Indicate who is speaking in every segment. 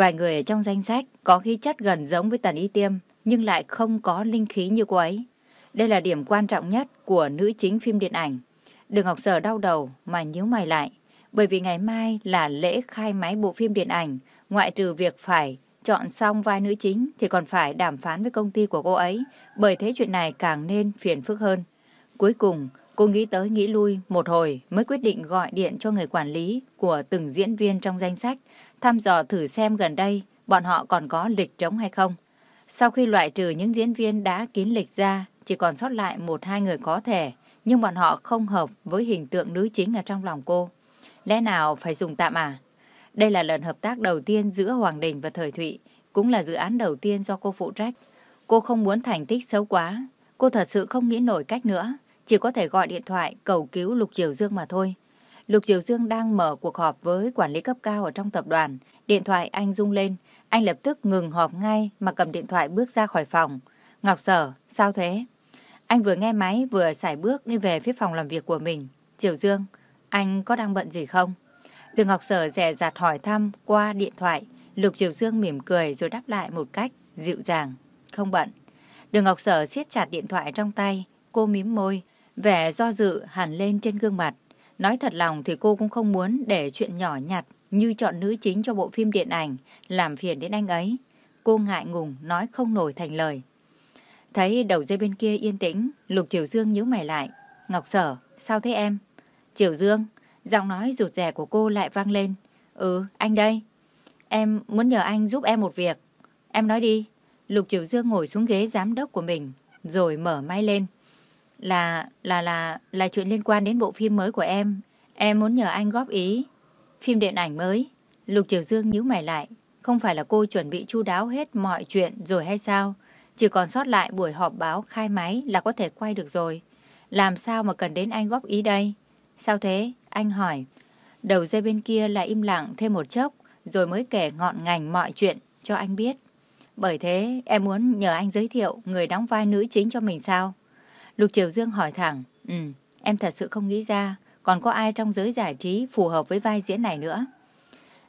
Speaker 1: Vài người ở trong danh sách có khí chất gần giống với Tần Y Tiêm nhưng lại không có linh khí như cô ấy. Đây là điểm quan trọng nhất của nữ chính phim điện ảnh. Đừng học Sở đau đầu mà nhíu mày lại. Bởi vì ngày mai là lễ khai máy bộ phim điện ảnh, ngoại trừ việc phải chọn xong vai nữ chính thì còn phải đàm phán với công ty của cô ấy, bởi thế chuyện này càng nên phiền phức hơn. Cuối cùng, cô nghĩ tới nghĩ lui một hồi mới quyết định gọi điện cho người quản lý của từng diễn viên trong danh sách, thăm dò thử xem gần đây bọn họ còn có lịch trống hay không. Sau khi loại trừ những diễn viên đã kín lịch ra, chỉ còn sót lại một hai người có thể, nhưng bọn họ không hợp với hình tượng nữ chính ở trong lòng cô. Lẽ nào phải dùng tạm à? Đây là lần hợp tác đầu tiên giữa Hoàng Đình và Thời Thụy, cũng là dự án đầu tiên do cô phụ trách. Cô không muốn thành tích xấu quá, cô thật sự không nghĩ nổi cách nữa, chỉ có thể gọi điện thoại cầu cứu Lục Triều Dương mà thôi. Lục Triều Dương đang mở cuộc họp với quản lý cấp cao ở trong tập đoàn, điện thoại anh rung lên, anh lập tức ngừng họp ngay mà cầm điện thoại bước ra khỏi phòng. Ngọc Sở, sao thế? Anh vừa nghe máy vừa xài bước đi về phía phòng làm việc của mình. Triều Dương, anh có đang bận gì không? Đường Ngọc Sở rẻ rạt hỏi thăm qua điện thoại. Lục Triều Dương mỉm cười rồi đáp lại một cách dịu dàng. Không bận. Đường Ngọc Sở siết chặt điện thoại trong tay. Cô mím môi. Vẻ do dự hẳn lên trên gương mặt. Nói thật lòng thì cô cũng không muốn để chuyện nhỏ nhặt như chọn nữ chính cho bộ phim điện ảnh làm phiền đến anh ấy. Cô ngại ngùng nói không nổi thành lời. Thấy đầu dây bên kia yên tĩnh, Lục Triều Dương nhíu mày lại. Ngọc Sở, sao thế em? Triều Dương, giọng nói rụt rè của cô lại vang lên. Ừ, anh đây. Em muốn nhờ anh giúp em một việc. Em nói đi. Lục Triều Dương ngồi xuống ghế giám đốc của mình, rồi mở máy lên. Là, là, là, là chuyện liên quan đến bộ phim mới của em. Em muốn nhờ anh góp ý. Phim điện ảnh mới. Lục Triều Dương nhíu mày lại. Không phải là cô chuẩn bị chu đáo hết mọi chuyện rồi hay sao? Chỉ còn sót lại buổi họp báo khai máy là có thể quay được rồi. Làm sao mà cần đến anh góp ý đây? Sao thế? Anh hỏi. Đầu dây bên kia lại im lặng thêm một chốc, rồi mới kể ngọn ngành mọi chuyện cho anh biết. Bởi thế, em muốn nhờ anh giới thiệu người đóng vai nữ chính cho mình sao? Lục Triều Dương hỏi thẳng. Ừ, em thật sự không nghĩ ra còn có ai trong giới giải trí phù hợp với vai diễn này nữa.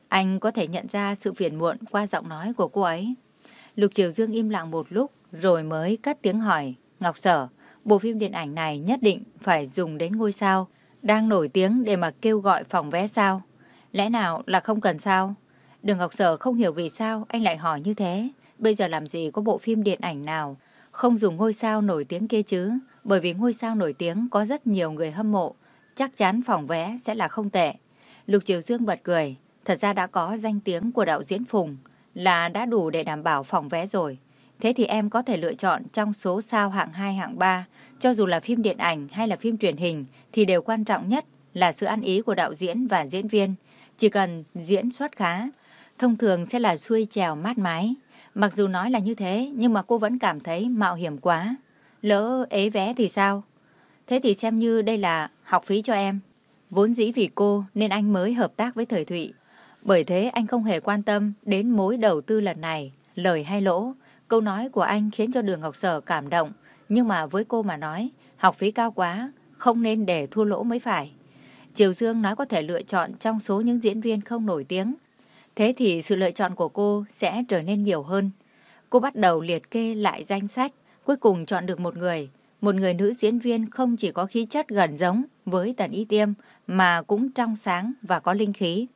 Speaker 1: Anh có thể nhận ra sự phiền muộn qua giọng nói của cô ấy. Lục Triều Dương im lặng một lúc rồi mới cất tiếng hỏi. Ngọc Sở, bộ phim điện ảnh này nhất định phải dùng đến ngôi sao đang nổi tiếng để mà kêu gọi phòng vé sao? Lẽ nào là không cần sao? Đường Ngọc Sở không hiểu vì sao anh lại hỏi như thế. Bây giờ làm gì có bộ phim điện ảnh nào không dùng ngôi sao nổi tiếng kia chứ? Bởi vì ngôi sao nổi tiếng có rất nhiều người hâm mộ. Chắc chắn phòng vé sẽ là không tệ. Lục Triều Dương bật cười. Thật ra đã có danh tiếng của đạo diễn Phùng là đã đủ để đảm bảo phòng vé rồi. Thế thì em có thể lựa chọn trong số sao hạng 2, hạng 3, cho dù là phim điện ảnh hay là phim truyền hình thì đều quan trọng nhất là sự ăn ý của đạo diễn và diễn viên. Chỉ cần diễn xuất khá, thông thường sẽ là xuôi trèo mát mái. Mặc dù nói là như thế, nhưng mà cô vẫn cảm thấy mạo hiểm quá. Lỡ ế vé thì sao? Thế thì xem như đây là học phí cho em. Vốn dĩ vì cô nên anh mới hợp tác với Thời Thụy. Bởi thế anh không hề quan tâm đến mối đầu tư lần này, lời hay lỗ. Câu nói của anh khiến cho Đường Ngọc Sở cảm động, nhưng mà với cô mà nói, học phí cao quá, không nên để thua lỗ mới phải. Triều Dương nói có thể lựa chọn trong số những diễn viên không nổi tiếng. Thế thì sự lựa chọn của cô sẽ trở nên nhiều hơn. Cô bắt đầu liệt kê lại danh sách, cuối cùng chọn được một người. Một người nữ diễn viên không chỉ có khí chất gần giống với Tần Y Tiêm mà cũng trong sáng và có linh khí.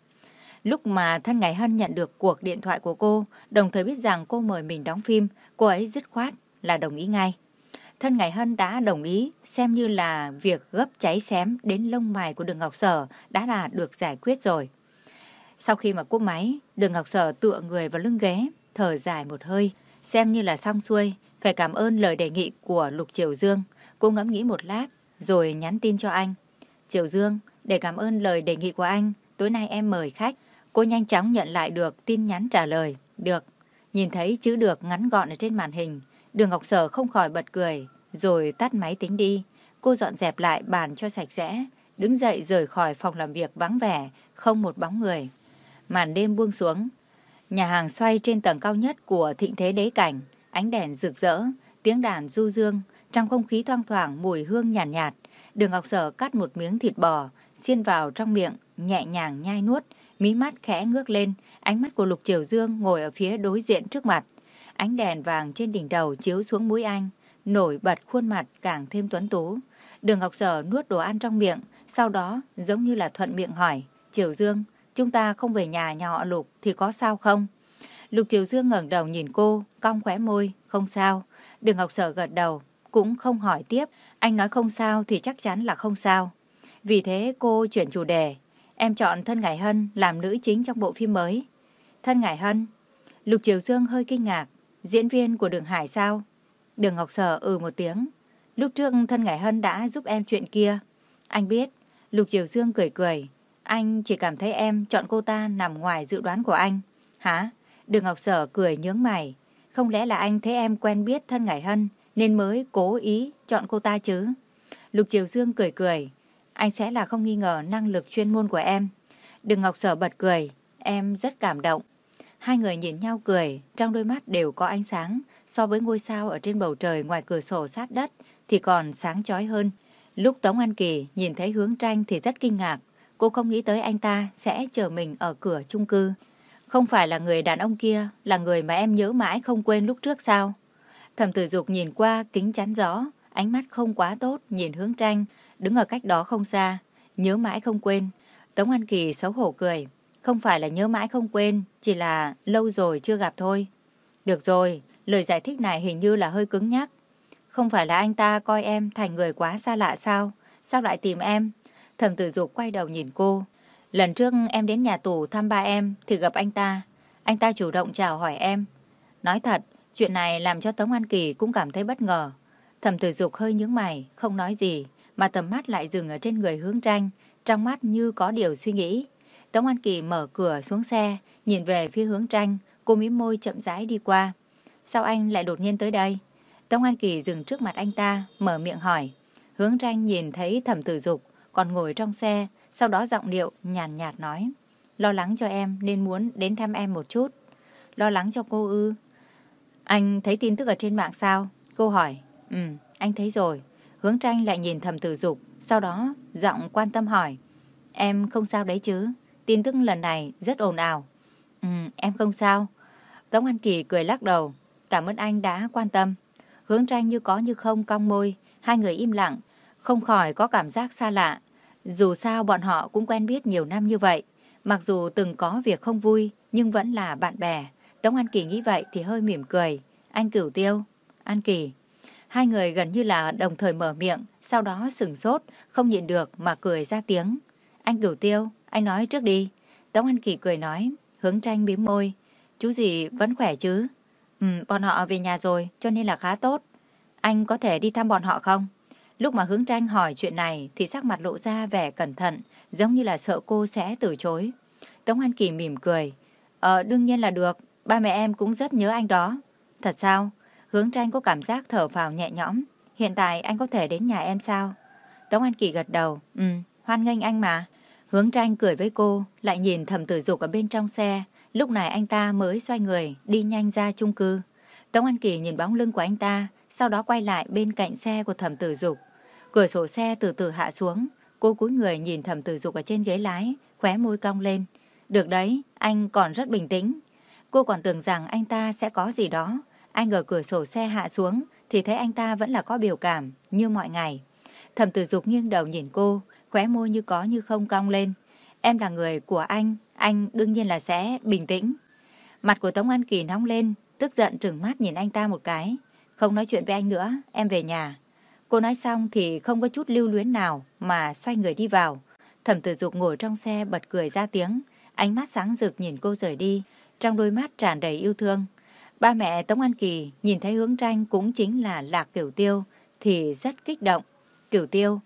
Speaker 1: Lúc mà thân Ngày Hân nhận được cuộc điện thoại của cô, đồng thời biết rằng cô mời mình đóng phim, cô ấy dứt khoát là đồng ý ngay. Thân Ngày Hân đã đồng ý, xem như là việc gấp cháy xém đến lông mày của đường Ngọc Sở đã là được giải quyết rồi. Sau khi mà cúp máy, đường Ngọc Sở tựa người vào lưng ghế, thở dài một hơi, xem như là xong xuôi, phải cảm ơn lời đề nghị của Lục Triều Dương. Cô ngẫm nghĩ một lát, rồi nhắn tin cho anh. Triều Dương, để cảm ơn lời đề nghị của anh, tối nay em mời khách. Cô nhanh chóng nhận lại được tin nhắn trả lời. Được. Nhìn thấy chữ được ngắn gọn ở trên màn hình. Đường Ngọc Sở không khỏi bật cười. Rồi tắt máy tính đi. Cô dọn dẹp lại bàn cho sạch sẽ. Đứng dậy rời khỏi phòng làm việc vắng vẻ. Không một bóng người. Màn đêm buông xuống. Nhà hàng xoay trên tầng cao nhất của thịnh thế đế cảnh. Ánh đèn rực rỡ. Tiếng đàn du dương. Trong không khí thoang thoảng mùi hương nhàn nhạt, nhạt, đường Ngọc Sở cắt một miếng thịt bò, xiên vào trong miệng, nhẹ nhàng nhai nuốt, mí mắt khẽ ngước lên, ánh mắt của Lục Triều Dương ngồi ở phía đối diện trước mặt. Ánh đèn vàng trên đỉnh đầu chiếu xuống mũi anh, nổi bật khuôn mặt càng thêm tuấn tú. Đường Ngọc Sở nuốt đồ ăn trong miệng, sau đó giống như là thuận miệng hỏi, Triều Dương, chúng ta không về nhà nhà họ Lục thì có sao không? Lục Triều Dương ngẩng đầu nhìn cô, cong khóe môi, không sao. Đường Ngọc Sở gật đầu, cũng không hỏi tiếp, anh nói không sao thì chắc chắn là không sao. Vì thế cô chuyển chủ đề, em chọn Thân Ngải Hân làm nữ chính trong bộ phim mới. Thân Ngải Hân, Lục Triều Dương hơi kinh ngạc, diễn viên của Đường Hải sao? Đường Ngọc Sở ừ một tiếng, lúc trước Thân Ngải Hân đã giúp em chuyện kia. Anh biết, Lục Triều Dương cười cười, anh chỉ cảm thấy em chọn cô ta nằm ngoài dự đoán của anh. Hả? Đường Ngọc Sở cười nhướng mày. Không lẽ là anh thấy em quen biết thân Ngải Hân nên mới cố ý chọn cô ta chứ? Lục Triều Dương cười cười. Anh sẽ là không nghi ngờ năng lực chuyên môn của em. Đường Ngọc Sở bật cười. Em rất cảm động. Hai người nhìn nhau cười, trong đôi mắt đều có ánh sáng. So với ngôi sao ở trên bầu trời ngoài cửa sổ sát đất thì còn sáng chói hơn. Lúc Tống An Kỳ nhìn thấy hướng tranh thì rất kinh ngạc. Cô không nghĩ tới anh ta sẽ chờ mình ở cửa chung cư. Không phải là người đàn ông kia, là người mà em nhớ mãi không quên lúc trước sao? Thẩm tử dục nhìn qua kính chắn gió, ánh mắt không quá tốt, nhìn hướng tranh, đứng ở cách đó không xa, nhớ mãi không quên. Tống An Kỳ xấu hổ cười, không phải là nhớ mãi không quên, chỉ là lâu rồi chưa gặp thôi. Được rồi, lời giải thích này hình như là hơi cứng nhắc. Không phải là anh ta coi em thành người quá xa lạ sao? Sao lại tìm em? Thẩm tử dục quay đầu nhìn cô. Lần trước em đến nhà tù thăm ba em thì gặp anh ta. Anh ta chủ động chào hỏi em. Nói thật, chuyện này làm cho Tống An Kỳ cũng cảm thấy bất ngờ. Thẩm tử dục hơi nhướng mày, không nói gì, mà tầm mắt lại dừng ở trên người hướng tranh, trong mắt như có điều suy nghĩ. Tống An Kỳ mở cửa xuống xe, nhìn về phía hướng tranh, cô mím môi chậm rãi đi qua. Sao anh lại đột nhiên tới đây? Tống An Kỳ dừng trước mặt anh ta, mở miệng hỏi. Hướng tranh nhìn thấy thẩm tử dục, còn ngồi trong xe, sau đó giọng điệu nhàn nhạt, nói. Lo lắng cho em nên muốn đến thăm em một chút. Lo lắng cho cô ư. Anh thấy tin tức ở trên mạng sao? Cô hỏi. Ừ, anh thấy rồi. Hướng tranh lại nhìn thầm tử dục, sau đó giọng quan tâm hỏi. Em không sao đấy chứ? Tin tức lần này rất ồn ào. Ừ, em không sao. Tống An Kỳ cười lắc đầu. Cảm ơn anh đã quan tâm. Hướng tranh như có như không cong môi. Hai người im lặng. Không khỏi có cảm giác xa lạ. Dù sao bọn họ cũng quen biết nhiều năm như vậy. Mặc dù từng có việc không vui, nhưng vẫn là bạn bè. Tống An Kỳ nghĩ vậy thì hơi mỉm cười. Anh Cửu Tiêu, An Kỳ. Hai người gần như là đồng thời mở miệng, sau đó sửng sốt, không nhịn được mà cười ra tiếng. Anh Cửu Tiêu, anh nói trước đi. Tống An Kỳ cười nói, hướng tranh bím môi. Chú gì vẫn khỏe chứ? Ừ, bọn họ về nhà rồi, cho nên là khá tốt. Anh có thể đi thăm bọn họ không? Lúc mà hướng tranh hỏi chuyện này thì sắc mặt lộ ra vẻ cẩn thận, giống như là sợ cô sẽ từ chối. Tống An Kỳ mỉm cười. Ờ, đương nhiên là được, ba mẹ em cũng rất nhớ anh đó. Thật sao? Hướng tranh có cảm giác thở vào nhẹ nhõm. Hiện tại anh có thể đến nhà em sao? Tống An Kỳ gật đầu. Ừ, hoan nghênh anh mà. Hướng tranh cười với cô, lại nhìn thầm tử dục ở bên trong xe. Lúc này anh ta mới xoay người, đi nhanh ra chung cư. Tống An Kỳ nhìn bóng lưng của anh ta, sau đó quay lại bên cạnh xe của thẩm tử dục. Cửa sổ xe từ từ hạ xuống, cô cúi người nhìn thẩm tử dục ở trên ghế lái, khóe môi cong lên. Được đấy, anh còn rất bình tĩnh. Cô còn tưởng rằng anh ta sẽ có gì đó. Anh ở cửa sổ xe hạ xuống thì thấy anh ta vẫn là có biểu cảm như mọi ngày. Thẩm tử dục nghiêng đầu nhìn cô, khóe môi như có như không cong lên. Em là người của anh, anh đương nhiên là sẽ bình tĩnh. Mặt của Tống An Kỳ nóng lên, tức giận trừng mắt nhìn anh ta một cái. Không nói chuyện với anh nữa, em về nhà. Cô nói xong thì không có chút lưu luyến nào mà xoay người đi vào. Thẩm tử dục ngồi trong xe bật cười ra tiếng, ánh mắt sáng rực nhìn cô rời đi, trong đôi mắt tràn đầy yêu thương. Ba mẹ Tống An Kỳ nhìn thấy hướng tranh cũng chính là Lạc Kiểu Tiêu thì rất kích động. Kiểu Tiêu,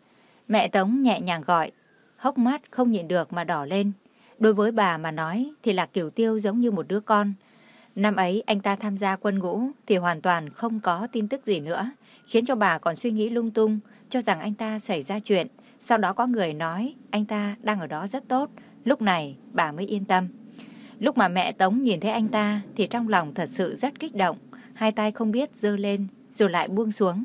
Speaker 1: mẹ Tống nhẹ nhàng gọi, hốc mắt không nhịn được mà đỏ lên. Đối với bà mà nói thì Lạc kiều Tiêu giống như một đứa con. Năm ấy anh ta tham gia quân ngũ thì hoàn toàn không có tin tức gì nữa, khiến cho bà còn suy nghĩ lung tung, cho rằng anh ta xảy ra chuyện. Sau đó có người nói anh ta đang ở đó rất tốt, lúc này bà mới yên tâm. Lúc mà mẹ Tống nhìn thấy anh ta thì trong lòng thật sự rất kích động, hai tay không biết dơ lên rồi lại buông xuống.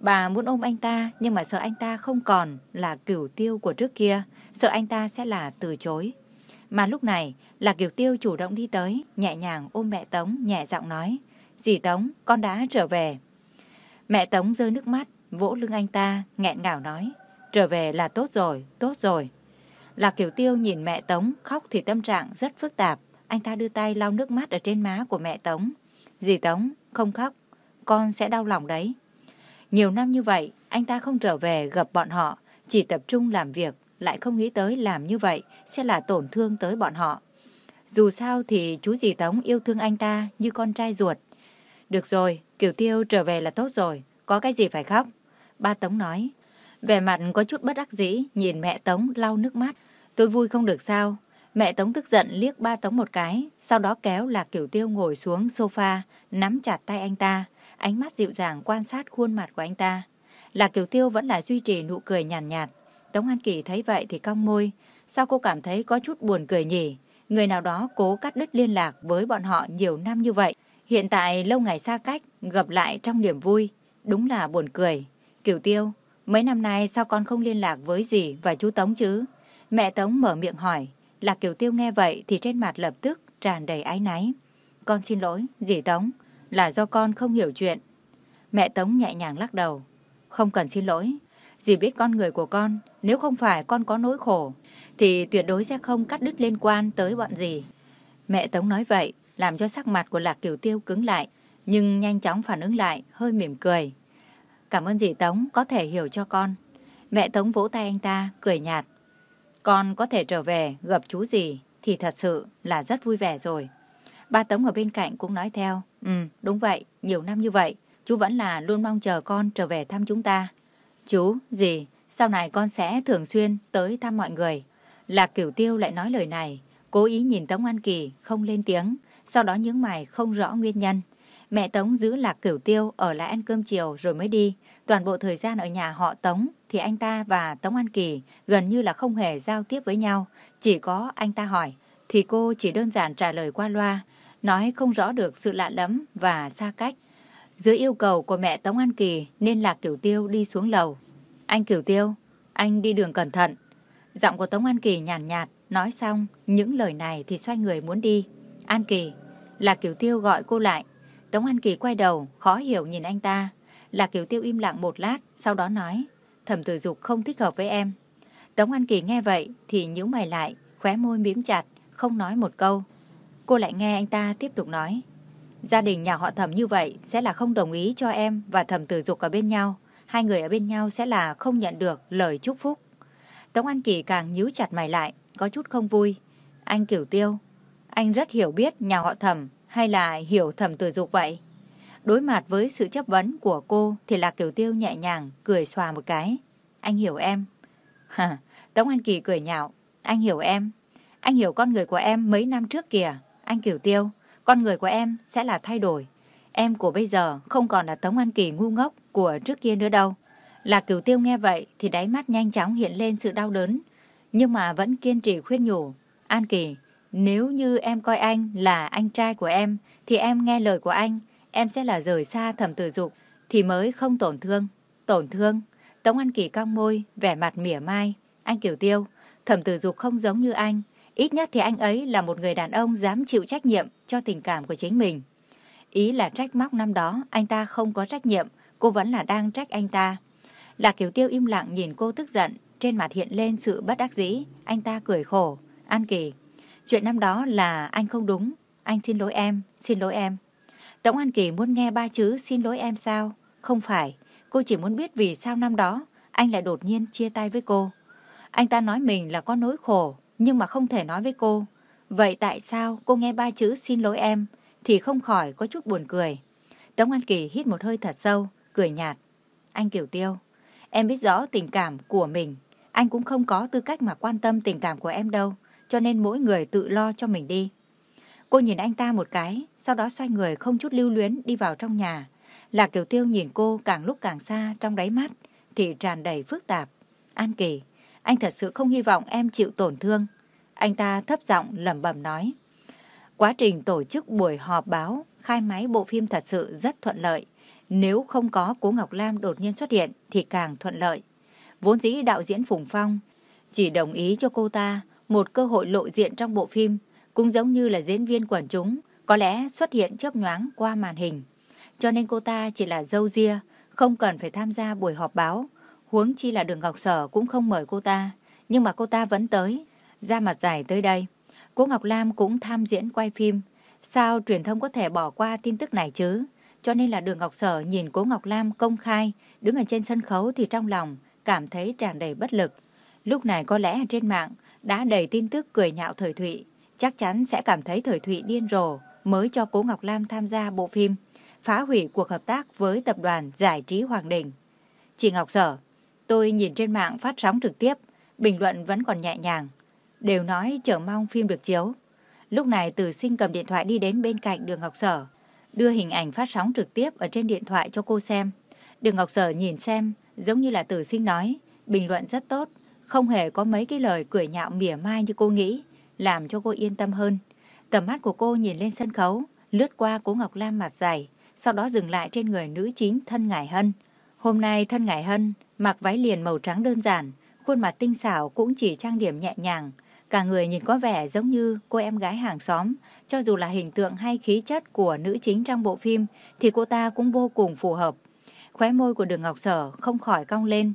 Speaker 1: Bà muốn ôm anh ta nhưng mà sợ anh ta không còn là cửu tiêu của trước kia, sợ anh ta sẽ là từ chối. Mà lúc này là Kiều Tiêu chủ động đi tới, nhẹ nhàng ôm mẹ Tống, nhẹ giọng nói. Dì Tống, con đã trở về. Mẹ Tống rơi nước mắt, vỗ lưng anh ta, nghẹn ngào nói. Trở về là tốt rồi, tốt rồi. Lạc Kiều Tiêu nhìn mẹ Tống khóc thì tâm trạng rất phức tạp. Anh ta đưa tay lau nước mắt ở trên má của mẹ Tống. Dì Tống, không khóc, con sẽ đau lòng đấy. Nhiều năm như vậy, anh ta không trở về gặp bọn họ, chỉ tập trung làm việc, lại không nghĩ tới làm như vậy sẽ là tổn thương tới bọn họ. Dù sao thì chú dì Tống yêu thương anh ta như con trai ruột. Được rồi, Kiều Tiêu trở về là tốt rồi, có cái gì phải khóc? Ba Tống nói. Vẻ mặt có chút bất đắc dĩ, nhìn mẹ Tống lau nước mắt. Tôi vui không được sao? Mẹ Tống tức giận liếc ba Tống một cái, sau đó kéo là Kiều Tiêu ngồi xuống sofa, nắm chặt tay anh ta, ánh mắt dịu dàng quan sát khuôn mặt của anh ta. Lạc Kiều Tiêu vẫn là duy trì nụ cười nhàn nhạt, nhạt. Tống An Kỳ thấy vậy thì cong môi, sao cô cảm thấy có chút buồn cười nhỉ? Người nào đó cố cắt đứt liên lạc với bọn họ nhiều năm như vậy, hiện tại lâu ngày xa cách, gặp lại trong niềm vui, đúng là buồn cười. Kiều Tiêu, mấy năm nay sao con không liên lạc với dì và chú Tống chứ? Mẹ Tống mở miệng hỏi, Lạc Kiều Tiêu nghe vậy thì trên mặt lập tức tràn đầy áy náy. Con xin lỗi, dì Tống, là do con không hiểu chuyện. Mẹ Tống nhẹ nhàng lắc đầu. Không cần xin lỗi, dì biết con người của con, nếu không phải con có nỗi khổ, thì tuyệt đối sẽ không cắt đứt liên quan tới bọn gì. Mẹ Tống nói vậy, làm cho sắc mặt của Lạc Kiều Tiêu cứng lại, nhưng nhanh chóng phản ứng lại, hơi mỉm cười. Cảm ơn dì Tống có thể hiểu cho con. Mẹ Tống vỗ tay anh ta, cười nhạt. Con có thể trở về gặp chú dì thì thật sự là rất vui vẻ rồi. Ba Tống ở bên cạnh cũng nói theo. Ừ, đúng vậy, nhiều năm như vậy, chú vẫn là luôn mong chờ con trở về thăm chúng ta. Chú, gì, sau này con sẽ thường xuyên tới thăm mọi người. Lạc Cửu Tiêu lại nói lời này, cố ý nhìn Tống An Kỳ không lên tiếng, sau đó nhướng mày không rõ nguyên nhân. Mẹ Tống giữ Lạc Cửu Tiêu ở lại ăn cơm chiều rồi mới đi. Toàn bộ thời gian ở nhà họ Tống thì anh ta và Tống An Kỳ gần như là không hề giao tiếp với nhau. Chỉ có anh ta hỏi thì cô chỉ đơn giản trả lời qua loa, nói không rõ được sự lạ lẫm và xa cách. Dưới yêu cầu của mẹ Tống An Kỳ nên Lạc kiều Tiêu đi xuống lầu. Anh kiều Tiêu, anh đi đường cẩn thận. Giọng của Tống An Kỳ nhàn nhạt, nhạt, nói xong những lời này thì xoay người muốn đi. An Kỳ, Lạc kiều Tiêu gọi cô lại. Tống An Kỳ quay đầu, khó hiểu nhìn anh ta. Lạc Kiều Tiêu im lặng một lát, sau đó nói, thẩm tử dục không thích hợp với em. Tống An Kỳ nghe vậy thì nhíu mày lại, khóe môi mím chặt, không nói một câu. Cô lại nghe anh ta tiếp tục nói, gia đình nhà họ thẩm như vậy sẽ là không đồng ý cho em và thẩm tử dục ở bên nhau. Hai người ở bên nhau sẽ là không nhận được lời chúc phúc. Tống An Kỳ càng nhíu chặt mày lại, có chút không vui. Anh Kiều Tiêu, anh rất hiểu biết nhà họ thẩm hay là hiểu thẩm tử dục vậy? Đối mặt với sự chấp vấn của cô thì là Kiều Tiêu nhẹ nhàng cười xòa một cái. Anh hiểu em. Hả? Tống An Kỳ cười nhạo. Anh hiểu em. Anh hiểu con người của em mấy năm trước kìa. Anh Kiều Tiêu, con người của em sẽ là thay đổi. Em của bây giờ không còn là Tống An Kỳ ngu ngốc của trước kia nữa đâu. Lạc Kiều Tiêu nghe vậy thì đáy mắt nhanh chóng hiện lên sự đau đớn. Nhưng mà vẫn kiên trì khuyên nhủ. An Kỳ, nếu như em coi anh là anh trai của em thì em nghe lời của anh em sẽ là rời xa thẩm tử dục thì mới không tổn thương. Tổn thương. Tống An Kỳ cong môi, vẻ mặt mỉa mai. Anh Kiều Tiêu, thẩm tử dục không giống như anh. Ít nhất thì anh ấy là một người đàn ông dám chịu trách nhiệm cho tình cảm của chính mình. Ý là trách móc năm đó, anh ta không có trách nhiệm, cô vẫn là đang trách anh ta. Lạc Kiều Tiêu im lặng nhìn cô tức giận, trên mặt hiện lên sự bất đắc dĩ, anh ta cười khổ. An Kỳ, chuyện năm đó là anh không đúng, anh xin lỗi em, xin lỗi em. Tống An Kỳ muốn nghe ba chữ xin lỗi em sao? Không phải, cô chỉ muốn biết vì sao năm đó anh lại đột nhiên chia tay với cô. Anh ta nói mình là có nỗi khổ, nhưng mà không thể nói với cô. Vậy tại sao cô nghe ba chữ xin lỗi em thì không khỏi có chút buồn cười. Tống An Kỳ hít một hơi thật sâu, cười nhạt. Anh Kiều Tiêu, em biết rõ tình cảm của mình. Anh cũng không có tư cách mà quan tâm tình cảm của em đâu, cho nên mỗi người tự lo cho mình đi. Cô nhìn anh ta một cái, sau đó xoay người không chút lưu luyến đi vào trong nhà. Lạc Kiều Tiêu nhìn cô càng lúc càng xa trong đáy mắt thì tràn đầy phức tạp. An Kỳ, anh thật sự không hy vọng em chịu tổn thương. Anh ta thấp giọng lẩm bẩm nói. Quá trình tổ chức buổi họp báo khai máy bộ phim thật sự rất thuận lợi. nếu không có Cố Ngọc Lam đột nhiên xuất hiện thì càng thuận lợi. Vốn dĩ đạo diễn Phùng Phong chỉ đồng ý cho cô ta một cơ hội lộ diện trong bộ phim, cũng giống như là diễn viên quần chúng, có lẽ xuất hiện chớp nhoáng qua màn hình. Cho nên cô ta chỉ là dâu ria, không cần phải tham gia buổi họp báo, huống chi là đường Ngọc Sở cũng không mời cô ta, nhưng mà cô ta vẫn tới, ra mặt giải tới đây. Cô Ngọc Lam cũng tham diễn quay phim, sao truyền thông có thể bỏ qua tin tức này chứ? Cho nên là đường Ngọc Sở nhìn cố Ngọc Lam công khai, đứng ở trên sân khấu thì trong lòng cảm thấy tràn đầy bất lực. Lúc này có lẽ trên mạng đã đầy tin tức cười nhạo Thời Thụy, chắc chắn sẽ cảm thấy Thời Thụy điên rồ mới cho cố Ngọc Lam tham gia bộ phim, phá hủy cuộc hợp tác với tập đoàn Giải trí Hoàng Đình. Chị Ngọc Sở, tôi nhìn trên mạng phát sóng trực tiếp, bình luận vẫn còn nhẹ nhàng, đều nói chờ mong phim được chiếu. Lúc này Từ Sinh cầm điện thoại đi đến bên cạnh đường Ngọc Sở, đưa hình ảnh phát sóng trực tiếp ở trên điện thoại cho cô xem. Đường Ngọc Sở nhìn xem, giống như là Tử Sinh nói, bình luận rất tốt, không hề có mấy cái lời cười nhạo mỉa mai như cô nghĩ, làm cho cô yên tâm hơn. Tầm mắt của cô nhìn lên sân khấu, lướt qua cố Ngọc Lam mặt dày, sau đó dừng lại trên người nữ chính thân Ngải Hân. Hôm nay thân Ngải Hân mặc váy liền màu trắng đơn giản, khuôn mặt tinh xảo cũng chỉ trang điểm nhẹ nhàng, Cả người nhìn có vẻ giống như cô em gái hàng xóm, cho dù là hình tượng hay khí chất của nữ chính trong bộ phim thì cô ta cũng vô cùng phù hợp. Khóe môi của đường Ngọc Sở không khỏi cong lên,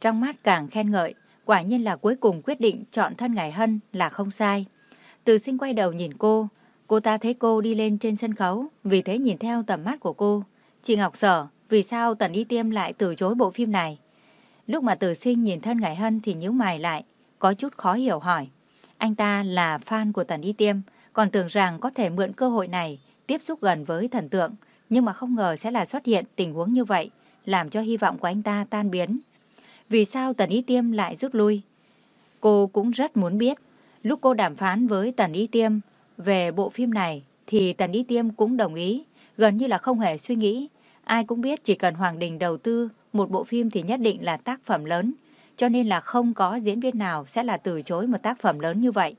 Speaker 1: trong mắt càng khen ngợi, quả nhiên là cuối cùng quyết định chọn thân ngài Hân là không sai. Từ sinh quay đầu nhìn cô, cô ta thấy cô đi lên trên sân khấu, vì thế nhìn theo tầm mắt của cô. Chị Ngọc Sở, vì sao Tần Y Tiêm lại từ chối bộ phim này? Lúc mà từ sinh nhìn thân Ngải Hân thì nhíu mày lại, có chút khó hiểu hỏi. Anh ta là fan của Tần Y Tiêm, còn tưởng rằng có thể mượn cơ hội này tiếp xúc gần với thần tượng, nhưng mà không ngờ sẽ là xuất hiện tình huống như vậy, làm cho hy vọng của anh ta tan biến. Vì sao Tần Y Tiêm lại rút lui? Cô cũng rất muốn biết. Lúc cô đàm phán với Tần Y Tiêm về bộ phim này, thì Tần Y Tiêm cũng đồng ý, gần như là không hề suy nghĩ. Ai cũng biết chỉ cần Hoàng Đình đầu tư một bộ phim thì nhất định là tác phẩm lớn cho nên là không có diễn viên nào sẽ là từ chối một tác phẩm lớn như vậy.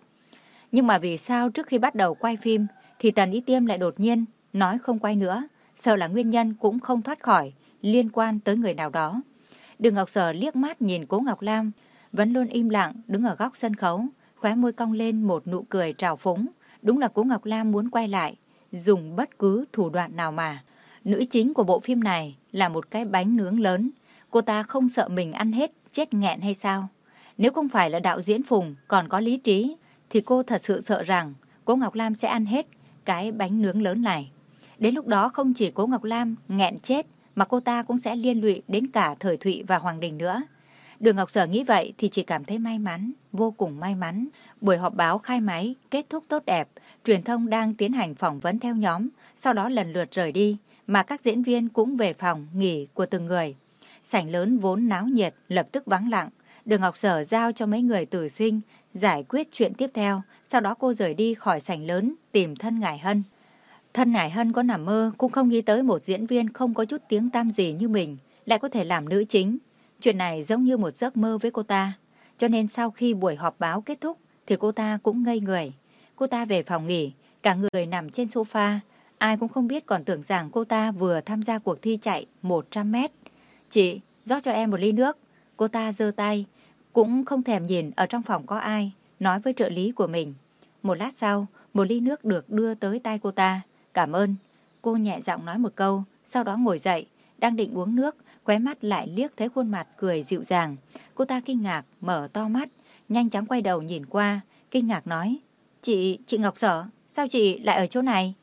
Speaker 1: Nhưng mà vì sao trước khi bắt đầu quay phim thì Tần Ý Tiêm lại đột nhiên nói không quay nữa, sợ là nguyên nhân cũng không thoát khỏi liên quan tới người nào đó. Đường Ngọc Sở liếc mắt nhìn Cố Ngọc Lam, vẫn luôn im lặng đứng ở góc sân khấu, khóe môi cong lên một nụ cười trào phúng. Đúng là Cố Ngọc Lam muốn quay lại, dùng bất cứ thủ đoạn nào mà. Nữ chính của bộ phim này là một cái bánh nướng lớn. Cô ta không sợ mình ăn hết chết nghẹn hay sao? Nếu không phải là đạo diễn Phùng còn có lý trí, thì cô thật sự sợ rằng cô Ngọc Lam sẽ ăn hết cái bánh nướng lớn này. Đến lúc đó không chỉ cô Ngọc Lam nghẹn chết, mà cô ta cũng sẽ liên lụy đến cả Thời Thụy và Hoàng Đình nữa. Đường Ngọc Sở nghĩ vậy thì chỉ cảm thấy may mắn, vô cùng may mắn. Buổi họp báo khai máy kết thúc tốt đẹp, truyền thông đang tiến hành phỏng vấn theo nhóm, sau đó lần lượt rời đi, mà các diễn viên cũng về phòng nghỉ của từng người. Sảnh lớn vốn náo nhiệt lập tức vắng lặng. Đường Ngọc Sở giao cho mấy người tử sinh giải quyết chuyện tiếp theo. Sau đó cô rời đi khỏi sảnh lớn tìm thân Ngải Hân. Thân Ngải Hân có nằm mơ cũng không nghĩ tới một diễn viên không có chút tiếng tam gì như mình lại có thể làm nữ chính. Chuyện này giống như một giấc mơ với cô ta. Cho nên sau khi buổi họp báo kết thúc thì cô ta cũng ngây người. Cô ta về phòng nghỉ, cả người nằm trên sofa. Ai cũng không biết còn tưởng rằng cô ta vừa tham gia cuộc thi chạy 100 mét. Chị, rót cho em một ly nước. Cô ta giơ tay, cũng không thèm nhìn ở trong phòng có ai, nói với trợ lý của mình. Một lát sau, một ly nước được đưa tới tay cô ta. Cảm ơn. Cô nhẹ giọng nói một câu, sau đó ngồi dậy, đang định uống nước, khóe mắt lại liếc thấy khuôn mặt cười dịu dàng. Cô ta kinh ngạc, mở to mắt, nhanh chóng quay đầu nhìn qua, kinh ngạc nói. Chị, chị Ngọc Sở, sao chị lại ở chỗ này?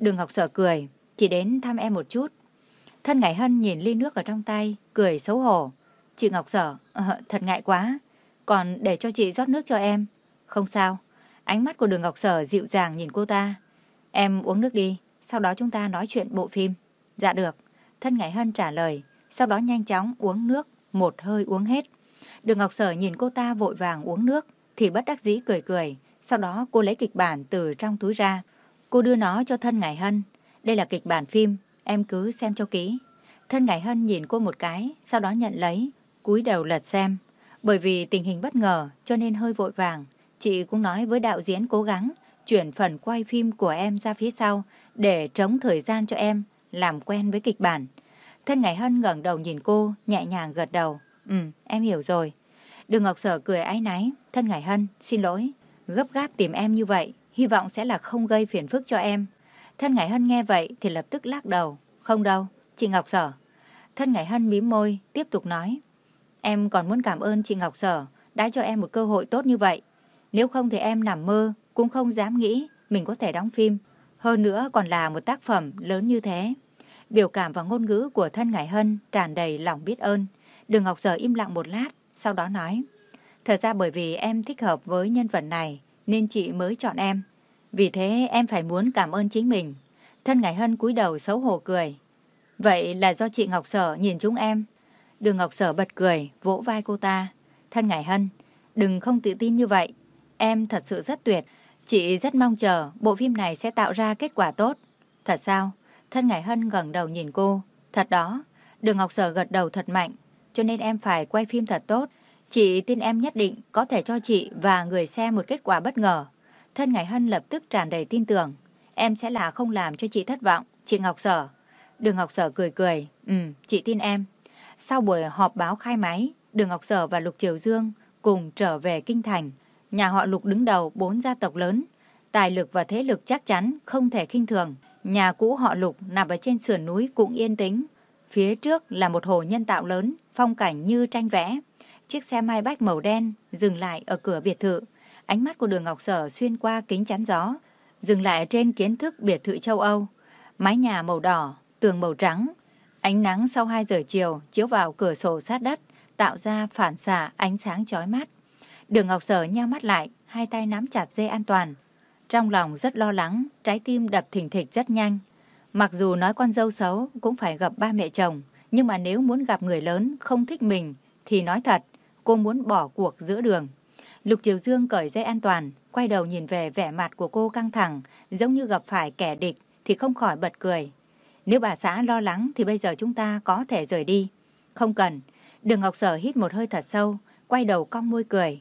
Speaker 1: Đường Ngọc Sở cười, chỉ đến thăm em một chút, Thân Ngải Hân nhìn ly nước ở trong tay, cười xấu hổ. Chị Ngọc Sở, à, thật ngại quá. Còn để cho chị rót nước cho em. Không sao. Ánh mắt của đường Ngọc Sở dịu dàng nhìn cô ta. Em uống nước đi, sau đó chúng ta nói chuyện bộ phim. Dạ được. Thân Ngải Hân trả lời, sau đó nhanh chóng uống nước, một hơi uống hết. Đường Ngọc Sở nhìn cô ta vội vàng uống nước, thì bất đắc dĩ cười cười. Sau đó cô lấy kịch bản từ trong túi ra. Cô đưa nó cho thân Ngải Hân. Đây là kịch bản phim em cứ xem cho kỹ. Thân Ngải Hân nhìn cô một cái, sau đó nhận lấy, cúi đầu lật xem. Bởi vì tình hình bất ngờ cho nên hơi vội vàng, chị cũng nói với đạo diễn cố gắng chuyển phần quay phim của em ra phía sau để trống thời gian cho em làm quen với kịch bản. Thân Ngải Hân ngẩng đầu nhìn cô, nhẹ nhàng gật đầu. Ừ, em hiểu rồi. Đường Ngọc Sở cười áy náy. Thân Ngải Hân, xin lỗi. Gấp gáp tìm em như vậy, hy vọng sẽ là không gây phiền phức cho em. Thân Ngải Hân nghe vậy thì lập tức lắc đầu. Không đâu, chị Ngọc Sở. Thân Ngải Hân mím môi, tiếp tục nói. Em còn muốn cảm ơn chị Ngọc Sở đã cho em một cơ hội tốt như vậy. Nếu không thì em nằm mơ, cũng không dám nghĩ mình có thể đóng phim. Hơn nữa còn là một tác phẩm lớn như thế. Biểu cảm và ngôn ngữ của thân Ngải Hân tràn đầy lòng biết ơn. Đường Ngọc Sở im lặng một lát, sau đó nói. Thật ra bởi vì em thích hợp với nhân vật này, nên chị mới chọn em. Vì thế em phải muốn cảm ơn chính mình. Thân Ngải Hân cúi đầu xấu hổ cười. Vậy là do chị Ngọc Sở nhìn chúng em. Đường Ngọc Sở bật cười, vỗ vai cô ta. Thân Ngải Hân, đừng không tự tin như vậy. Em thật sự rất tuyệt. Chị rất mong chờ bộ phim này sẽ tạo ra kết quả tốt. Thật sao? Thân Ngải Hân ngẩng đầu nhìn cô. Thật đó. Đường Ngọc Sở gật đầu thật mạnh. Cho nên em phải quay phim thật tốt. Chị tin em nhất định có thể cho chị và người xem một kết quả bất ngờ. Thân Ngải Hân lập tức tràn đầy tin tưởng. Em sẽ là không làm cho chị thất vọng, chị Ngọc Sở. Đường Ngọc Sở cười cười. Ừ, chị tin em. Sau buổi họp báo khai máy, Đường Ngọc Sở và Lục Triều Dương cùng trở về Kinh Thành. Nhà họ Lục đứng đầu bốn gia tộc lớn. Tài lực và thế lực chắc chắn không thể khinh thường. Nhà cũ họ Lục nằm ở trên sườn núi cũng yên tĩnh. Phía trước là một hồ nhân tạo lớn, phong cảnh như tranh vẽ. Chiếc xe mai bách màu đen dừng lại ở cửa biệt thự. Ánh mắt của đường Ngọc Sở xuyên qua kính chắn gió, dừng lại trên kiến thức biệt thự châu Âu. Mái nhà màu đỏ, tường màu trắng. Ánh nắng sau 2 giờ chiều chiếu vào cửa sổ sát đất, tạo ra phản xạ ánh sáng chói mắt. Đường Ngọc Sở nheo mắt lại, hai tay nắm chặt dây an toàn. Trong lòng rất lo lắng, trái tim đập thình thịch rất nhanh. Mặc dù nói con dâu xấu cũng phải gặp ba mẹ chồng, nhưng mà nếu muốn gặp người lớn không thích mình thì nói thật, cô muốn bỏ cuộc giữa đường. Lục Triều Dương cởi dây an toàn, quay đầu nhìn về vẻ mặt của cô căng thẳng, giống như gặp phải kẻ địch thì không khỏi bật cười. Nếu bà xã lo lắng thì bây giờ chúng ta có thể rời đi. Không cần. Đường Ngọc Sở hít một hơi thật sâu, quay đầu cong môi cười.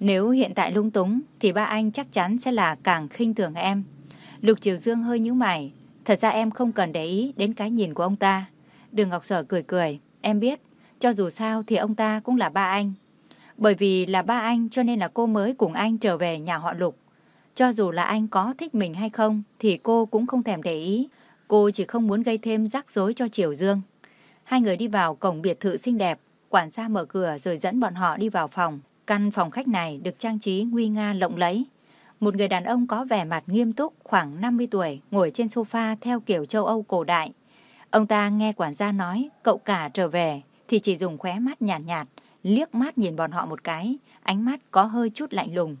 Speaker 1: Nếu hiện tại lung túng thì ba anh chắc chắn sẽ là càng khinh thường em. Lục Triều Dương hơi nhíu mày. Thật ra em không cần để ý đến cái nhìn của ông ta. Đường Ngọc Sở cười cười. Em biết, cho dù sao thì ông ta cũng là ba anh. Bởi vì là ba anh cho nên là cô mới cùng anh trở về nhà họ Lục. Cho dù là anh có thích mình hay không thì cô cũng không thèm để ý. Cô chỉ không muốn gây thêm rắc rối cho Triều Dương. Hai người đi vào cổng biệt thự xinh đẹp. Quản gia mở cửa rồi dẫn bọn họ đi vào phòng. Căn phòng khách này được trang trí nguy nga lộng lẫy. Một người đàn ông có vẻ mặt nghiêm túc khoảng 50 tuổi ngồi trên sofa theo kiểu châu Âu cổ đại. Ông ta nghe quản gia nói cậu cả trở về thì chỉ dùng khóe mắt nhạt, nhạt liếc mắt nhìn bọn họ một cái, ánh mắt có hơi chút lạnh lùng.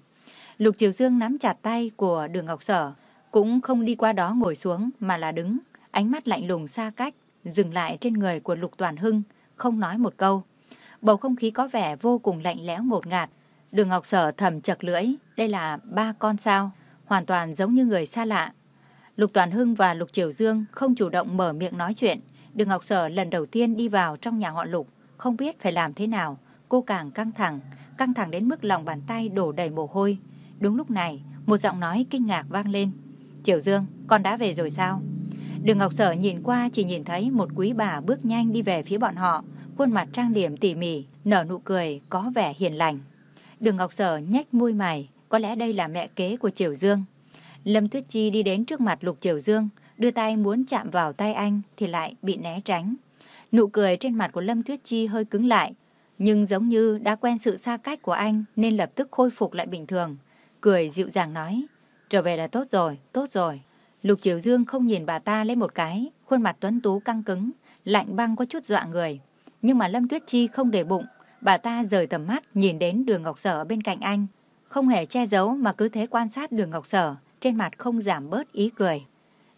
Speaker 1: Lục Triều Dương nắm chặt tay của đường Ngọc Sở, cũng không đi qua đó ngồi xuống mà là đứng, ánh mắt lạnh lùng xa cách, dừng lại trên người của Lục Toàn Hưng, không nói một câu. Bầu không khí có vẻ vô cùng lạnh lẽo ngột ngạt. Đường Ngọc Sở thầm chật lưỡi, đây là ba con sao, hoàn toàn giống như người xa lạ. Lục Toàn Hưng và Lục Triều Dương không chủ động mở miệng nói chuyện. Đường Ngọc Sở lần đầu tiên đi vào trong nhà họ Lục, không biết phải làm thế nào. Cô càng căng thẳng, căng thẳng đến mức lòng bàn tay đổ đầy mồ hôi. Đúng lúc này, một giọng nói kinh ngạc vang lên. Triều Dương, con đã về rồi sao? Đường Ngọc Sở nhìn qua chỉ nhìn thấy một quý bà bước nhanh đi về phía bọn họ, khuôn mặt trang điểm tỉ mỉ, nở nụ cười có vẻ hiền lành. Đường Ngọc Sở nhếch môi mày, có lẽ đây là mẹ kế của Triều Dương. Lâm Tuyết Chi đi đến trước mặt Lục Triều Dương, đưa tay muốn chạm vào tay anh thì lại bị né tránh. Nụ cười trên mặt của Lâm Tuyết Chi hơi cứng lại, nhưng giống như đã quen sự xa cách của anh nên lập tức khôi phục lại bình thường. Cười dịu dàng nói, trở về là tốt rồi, tốt rồi. Lục Triều Dương không nhìn bà ta lấy một cái, khuôn mặt tuấn tú căng cứng, lạnh băng có chút dọa người. Nhưng mà Lâm Tuyết Chi không để bụng, bà ta rời tầm mắt nhìn đến đường Ngọc Sở bên cạnh anh. Không hề che giấu mà cứ thế quan sát đường Ngọc Sở, trên mặt không giảm bớt ý cười.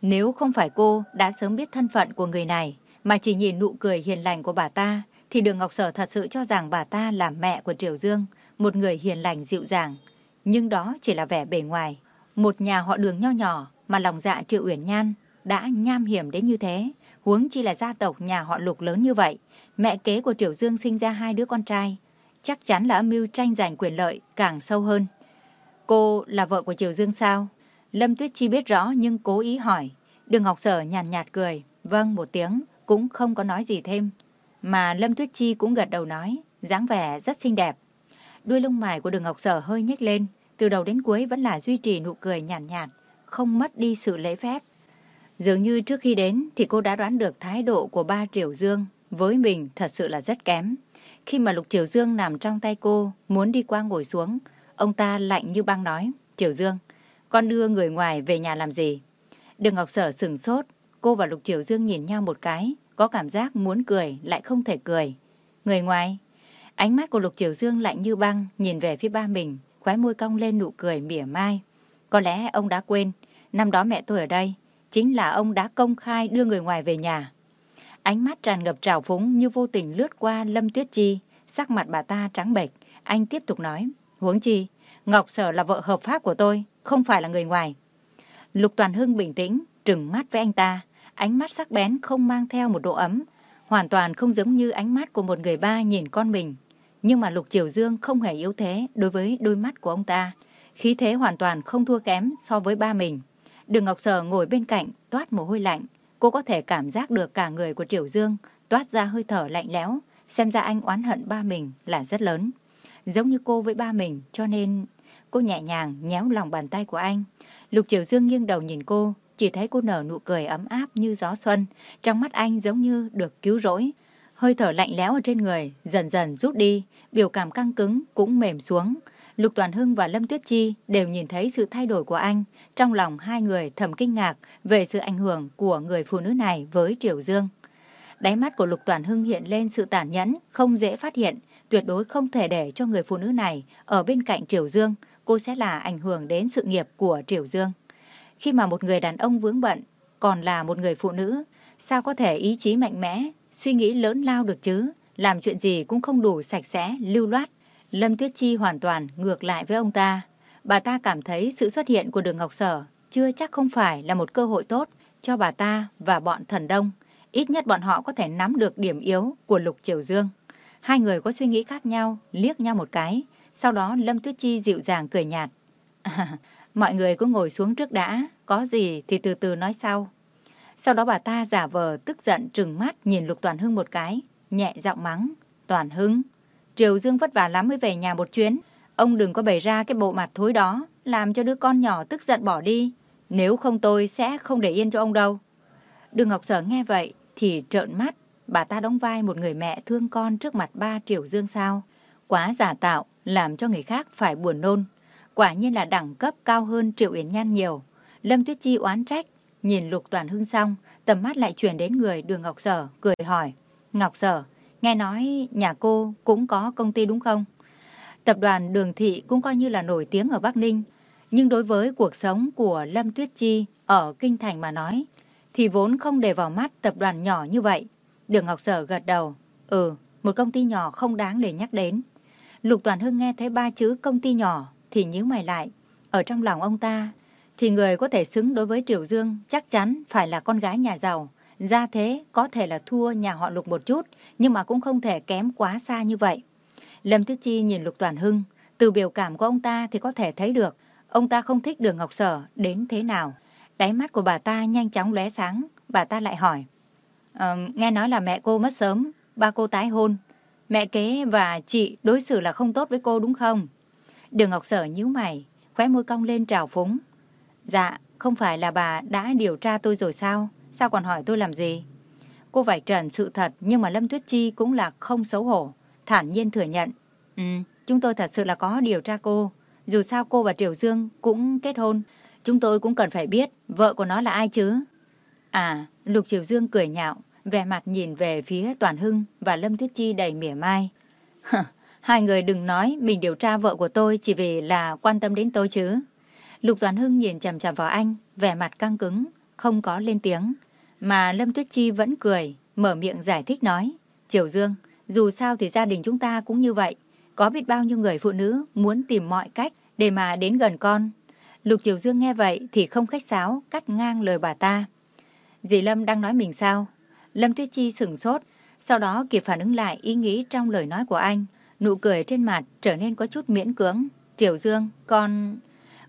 Speaker 1: Nếu không phải cô đã sớm biết thân phận của người này, mà chỉ nhìn nụ cười hiền lành của bà ta, thì đường Ngọc Sở thật sự cho rằng bà ta là mẹ của Triều Dương, một người hiền lành dịu dàng. Nhưng đó chỉ là vẻ bề ngoài. Một nhà họ đường nho nhỏ mà lòng dạ Triệu Uyển Nhan đã nham hiểm đến như thế, huống chi là gia tộc nhà họ lục lớn như vậy. Mẹ kế của Triều Dương sinh ra hai đứa con trai, chắc chắn là âm mưu tranh giành quyền lợi càng sâu hơn. Cô là vợ của Triều Dương sao? Lâm Tuyết Chi biết rõ nhưng cố ý hỏi. Đường Ngọc Sở nhàn nhạt, nhạt cười. Vâng, một tiếng. cũng không có nói gì thêm. Mà Lâm Tuyết Chi cũng gật đầu nói, dáng vẻ rất xinh đẹp. Đuôi lông mày của đường Ngọc Sở hơi nhếch lên, từ đầu đến cuối vẫn là duy trì nụ cười nhàn nhạt, nhạt, không mất đi sự lễ phép. Dường như trước khi đến thì cô đã đoán được thái độ của ba Triều Dương với mình thật sự là rất kém. Khi mà Lục Triều Dương nằm trong tay cô, muốn đi qua ngồi xuống, ông ta lạnh như băng nói, Triều Dương, con đưa người ngoài về nhà làm gì? Đường Ngọc Sở sừng sốt, cô và Lục Triều Dương nhìn nhau một cái, có cảm giác muốn cười lại không thể cười. Người ngoài, ánh mắt của Lục Triều Dương lạnh như băng, nhìn về phía ba mình, khóe môi cong lên nụ cười mỉa mai. Có lẽ ông đã quên, năm đó mẹ tôi ở đây, chính là ông đã công khai đưa người ngoài về nhà. Ánh mắt tràn ngập trào phúng như vô tình lướt qua Lâm Tuyết Chi, sắc mặt bà ta trắng bệch. Anh tiếp tục nói, huống chi, Ngọc Sở là vợ hợp pháp của tôi, không phải là người ngoài. Lục Toàn Hưng bình tĩnh, trừng mắt với anh ta, ánh mắt sắc bén không mang theo một độ ấm, hoàn toàn không giống như ánh mắt của một người ba nhìn con mình. Nhưng mà Lục Triều Dương không hề yếu thế đối với đôi mắt của ông ta, khí thế hoàn toàn không thua kém so với ba mình. Đường Ngọc Sở ngồi bên cạnh, toát mồ hôi lạnh, cô có thể cảm giác được cả người của Triều Dương toát ra hơi thở lạnh lẽo, xem ra anh oán hận ba mình là rất lớn. Giống như cô với ba mình, cho nên cô nhẹ nhàng nhéo lòng bàn tay của anh. Lục Triều Dương nghiêng đầu nhìn cô, chỉ thấy cô nở nụ cười ấm áp như gió xuân, trong mắt anh giống như được cứu rỗi. Hơi thở lạnh lẽo ở trên người dần dần rút đi, biểu cảm căng cứng cũng mềm xuống. Lục Toàn Hưng và Lâm Tuyết Chi đều nhìn thấy sự thay đổi của anh. Trong lòng hai người thầm kinh ngạc về sự ảnh hưởng của người phụ nữ này với Triều Dương. Đáy mắt của Lục Toàn Hưng hiện lên sự tàn nhẫn, không dễ phát hiện, tuyệt đối không thể để cho người phụ nữ này ở bên cạnh Triều Dương, cô sẽ là ảnh hưởng đến sự nghiệp của Triều Dương. Khi mà một người đàn ông vướng bận, còn là một người phụ nữ, sao có thể ý chí mạnh mẽ, suy nghĩ lớn lao được chứ, làm chuyện gì cũng không đủ sạch sẽ, lưu loát. Lâm Tuyết Chi hoàn toàn ngược lại với ông ta. Bà ta cảm thấy sự xuất hiện của đường Ngọc Sở chưa chắc không phải là một cơ hội tốt cho bà ta và bọn thần đông. Ít nhất bọn họ có thể nắm được điểm yếu của Lục Triều Dương. Hai người có suy nghĩ khác nhau, liếc nhau một cái. Sau đó Lâm Tuyết Chi dịu dàng cười nhạt. mọi người cứ ngồi xuống trước đã, có gì thì từ từ nói sau. Sau đó bà ta giả vờ tức giận trừng mắt nhìn Lục Toàn Hưng một cái, nhẹ giọng mắng. Toàn Hưng, Triều Dương vất vả lắm mới về nhà một chuyến. Ông đừng có bày ra cái bộ mặt thối đó, làm cho đứa con nhỏ tức giận bỏ đi. Nếu không tôi sẽ không để yên cho ông đâu. Đường Ngọc Sở nghe vậy thì trợn mắt. Bà ta đóng vai một người mẹ thương con trước mặt ba Triều Dương sao. Quá giả tạo, làm cho người khác phải buồn nôn. Quả nhiên là đẳng cấp cao hơn Triệu Yến Nhan nhiều. Lâm Tuyết Chi oán trách, nhìn Lục Toàn Hưng xong, tầm mắt lại chuyển đến người đường Ngọc Sở, cười hỏi. Ngọc Sở, nghe nói nhà cô cũng có công ty đúng không? Tập đoàn Đường Thị cũng coi như là nổi tiếng ở Bắc Ninh. Nhưng đối với cuộc sống của Lâm Tuyết Chi ở Kinh Thành mà nói, thì vốn không để vào mắt tập đoàn nhỏ như vậy. Đường Ngọc Sở gật đầu. Ừ, một công ty nhỏ không đáng để nhắc đến. Lục Toàn Hưng nghe thấy ba chữ công ty nhỏ thì nhíu mày lại. Ở trong lòng ông ta, thì người có thể xứng đối với Triều Dương chắc chắn phải là con gái nhà giàu. gia thế có thể là thua nhà họ Lục một chút, nhưng mà cũng không thể kém quá xa như vậy. Lâm Tuyết Chi nhìn Lục Toàn Hưng, từ biểu cảm của ông ta thì có thể thấy được, ông ta không thích đường Ngọc Sở đến thế nào. Đáy mắt của bà ta nhanh chóng lóe sáng, bà ta lại hỏi. Uh, nghe nói là mẹ cô mất sớm, ba cô tái hôn. Mẹ kế và chị đối xử là không tốt với cô đúng không? Đường Ngọc Sở nhíu mày, khóe môi cong lên trào phúng. Dạ, không phải là bà đã điều tra tôi rồi sao? Sao còn hỏi tôi làm gì? Cô vạch trần sự thật nhưng mà Lâm Tuyết Chi cũng là không xấu hổ, thản nhiên thừa nhận. Ừ, chúng tôi thật sự là có điều tra cô. Dù sao cô và Triều Dương cũng kết hôn, chúng tôi cũng cần phải biết vợ của nó là ai chứ. À, Lục Triều Dương cười nhạo, vẻ mặt nhìn về phía Toàn Hưng và Lâm Tuyết Chi đầy mỉa mai. Hai người đừng nói mình điều tra vợ của tôi chỉ vì là quan tâm đến tôi chứ. Lục Toàn Hưng nhìn chằm chằm vào anh, vẻ mặt căng cứng, không có lên tiếng. Mà Lâm Tuyết Chi vẫn cười, mở miệng giải thích nói. Triều Dương, dù sao thì gia đình chúng ta cũng như vậy. Có biết bao nhiêu người phụ nữ muốn tìm mọi cách để mà đến gần con. Lục Triều Dương nghe vậy thì không khách sáo, cắt ngang lời bà ta. Dì Lâm đang nói mình sao? Lâm Tuyết Chi sửng sốt, sau đó kịp phản ứng lại ý nghĩ trong lời nói của anh. Nụ cười trên mặt trở nên có chút miễn cưỡng. Triều Dương, con...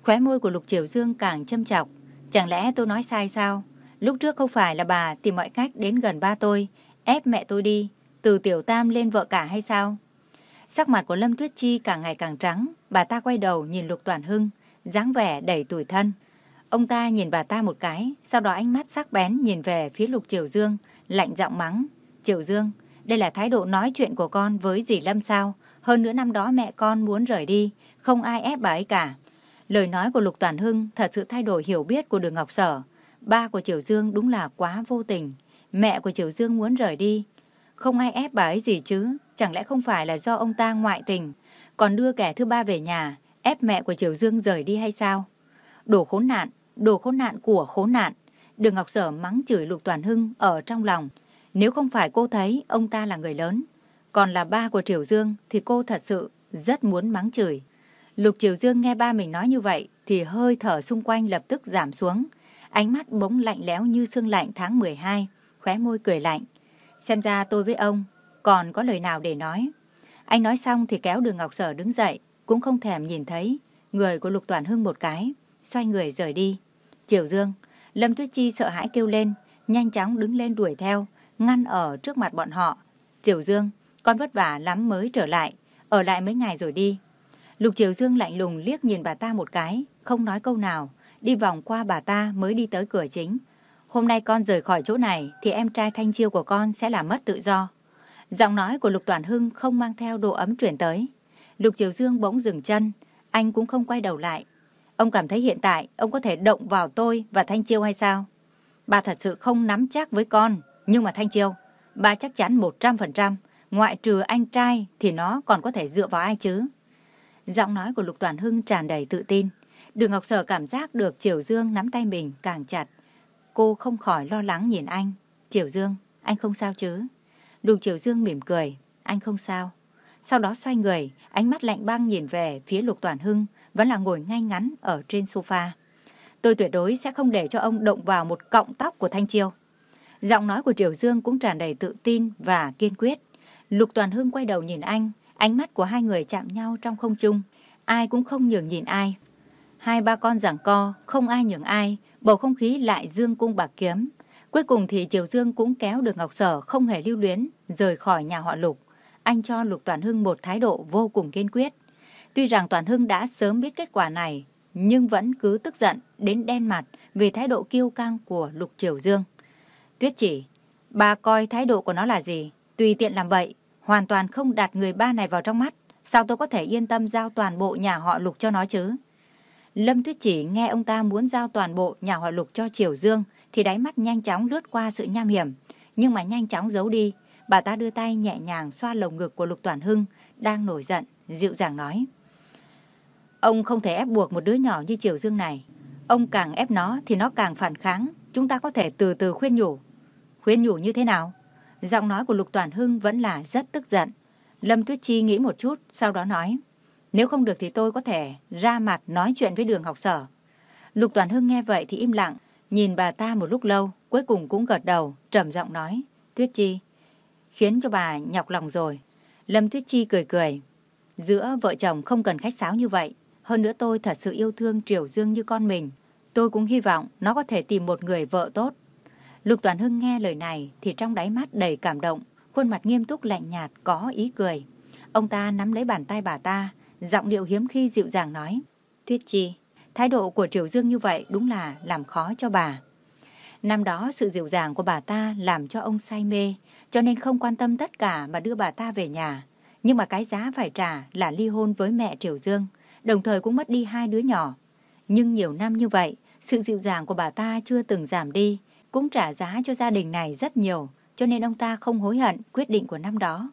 Speaker 1: Khóe môi của Lục Triều Dương càng châm chọc. Chẳng lẽ tôi nói sai sao? Lúc trước không phải là bà tìm mọi cách đến gần ba tôi, ép mẹ tôi đi, từ tiểu tam lên vợ cả hay sao? Sắc mặt của Lâm Tuyết Chi càng ngày càng trắng, bà ta quay đầu nhìn Lục Toàn Hưng, dáng vẻ đầy tủi thân. Ông ta nhìn bà ta một cái, sau đó ánh mắt sắc bén nhìn về phía Lục Triều Dương, lạnh giọng mắng. Triều Dương, đây là thái độ nói chuyện của con với dì Lâm sao? Hơn nữa năm đó mẹ con muốn rời đi, không ai ép bà ấy cả. Lời nói của Lục Toàn Hưng thật sự thay đổi hiểu biết của Đường Ngọc Sở. Ba của Triều Dương đúng là quá vô tình. Mẹ của Triều Dương muốn rời đi. Không ai ép bà ấy gì chứ. Chẳng lẽ không phải là do ông ta ngoại tình, còn đưa kẻ thứ ba về nhà, ép mẹ của Triều Dương rời đi hay sao? Đồ khốn nạn, đồ khốn nạn của khốn nạn. Đường Ngọc Sở mắng chửi Lục Toàn Hưng ở trong lòng. Nếu không phải cô thấy ông ta là người lớn, còn là ba của Triều Dương thì cô thật sự rất muốn mắng chửi. Lục Triều Dương nghe ba mình nói như vậy thì hơi thở xung quanh lập tức giảm xuống. Ánh mắt bỗng lạnh lẽo như sương lạnh tháng 12, khóe môi cười lạnh. Xem ra tôi với ông còn có lời nào để nói. Anh nói xong thì kéo đường Ngọc Sở đứng dậy, cũng không thèm nhìn thấy người của Lục Toàn Hưng một cái, xoay người rời đi. Triều Dương, Lâm Tuyết Chi sợ hãi kêu lên, nhanh chóng đứng lên đuổi theo, ngăn ở trước mặt bọn họ. Triều Dương, con vất vả lắm mới trở lại, ở lại mấy ngày rồi đi. Lục Triều Dương lạnh lùng liếc nhìn bà ta một cái, không nói câu nào, đi vòng qua bà ta mới đi tới cửa chính. Hôm nay con rời khỏi chỗ này thì em trai Thanh Chiêu của con sẽ làm mất tự do. Giọng nói của Lục Toàn Hưng không mang theo độ ấm chuyển tới. Lục Triều Dương bỗng dừng chân, anh cũng không quay đầu lại. Ông cảm thấy hiện tại ông có thể động vào tôi và Thanh Chiêu hay sao? Bà thật sự không nắm chắc với con, nhưng mà Thanh Chiêu, bà chắc chắn 100%, ngoại trừ anh trai thì nó còn có thể dựa vào ai chứ? Giọng nói của Lục Toàn Hưng tràn đầy tự tin. Đường Ngọc Sở cảm giác được Triều Dương nắm tay mình càng chặt. Cô không khỏi lo lắng nhìn anh. Triều Dương, anh không sao chứ? đường Triều Dương mỉm cười. Anh không sao. Sau đó xoay người, ánh mắt lạnh băng nhìn về phía Lục Toàn Hưng, vẫn là ngồi ngay ngắn ở trên sofa. Tôi tuyệt đối sẽ không để cho ông động vào một cọng tóc của Thanh Chiêu. Giọng nói của Triều Dương cũng tràn đầy tự tin và kiên quyết. Lục Toàn Hưng quay đầu nhìn anh, ánh mắt của hai người chạm nhau trong không trung. Ai cũng không nhường nhìn ai. Hai ba con giảng co, không ai nhường ai, bầu không khí lại dương cung bạc kiếm. Cuối cùng thì Triều Dương cũng kéo được Ngọc Sở không hề lưu luyến, rời khỏi nhà họ Lục. Anh cho Lục Toàn Hưng một thái độ vô cùng kiên quyết. Tuy rằng Toàn Hưng đã sớm biết kết quả này, nhưng vẫn cứ tức giận đến đen mặt vì thái độ kiêu căng của Lục Triều Dương. Tuyết chỉ, bà coi thái độ của nó là gì? Tùy tiện làm vậy, hoàn toàn không đặt người ba này vào trong mắt. Sao tôi có thể yên tâm giao toàn bộ nhà họ Lục cho nó chứ? Lâm Tuyết chỉ nghe ông ta muốn giao toàn bộ nhà họ Lục cho Triều Dương thì đáy mắt nhanh chóng lướt qua sự nham hiểm, nhưng mà nhanh chóng giấu đi. Bà ta đưa tay nhẹ nhàng xoa lồng ngực của Lục Toàn Hưng, đang nổi giận, dịu dàng nói. Ông không thể ép buộc một đứa nhỏ như Triều Dương này. Ông càng ép nó thì nó càng phản kháng. Chúng ta có thể từ từ khuyên nhủ. Khuyên nhủ như thế nào? Giọng nói của Lục Toàn Hưng vẫn là rất tức giận. Lâm Tuyết Chi nghĩ một chút, sau đó nói. Nếu không được thì tôi có thể ra mặt nói chuyện với đường học sở. Lục Toàn Hưng nghe vậy thì im lặng, nhìn bà ta một lúc lâu, cuối cùng cũng gật đầu, trầm giọng nói. Tuyết Chi, khiến cho bà nhọc lòng rồi. Lâm Tuyết Chi cười cười. Giữa vợ chồng không cần khách sáo như vậy. Hơn nữa tôi thật sự yêu thương Triều Dương như con mình. Tôi cũng hy vọng nó có thể tìm một người vợ tốt. Lục Toàn Hưng nghe lời này thì trong đáy mắt đầy cảm động, khuôn mặt nghiêm túc lạnh nhạt có ý cười. Ông ta nắm lấy bàn tay bà ta, giọng điệu hiếm khi dịu dàng nói. Tuyết Chi, thái độ của Triều Dương như vậy đúng là làm khó cho bà. Năm đó sự dịu dàng của bà ta làm cho ông say mê, cho nên không quan tâm tất cả mà đưa bà ta về nhà. Nhưng mà cái giá phải trả là ly hôn với mẹ Triều Dương, đồng thời cũng mất đi hai đứa nhỏ. Nhưng nhiều năm như vậy, sự dịu dàng của bà ta chưa từng giảm đi, cũng trả giá cho gia đình này rất nhiều, cho nên ông ta không hối hận quyết định của năm đó.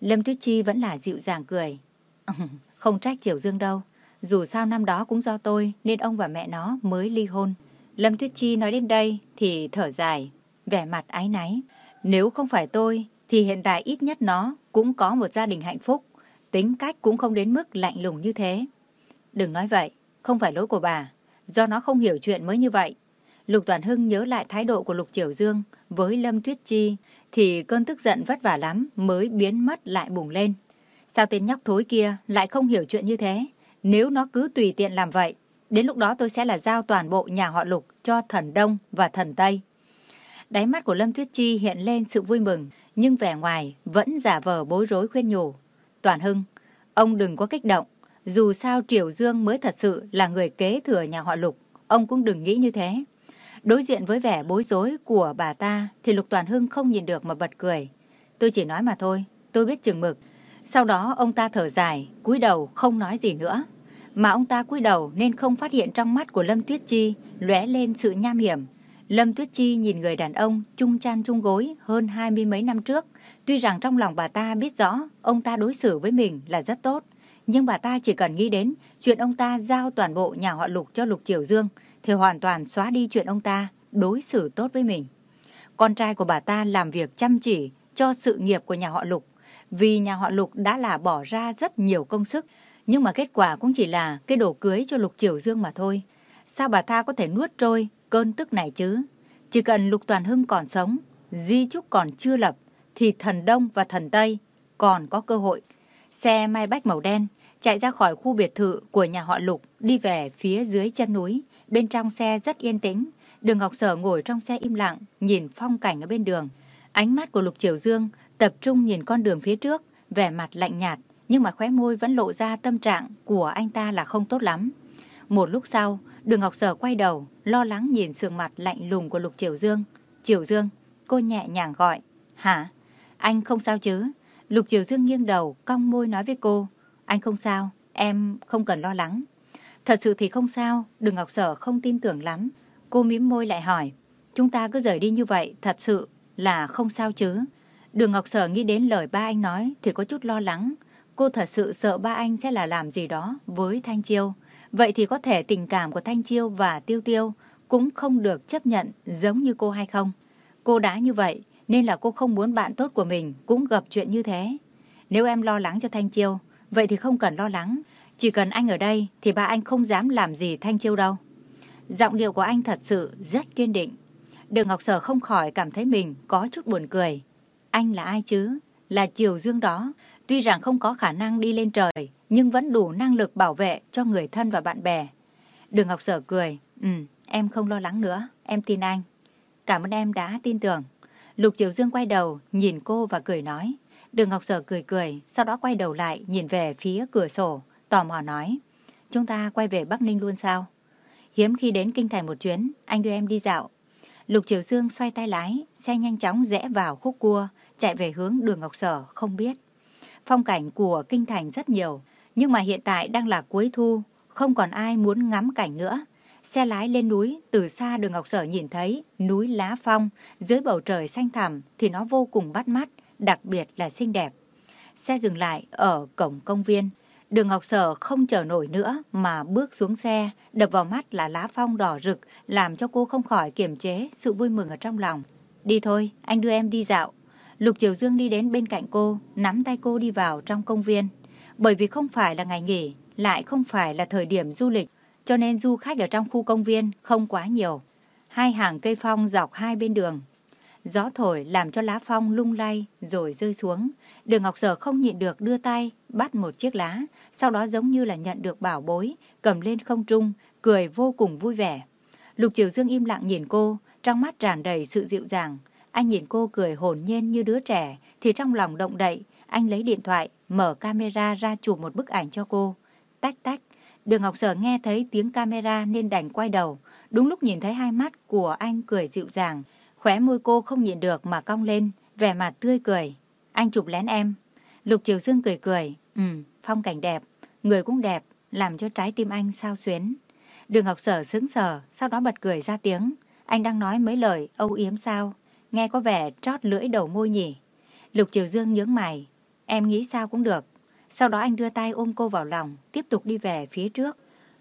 Speaker 1: Lâm Tuyết Chi vẫn là dịu dàng cười. không trách Tiểu Dương đâu, dù sao năm đó cũng do tôi nên ông và mẹ nó mới ly hôn. Lâm Tuyết Chi nói đến đây thì thở dài, vẻ mặt ái náy. Nếu không phải tôi thì hiện tại ít nhất nó cũng có một gia đình hạnh phúc, tính cách cũng không đến mức lạnh lùng như thế. Đừng nói vậy, không phải lỗi của bà, do nó không hiểu chuyện mới như vậy. Lục Toàn Hưng nhớ lại thái độ của Lục Triều Dương với Lâm Tuyết Chi thì cơn tức giận vất vả lắm mới biến mất lại bùng lên. Sao tên nhóc thối kia lại không hiểu chuyện như thế? Nếu nó cứ tùy tiện làm vậy, đến lúc đó tôi sẽ là giao toàn bộ nhà họ Lục cho thần Đông và thần Tây. Đáy mắt của Lâm Tuyết Chi hiện lên sự vui mừng, nhưng vẻ ngoài vẫn giả vờ bối rối khuyên nhủ. Toàn Hưng, ông đừng có kích động. Dù sao Triều Dương mới thật sự là người kế thừa nhà họ Lục, ông cũng đừng nghĩ như thế. Đối diện với vẻ bối rối của bà ta thì Lục Toàn Hưng không nhìn được mà bật cười. Tôi chỉ nói mà thôi, tôi biết chừng mực. Sau đó ông ta thở dài, cúi đầu không nói gì nữa. Mà ông ta cúi đầu nên không phát hiện trong mắt của Lâm Tuyết Chi lóe lên sự nham hiểm. Lâm Tuyết Chi nhìn người đàn ông chung chan chung gối hơn hai mươi mấy năm trước. Tuy rằng trong lòng bà ta biết rõ ông ta đối xử với mình là rất tốt, nhưng bà ta chỉ cần nghĩ đến chuyện ông ta giao toàn bộ nhà họ Lục cho Lục Triều Dương thì hoàn toàn xóa đi chuyện ông ta đối xử tốt với mình. Con trai của bà ta làm việc chăm chỉ cho sự nghiệp của nhà họ Lục, vì nhà họ Lục đã là bỏ ra rất nhiều công sức, nhưng mà kết quả cũng chỉ là cái đồ cưới cho Lục Triều Dương mà thôi. Sao bà ta có thể nuốt trôi cơn tức này chứ? Chỉ cần Lục Toàn Hưng còn sống, di trúc còn chưa lập, thì thần Đông và thần Tây còn có cơ hội. Xe may bách màu đen chạy ra khỏi khu biệt thự của nhà họ Lục đi về phía dưới chân núi. Bên trong xe rất yên tĩnh. Đường Ngọc Sở ngồi trong xe im lặng, nhìn phong cảnh ở bên đường. Ánh mắt của Lục Triều Dương tập trung nhìn con đường phía trước, vẻ mặt lạnh nhạt, nhưng mà khóe môi vẫn lộ ra tâm trạng của anh ta là không tốt lắm. Một lúc sau, Đường Ngọc Sở quay đầu, lo lắng nhìn sườn mặt lạnh lùng của Lục Triều Dương. Triều Dương, cô nhẹ nhàng gọi. Hả? Anh không sao chứ? Lục Triều Dương nghiêng đầu, cong môi nói với cô. Anh không sao, em không cần lo lắng. Thật sự thì không sao, Đường Ngọc Sở không tin tưởng lắm. Cô mím môi lại hỏi. Chúng ta cứ rời đi như vậy, thật sự là không sao chứ? Đường Ngọc Sở nghĩ đến lời ba anh nói thì có chút lo lắng. Cô thật sự sợ ba anh sẽ là làm gì đó với Thanh Chiêu. Vậy thì có thể tình cảm của Thanh Chiêu và Tiêu Tiêu cũng không được chấp nhận giống như cô hay không? Cô đã như vậy nên là cô không muốn bạn tốt của mình cũng gặp chuyện như thế. Nếu em lo lắng cho Thanh Chiêu, vậy thì không cần lo lắng. Chỉ cần anh ở đây thì ba anh không dám làm gì Thanh Chiêu đâu. Giọng điệu của anh thật sự rất kiên định. Đường Ngọc Sở không khỏi cảm thấy mình có chút buồn cười. Anh là ai chứ? Là Triều Dương đó. Tuy rằng không có khả năng đi lên trời, nhưng vẫn đủ năng lực bảo vệ cho người thân và bạn bè. Đường Ngọc Sở cười. Ừ, em không lo lắng nữa. Em tin anh. Cảm ơn em đã tin tưởng. Lục Triều Dương quay đầu, nhìn cô và cười nói. Đường Ngọc Sở cười cười, sau đó quay đầu lại, nhìn về phía cửa sổ, tò mò nói. Chúng ta quay về Bắc Ninh luôn sao? Hiếm khi đến Kinh Thành một chuyến, anh đưa em đi dạo. Lục Triều Dương xoay tay lái, xe nhanh chóng rẽ vào khúc cua, chạy về hướng đường Ngọc Sở, không biết. Phong cảnh của Kinh Thành rất nhiều, nhưng mà hiện tại đang là cuối thu, không còn ai muốn ngắm cảnh nữa. Xe lái lên núi, từ xa đường Ngọc Sở nhìn thấy núi Lá Phong, dưới bầu trời xanh thẳm thì nó vô cùng bắt mắt, đặc biệt là xinh đẹp. Xe dừng lại ở cổng công viên. Đường Ngọc Sở không chờ nổi nữa mà bước xuống xe, đập vào mắt là lá phong đỏ rực, làm cho cô không khỏi kiềm chế sự vui mừng ở trong lòng. Đi thôi, anh đưa em đi dạo. Lục Triều Dương đi đến bên cạnh cô, nắm tay cô đi vào trong công viên. Bởi vì không phải là ngày nghỉ, lại không phải là thời điểm du lịch, cho nên du khách ở trong khu công viên không quá nhiều. Hai hàng cây phong dọc hai bên đường. Gió thổi làm cho lá phong lung lay rồi rơi xuống. Đường Ngọc Sở không nhịn được đưa tay, bắt một chiếc lá, sau đó giống như là nhận được bảo bối, cầm lên không trung, cười vô cùng vui vẻ. Lục Triều Dương im lặng nhìn cô, trong mắt tràn đầy sự dịu dàng. Anh nhìn cô cười hồn nhiên như đứa trẻ, thì trong lòng động đậy, anh lấy điện thoại, mở camera ra chụp một bức ảnh cho cô. Tách tách, đường Ngọc Sở nghe thấy tiếng camera nên đành quay đầu. Đúng lúc nhìn thấy hai mắt của anh cười dịu dàng, khóe môi cô không nhịn được mà cong lên, vẻ mặt tươi cười. Anh chụp lén em. Lục Triều Dương cười cười, ừ, phong cảnh đẹp, người cũng đẹp, làm cho trái tim anh sao xuyến. Đường Ngọc Sở sững sờ, sau đó bật cười ra tiếng. Anh đang nói mấy lời âu yếm sao? Nghe có vẻ trót lưỡi đầu môi nhỉ. Lục Triều Dương nhướng mày. Em nghĩ sao cũng được. Sau đó anh đưa tay ôm cô vào lòng, tiếp tục đi về phía trước.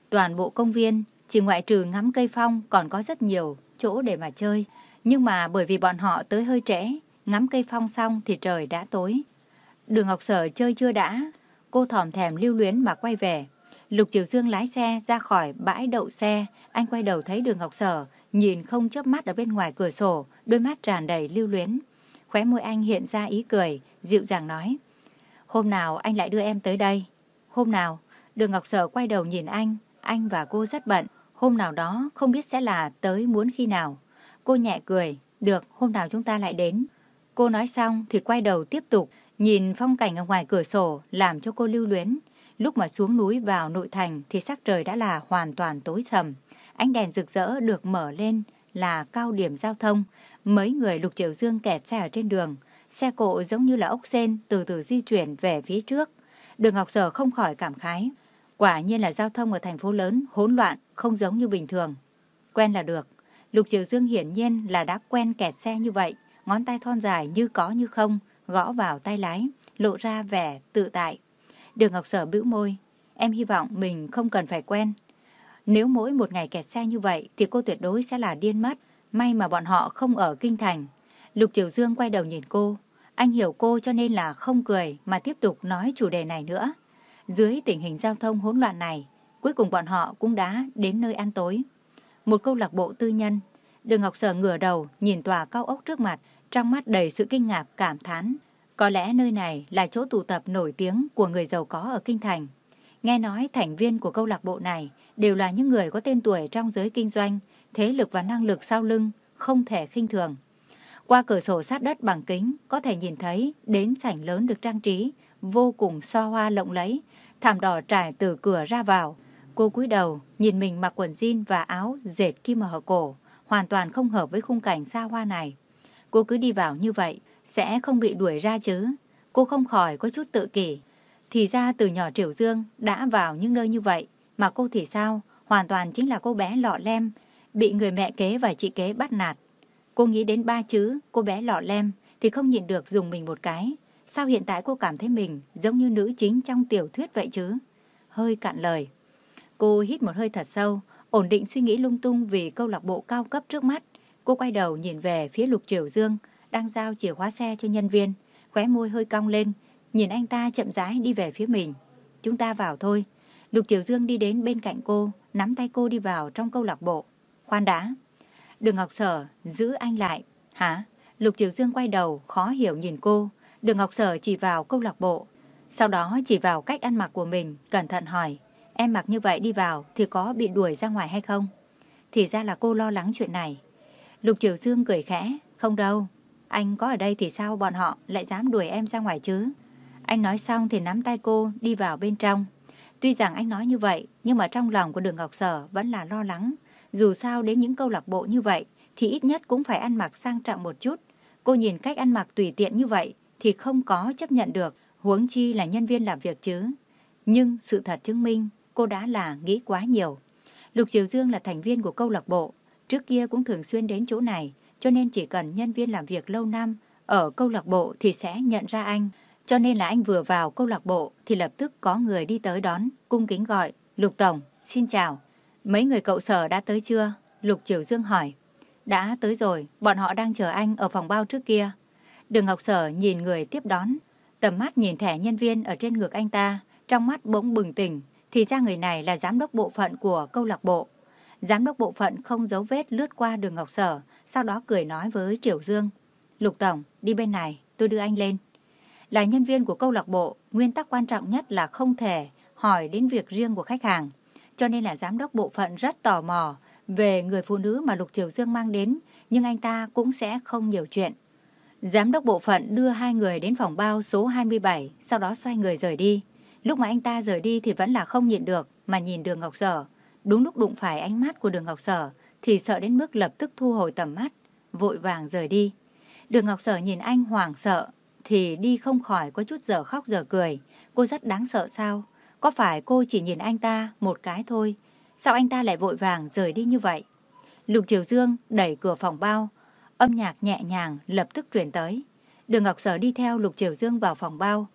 Speaker 1: Toàn bộ công viên, chỉ ngoại trừ ngắm cây phong còn có rất nhiều chỗ để mà chơi. Nhưng mà bởi vì bọn họ tới hơi trễ, ngắm cây phong xong thì trời đã tối. Đường Ngọc Sở chơi chưa đã, cô thòm thèm lưu luyến mà quay về. Lục Triều Dương lái xe ra khỏi bãi đậu xe, anh quay đầu thấy đường Ngọc Sở, nhìn không chớp mắt ở bên ngoài cửa sổ, đôi mắt tràn đầy lưu luyến. Khóe môi anh hiện ra ý cười, dịu dàng nói. Hôm nào anh lại đưa em tới đây. Hôm nào, đường Ngọc Sở quay đầu nhìn anh, anh và cô rất bận. Hôm nào đó không biết sẽ là tới muốn khi nào. Cô nhẹ cười, Được, hôm nào chúng ta lại đến. Cô nói xong thì quay đầu tiếp tục, nhìn phong cảnh ở ngoài cửa sổ làm cho cô lưu luyến. Lúc mà xuống núi vào nội thành thì sắc trời đã là hoàn toàn tối sầm. Ánh đèn rực rỡ được mở lên là cao điểm giao thông. Mấy người lục triều dương kẹt xe ở trên đường. Xe cộ giống như là ốc sen từ từ di chuyển về phía trước. Đường Ngọc Sở không khỏi cảm khái. Quả nhiên là giao thông ở thành phố lớn hỗn loạn, không giống như bình thường. Quen là được. Lục Triều Dương hiển nhiên là đã quen kẹt xe như vậy, ngón tay thon dài như có như không, gõ vào tay lái, lộ ra vẻ tự tại. Đường Ngọc Sở bĩu môi, em hy vọng mình không cần phải quen. Nếu mỗi một ngày kẹt xe như vậy thì cô tuyệt đối sẽ là điên mất. May mà bọn họ không ở kinh thành. Lục Triều Dương quay đầu nhìn cô. Anh hiểu cô cho nên là không cười mà tiếp tục nói chủ đề này nữa. Dưới tình hình giao thông hỗn loạn này, cuối cùng bọn họ cũng đã đến nơi ăn tối. Một câu lạc bộ tư nhân. Đường Ngọc Sở ngửa đầu nhìn tòa cao ốc trước mặt, trong mắt đầy sự kinh ngạc cảm thán. Có lẽ nơi này là chỗ tụ tập nổi tiếng của người giàu có ở Kinh Thành. Nghe nói thành viên của câu lạc bộ này đều là những người có tên tuổi trong giới kinh doanh, thế lực và năng lực sau lưng, không thể khinh thường. Qua cửa sổ sát đất bằng kính, có thể nhìn thấy đến sảnh lớn được trang trí, vô cùng so hoa lộng lẫy, thảm đỏ trải từ cửa ra vào. Cô cúi đầu, nhìn mình mặc quần jean và áo dệt kim ở cổ, hoàn toàn không hợp với khung cảnh xa hoa này. Cô cứ đi vào như vậy, sẽ không bị đuổi ra chứ. Cô không khỏi có chút tự kỷ. Thì ra từ nhỏ Triều Dương đã vào những nơi như vậy, mà cô thì sao? Hoàn toàn chính là cô bé lọ lem, bị người mẹ kế và chị kế bắt nạt. Cô nghĩ đến ba chữ, cô bé lọ lem, thì không nhịn được dùng mình một cái. Sao hiện tại cô cảm thấy mình giống như nữ chính trong tiểu thuyết vậy chứ? Hơi cạn lời. Cô hít một hơi thật sâu, ổn định suy nghĩ lung tung vì câu lạc bộ cao cấp trước mắt. Cô quay đầu nhìn về phía Lục Triều Dương, đang giao chìa khóa xe cho nhân viên. Khóe môi hơi cong lên, nhìn anh ta chậm rãi đi về phía mình. Chúng ta vào thôi. Lục Triều Dương đi đến bên cạnh cô, nắm tay cô đi vào trong câu lạc bộ. Khoan đã. Đường Ngọc Sở giữ anh lại. Hả? Lục Triều Dương quay đầu, khó hiểu nhìn cô. Đường Ngọc Sở chỉ vào câu lạc bộ. Sau đó chỉ vào cách ăn mặc của mình, cẩn thận hỏi. Em mặc như vậy đi vào thì có bị đuổi ra ngoài hay không? Thì ra là cô lo lắng chuyện này. Lục Triều Dương cười khẽ. Không đâu. Anh có ở đây thì sao bọn họ lại dám đuổi em ra ngoài chứ? Anh nói xong thì nắm tay cô đi vào bên trong. Tuy rằng anh nói như vậy, nhưng mà trong lòng của đường Ngọc Sở vẫn là lo lắng. Dù sao đến những câu lạc bộ như vậy, thì ít nhất cũng phải ăn mặc sang trọng một chút. Cô nhìn cách ăn mặc tùy tiện như vậy, thì không có chấp nhận được, huống chi là nhân viên làm việc chứ. Nhưng sự thật chứng minh, cô đã là nghĩ quá nhiều. Lục Triều Dương là thành viên của câu lạc bộ, trước kia cũng thường xuyên đến chỗ này, cho nên chỉ cần nhân viên làm việc lâu năm ở câu lạc bộ thì sẽ nhận ra anh. Cho nên là anh vừa vào câu lạc bộ thì lập tức có người đi tới đón, cung kính gọi, Lục Tổng, xin chào. Mấy người cậu sở đã tới chưa? Lục Triều Dương hỏi. Đã tới rồi, bọn họ đang chờ anh ở phòng bao trước kia. Đường Ngọc Sở nhìn người tiếp đón, tầm mắt nhìn thẻ nhân viên ở trên ngực anh ta, trong mắt bỗng bừng tỉnh, thì ra người này là giám đốc bộ phận của câu lạc bộ. Giám đốc bộ phận không giấu vết lướt qua đường Ngọc Sở, sau đó cười nói với Triều Dương. Lục Tổng, đi bên này, tôi đưa anh lên. Là nhân viên của câu lạc bộ, nguyên tắc quan trọng nhất là không thể hỏi đến việc riêng của khách hàng. Cho nên là giám đốc bộ phận rất tò mò về người phụ nữ mà Lục Triều Dương mang đến, nhưng anh ta cũng sẽ không nhiều chuyện. Giám đốc bộ phận đưa hai người đến phòng bao số 27, sau đó xoay người rời đi. Lúc mà anh ta rời đi thì vẫn là không nhịn được mà nhìn đường Ngọc Sở. Đúng lúc đụng phải ánh mắt của đường Ngọc Sở thì sợ đến mức lập tức thu hồi tầm mắt, vội vàng rời đi. Đường Ngọc Sở nhìn anh hoảng sợ thì đi không khỏi có chút giờ khóc giờ cười. Cô rất đáng sợ sao? Có phải cô chỉ nhìn anh ta một cái thôi? Sao anh ta lại vội vàng rời đi như vậy? Lục Triều Dương đẩy cửa phòng bao, âm nhạc nhẹ nhàng lập tức truyền tới. Đường Ngọc Sở đi theo Lục Triều Dương vào phòng bao.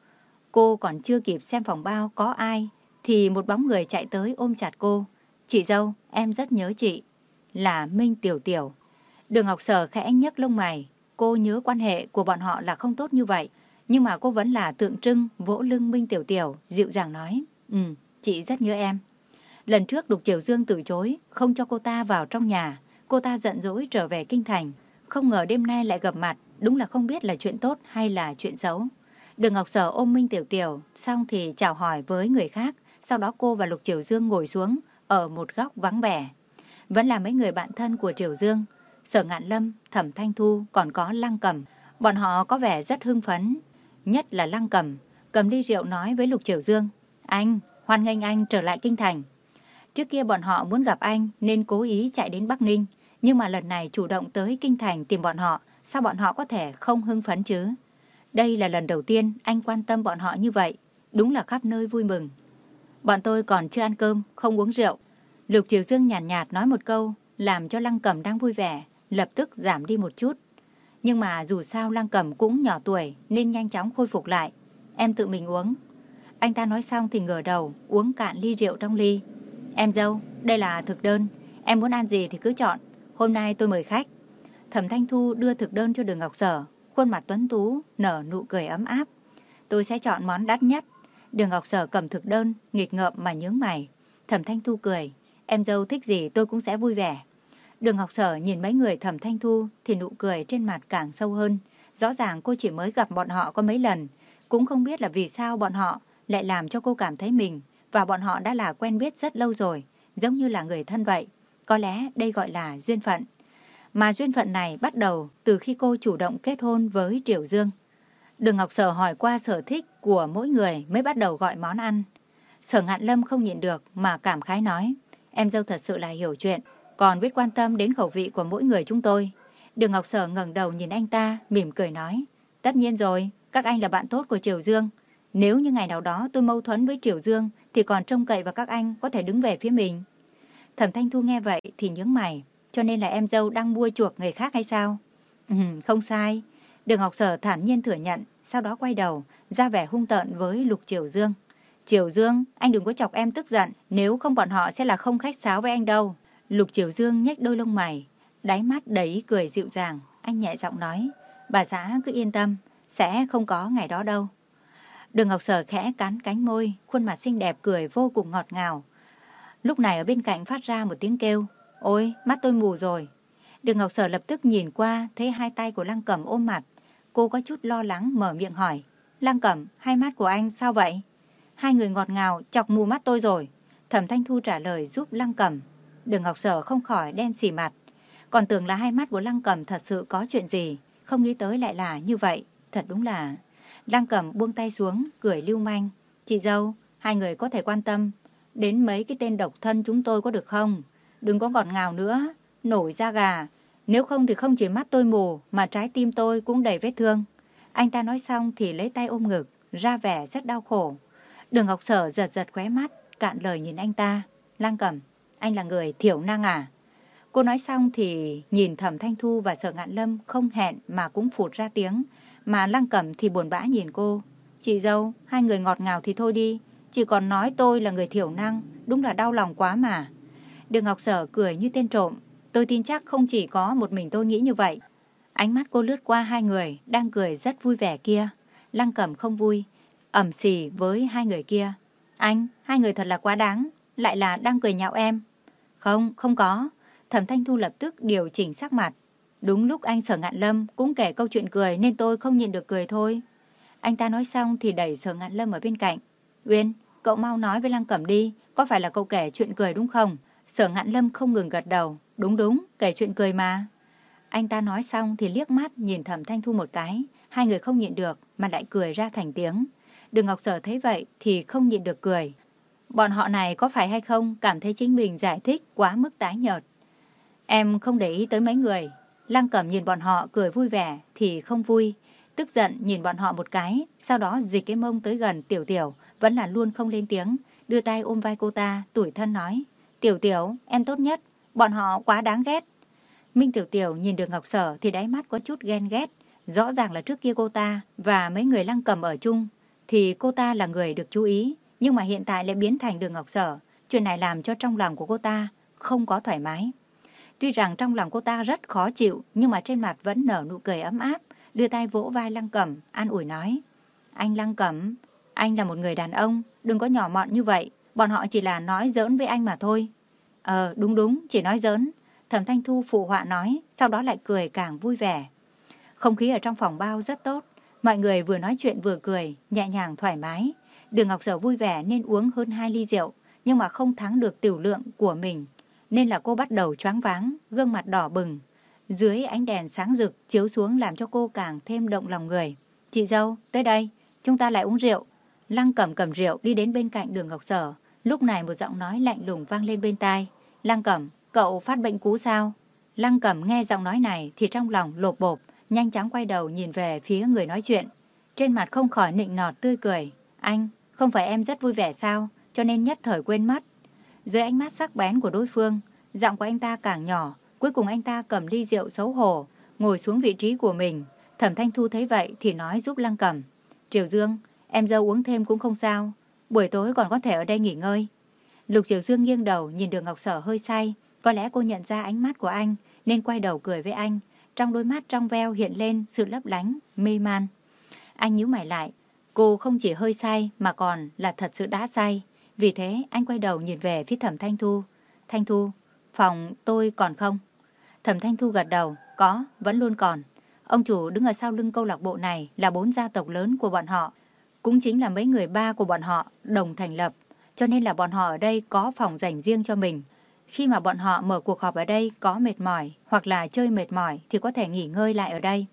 Speaker 1: Cô còn chưa kịp xem phòng bao có ai, thì một bóng người chạy tới ôm chặt cô. Chị dâu, em rất nhớ chị. Là Minh Tiểu Tiểu. Đường Ngọc Sở khẽ nhấc lông mày. Cô nhớ quan hệ của bọn họ là không tốt như vậy. Nhưng mà cô vẫn là tượng trưng vỗ lưng Minh Tiểu Tiểu, dịu dàng nói. Ừ, chị rất nhớ em. Lần trước Lục Triều Dương từ chối, không cho cô ta vào trong nhà. Cô ta giận dỗi trở về kinh thành. Không ngờ đêm nay lại gặp mặt, đúng là không biết là chuyện tốt hay là chuyện xấu. Đường Ngọc Sở ôm Minh Tiểu Tiểu, xong thì chào hỏi với người khác. Sau đó cô và Lục Triều Dương ngồi xuống ở một góc vắng vẻ. Vẫn là mấy người bạn thân của Triều Dương. Sở Ngạn Lâm, Thẩm Thanh Thu còn có Lăng Cầm. Bọn họ có vẻ rất hưng phấn. Nhất là Lăng Cầm, cầm ly rượu nói với Lục Triều Dương. Anh, hoan nghênh anh trở lại Kinh Thành. Trước kia bọn họ muốn gặp anh nên cố ý chạy đến Bắc Ninh. Nhưng mà lần này chủ động tới Kinh Thành tìm bọn họ, sao bọn họ có thể không hưng phấn chứ? Đây là lần đầu tiên anh quan tâm bọn họ như vậy. Đúng là khắp nơi vui mừng. Bọn tôi còn chưa ăn cơm, không uống rượu. Lục Triều Dương nhàn nhạt, nhạt nói một câu, làm cho Lăng Cầm đang vui vẻ, lập tức giảm đi một chút. Nhưng mà dù sao Lăng Cầm cũng nhỏ tuổi nên nhanh chóng khôi phục lại. Em tự mình uống. Anh ta nói xong thì ngửa đầu, uống cạn ly rượu trong ly. Em dâu, đây là thực đơn. Em muốn ăn gì thì cứ chọn. Hôm nay tôi mời khách. Thẩm Thanh Thu đưa thực đơn cho Đường Ngọc Sở. Khuôn mặt tuấn tú, nở nụ cười ấm áp. Tôi sẽ chọn món đắt nhất. Đường Ngọc Sở cầm thực đơn, nghịch ngợm mà nhướng mày. Thẩm Thanh Thu cười. Em dâu thích gì tôi cũng sẽ vui vẻ. Đường Ngọc Sở nhìn mấy người Thẩm Thanh Thu thì nụ cười trên mặt càng sâu hơn. Rõ ràng cô chỉ mới gặp bọn họ có mấy lần. Cũng không biết là vì sao bọn họ lại làm cho cô cảm thấy mình và bọn họ đã là quen biết rất lâu rồi, giống như là người thân vậy. Có lẽ đây gọi là duyên phận. Mà duyên phận này bắt đầu từ khi cô chủ động kết hôn với Triều Dương. Đường Ngọc Sở hỏi qua sở thích của mỗi người mới bắt đầu gọi món ăn. Sở Ngạn Lâm không nhịn được mà cảm khái nói, em dâu thật sự là hiểu chuyện, còn biết quan tâm đến khẩu vị của mỗi người chúng tôi. Đường Ngọc Sở ngẩng đầu nhìn anh ta, mỉm cười nói, tất nhiên rồi, các anh là bạn tốt của Triều Dương. Nếu như ngày nào đó tôi mâu thuẫn với Triều Dương thì còn trông cậy vào các anh có thể đứng về phía mình. Thẩm Thanh Thu nghe vậy thì nhướng mày, cho nên là em dâu đang mua chuộc người khác hay sao? Ừ, không sai. Đường Ngọc Sở thản nhiên thừa nhận, sau đó quay đầu, ra vẻ hung tợn với Lục Triều Dương. Triều Dương, anh đừng có chọc em tức giận, nếu không bọn họ sẽ là không khách sáo với anh đâu. Lục Triều Dương nhếch đôi lông mày, đáy mắt đầy cười dịu dàng, anh nhẹ giọng nói, bà xã cứ yên tâm, sẽ không có ngày đó đâu. Đường Ngọc Sở khẽ cắn cánh môi, khuôn mặt xinh đẹp cười vô cùng ngọt ngào. Lúc này ở bên cạnh phát ra một tiếng kêu, ôi, mắt tôi mù rồi. Đường Ngọc Sở lập tức nhìn qua, thấy hai tay của Lăng Cẩm ôm mặt. Cô có chút lo lắng mở miệng hỏi, Lăng Cẩm, hai mắt của anh sao vậy? Hai người ngọt ngào chọc mù mắt tôi rồi. Thẩm Thanh Thu trả lời giúp Lăng Cẩm. Đường Ngọc Sở không khỏi đen xỉ mặt. Còn tưởng là hai mắt của Lăng Cẩm thật sự có chuyện gì, không nghĩ tới lại là như vậy. Thật đúng là... Lăng Cẩm buông tay xuống, cười lưu manh. Chị dâu, hai người có thể quan tâm đến mấy cái tên độc thân chúng tôi có được không? Đừng có ngọt ngào nữa, nổi da gà. Nếu không thì không chỉ mắt tôi mù mà trái tim tôi cũng đầy vết thương. Anh ta nói xong thì lấy tay ôm ngực, ra vẻ rất đau khổ. Đường Ngọc Sở giật giật khóe mắt, cạn lời nhìn anh ta. Lăng Cẩm, anh là người thiểu năng à? Cô nói xong thì nhìn Thẩm Thanh Thu và Sở Ngạn Lâm không hẹn mà cũng phụt ra tiếng. Mà Lăng Cẩm thì buồn bã nhìn cô. Chị dâu, hai người ngọt ngào thì thôi đi. Chỉ còn nói tôi là người thiểu năng, đúng là đau lòng quá mà. Đường Ngọc Sở cười như tên trộm. Tôi tin chắc không chỉ có một mình tôi nghĩ như vậy. Ánh mắt cô lướt qua hai người đang cười rất vui vẻ kia. Lăng Cẩm không vui, ẩm xì với hai người kia. Anh, hai người thật là quá đáng, lại là đang cười nhạo em. Không, không có. Thẩm Thanh Thu lập tức điều chỉnh sắc mặt. Đúng lúc anh Sở Ngạn Lâm cũng kể câu chuyện cười nên tôi không nhìn được cười thôi. Anh ta nói xong thì đẩy Sở Ngạn Lâm ở bên cạnh. Uyên, cậu mau nói với Lăng Cẩm đi, có phải là cậu kể chuyện cười đúng không? Sở Ngạn Lâm không ngừng gật đầu. Đúng đúng, kể chuyện cười mà. Anh ta nói xong thì liếc mắt nhìn Thẩm Thanh Thu một cái. Hai người không nhịn được mà lại cười ra thành tiếng. Đường Ngọc Sở thấy vậy thì không nhịn được cười. Bọn họ này có phải hay không cảm thấy chính mình giải thích quá mức tái nhợt. Em không để ý tới mấy người. Lăng Cẩm nhìn bọn họ cười vui vẻ thì không vui. Tức giận nhìn bọn họ một cái, sau đó dịch cái mông tới gần Tiểu Tiểu, vẫn là luôn không lên tiếng, đưa tay ôm vai cô ta, tủi thân nói. Tiểu Tiểu, em tốt nhất, bọn họ quá đáng ghét. Minh Tiểu Tiểu nhìn được Ngọc Sở thì đáy mắt có chút ghen ghét. Rõ ràng là trước kia cô ta và mấy người lăng cầm ở chung thì cô ta là người được chú ý. Nhưng mà hiện tại lại biến thành đường Ngọc Sở. Chuyện này làm cho trong lòng của cô ta không có thoải mái. Tuy rằng trong lòng cô ta rất khó chịu nhưng mà trên mặt vẫn nở nụ cười ấm áp. Đưa tay vỗ vai Lăng Cẩm, an ủi nói. Anh Lăng Cẩm, anh là một người đàn ông, đừng có nhỏ mọn như vậy. Bọn họ chỉ là nói giỡn với anh mà thôi. Ờ, đúng đúng, chỉ nói giỡn. Thẩm Thanh Thu phụ họa nói, sau đó lại cười càng vui vẻ. Không khí ở trong phòng bao rất tốt. Mọi người vừa nói chuyện vừa cười, nhẹ nhàng thoải mái. Đường Ngọc Sở vui vẻ nên uống hơn hai ly rượu, nhưng mà không thắng được tiểu lượng của mình. Nên là cô bắt đầu choáng váng, gương mặt đỏ bừng. Dưới ánh đèn sáng rực chiếu xuống làm cho cô càng thêm động lòng người. Chị dâu, tới đây, chúng ta lại uống rượu. Lăng Cẩm cầm rượu đi đến bên cạnh đường Ngọc Sở. Lúc này một giọng nói lạnh lùng vang lên bên tai. Lăng Cẩm, cậu phát bệnh cú sao? Lăng Cẩm nghe giọng nói này thì trong lòng lột bộp, nhanh chóng quay đầu nhìn về phía người nói chuyện. Trên mặt không khỏi nịnh nọt tươi cười. Anh, không phải em rất vui vẻ sao, cho nên nhất thời quên mất. Dưới ánh mắt sắc bén của đối phương, giọng của anh ta càng nhỏ, cuối cùng anh ta cầm ly rượu xấu hổ, ngồi xuống vị trí của mình. Thẩm Thanh Thu thấy vậy thì nói giúp Lăng Cẩm. Triều Dương, em dâu uống thêm cũng không sao, buổi tối còn có thể ở đây nghỉ ngơi. Lục Diệu Dương nghiêng đầu nhìn đường Ngọc Sở hơi say, có lẽ cô nhận ra ánh mắt của anh nên quay đầu cười với anh. Trong đôi mắt trong veo hiện lên sự lấp lánh, mê man. Anh nhíu mày lại. Cô không chỉ hơi say mà còn là thật sự đã say. Vì thế anh quay đầu nhìn về phía thẩm Thanh Thu. Thanh Thu, phòng tôi còn không? Thẩm Thanh Thu gật đầu. Có, vẫn luôn còn. Ông chủ đứng ở sau lưng câu lạc bộ này là bốn gia tộc lớn của bọn họ. Cũng chính là mấy người ba của bọn họ đồng thành lập. Cho nên là bọn họ ở đây có phòng dành riêng cho mình. Khi mà bọn họ mở cuộc họp ở đây có mệt mỏi hoặc là chơi mệt mỏi thì có thể nghỉ ngơi lại ở đây.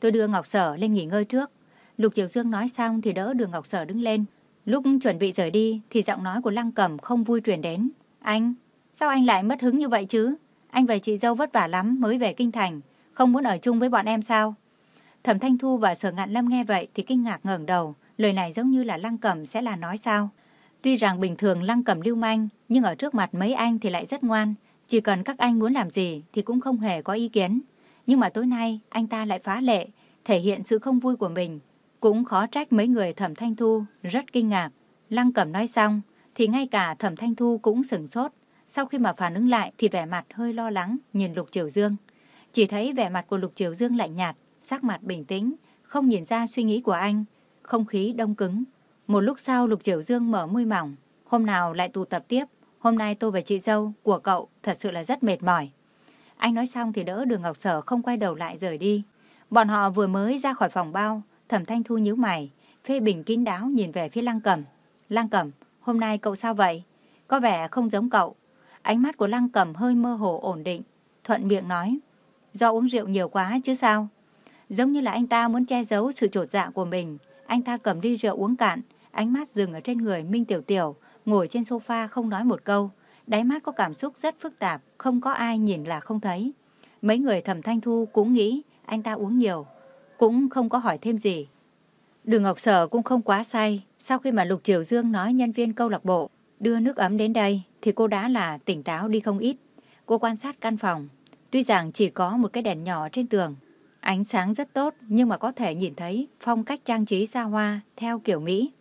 Speaker 1: Tôi đưa Ngọc Sở lên nghỉ ngơi trước. Lục Triều Dương nói xong thì đỡ đường Ngọc Sở đứng lên. Lúc chuẩn bị rời đi thì giọng nói của Lăng Cẩm không vui truyền đến. Anh, sao anh lại mất hứng như vậy chứ? Anh và chị dâu vất vả lắm mới về Kinh Thành, không muốn ở chung với bọn em sao? Thẩm Thanh Thu và Sở Ngạn Lâm nghe vậy thì kinh ngạc ngẩng đầu, lời này giống như là Lăng Cẩm sẽ là nói sao? Tuy rằng bình thường Lăng Cẩm lưu manh, nhưng ở trước mặt mấy anh thì lại rất ngoan. Chỉ cần các anh muốn làm gì thì cũng không hề có ý kiến. Nhưng mà tối nay anh ta lại phá lệ, thể hiện sự không vui của mình. Cũng khó trách mấy người thẩm thanh thu, rất kinh ngạc. Lăng Cẩm nói xong, thì ngay cả thẩm thanh thu cũng sửng sốt. Sau khi mà phản ứng lại thì vẻ mặt hơi lo lắng nhìn Lục Triều Dương. Chỉ thấy vẻ mặt của Lục Triều Dương lạnh nhạt, sắc mặt bình tĩnh, không nhìn ra suy nghĩ của anh. Không khí đông cứng, một lúc sau Lục Triều Dương mở môi mỏng. Hôm nào lại tụ tập tiếp. Hôm nay tôi và chị dâu của cậu thật sự là rất mệt mỏi. Anh nói xong thì đỡ đường Ngọc Sở không quay đầu lại rời đi. Bọn họ vừa mới ra khỏi phòng bao. Thẩm Thanh Thu nhíu mày. Phê bình kín đáo nhìn về phía Lăng Cẩm. Lăng Cẩm, hôm nay cậu sao vậy? Có vẻ không giống cậu. Ánh mắt của Lăng Cẩm hơi mơ hồ ổn định. Thuận miệng nói. Do uống rượu nhiều quá chứ sao? Giống như là anh ta muốn che giấu sự trột dạ của mình. Anh ta cầm ly rượu uống cạn Ánh mắt dừng ở trên người Minh Tiểu Tiểu, ngồi trên sofa không nói một câu. Đáy mắt có cảm xúc rất phức tạp, không có ai nhìn là không thấy. Mấy người thẩm thanh thu cũng nghĩ anh ta uống nhiều, cũng không có hỏi thêm gì. Đường Ngọc Sở cũng không quá say. Sau khi mà Lục Triều Dương nói nhân viên câu lạc bộ đưa nước ấm đến đây thì cô đã là tỉnh táo đi không ít. Cô quan sát căn phòng. Tuy rằng chỉ có một cái đèn nhỏ trên tường, ánh sáng rất tốt nhưng mà có thể nhìn thấy phong cách trang trí xa hoa theo kiểu Mỹ.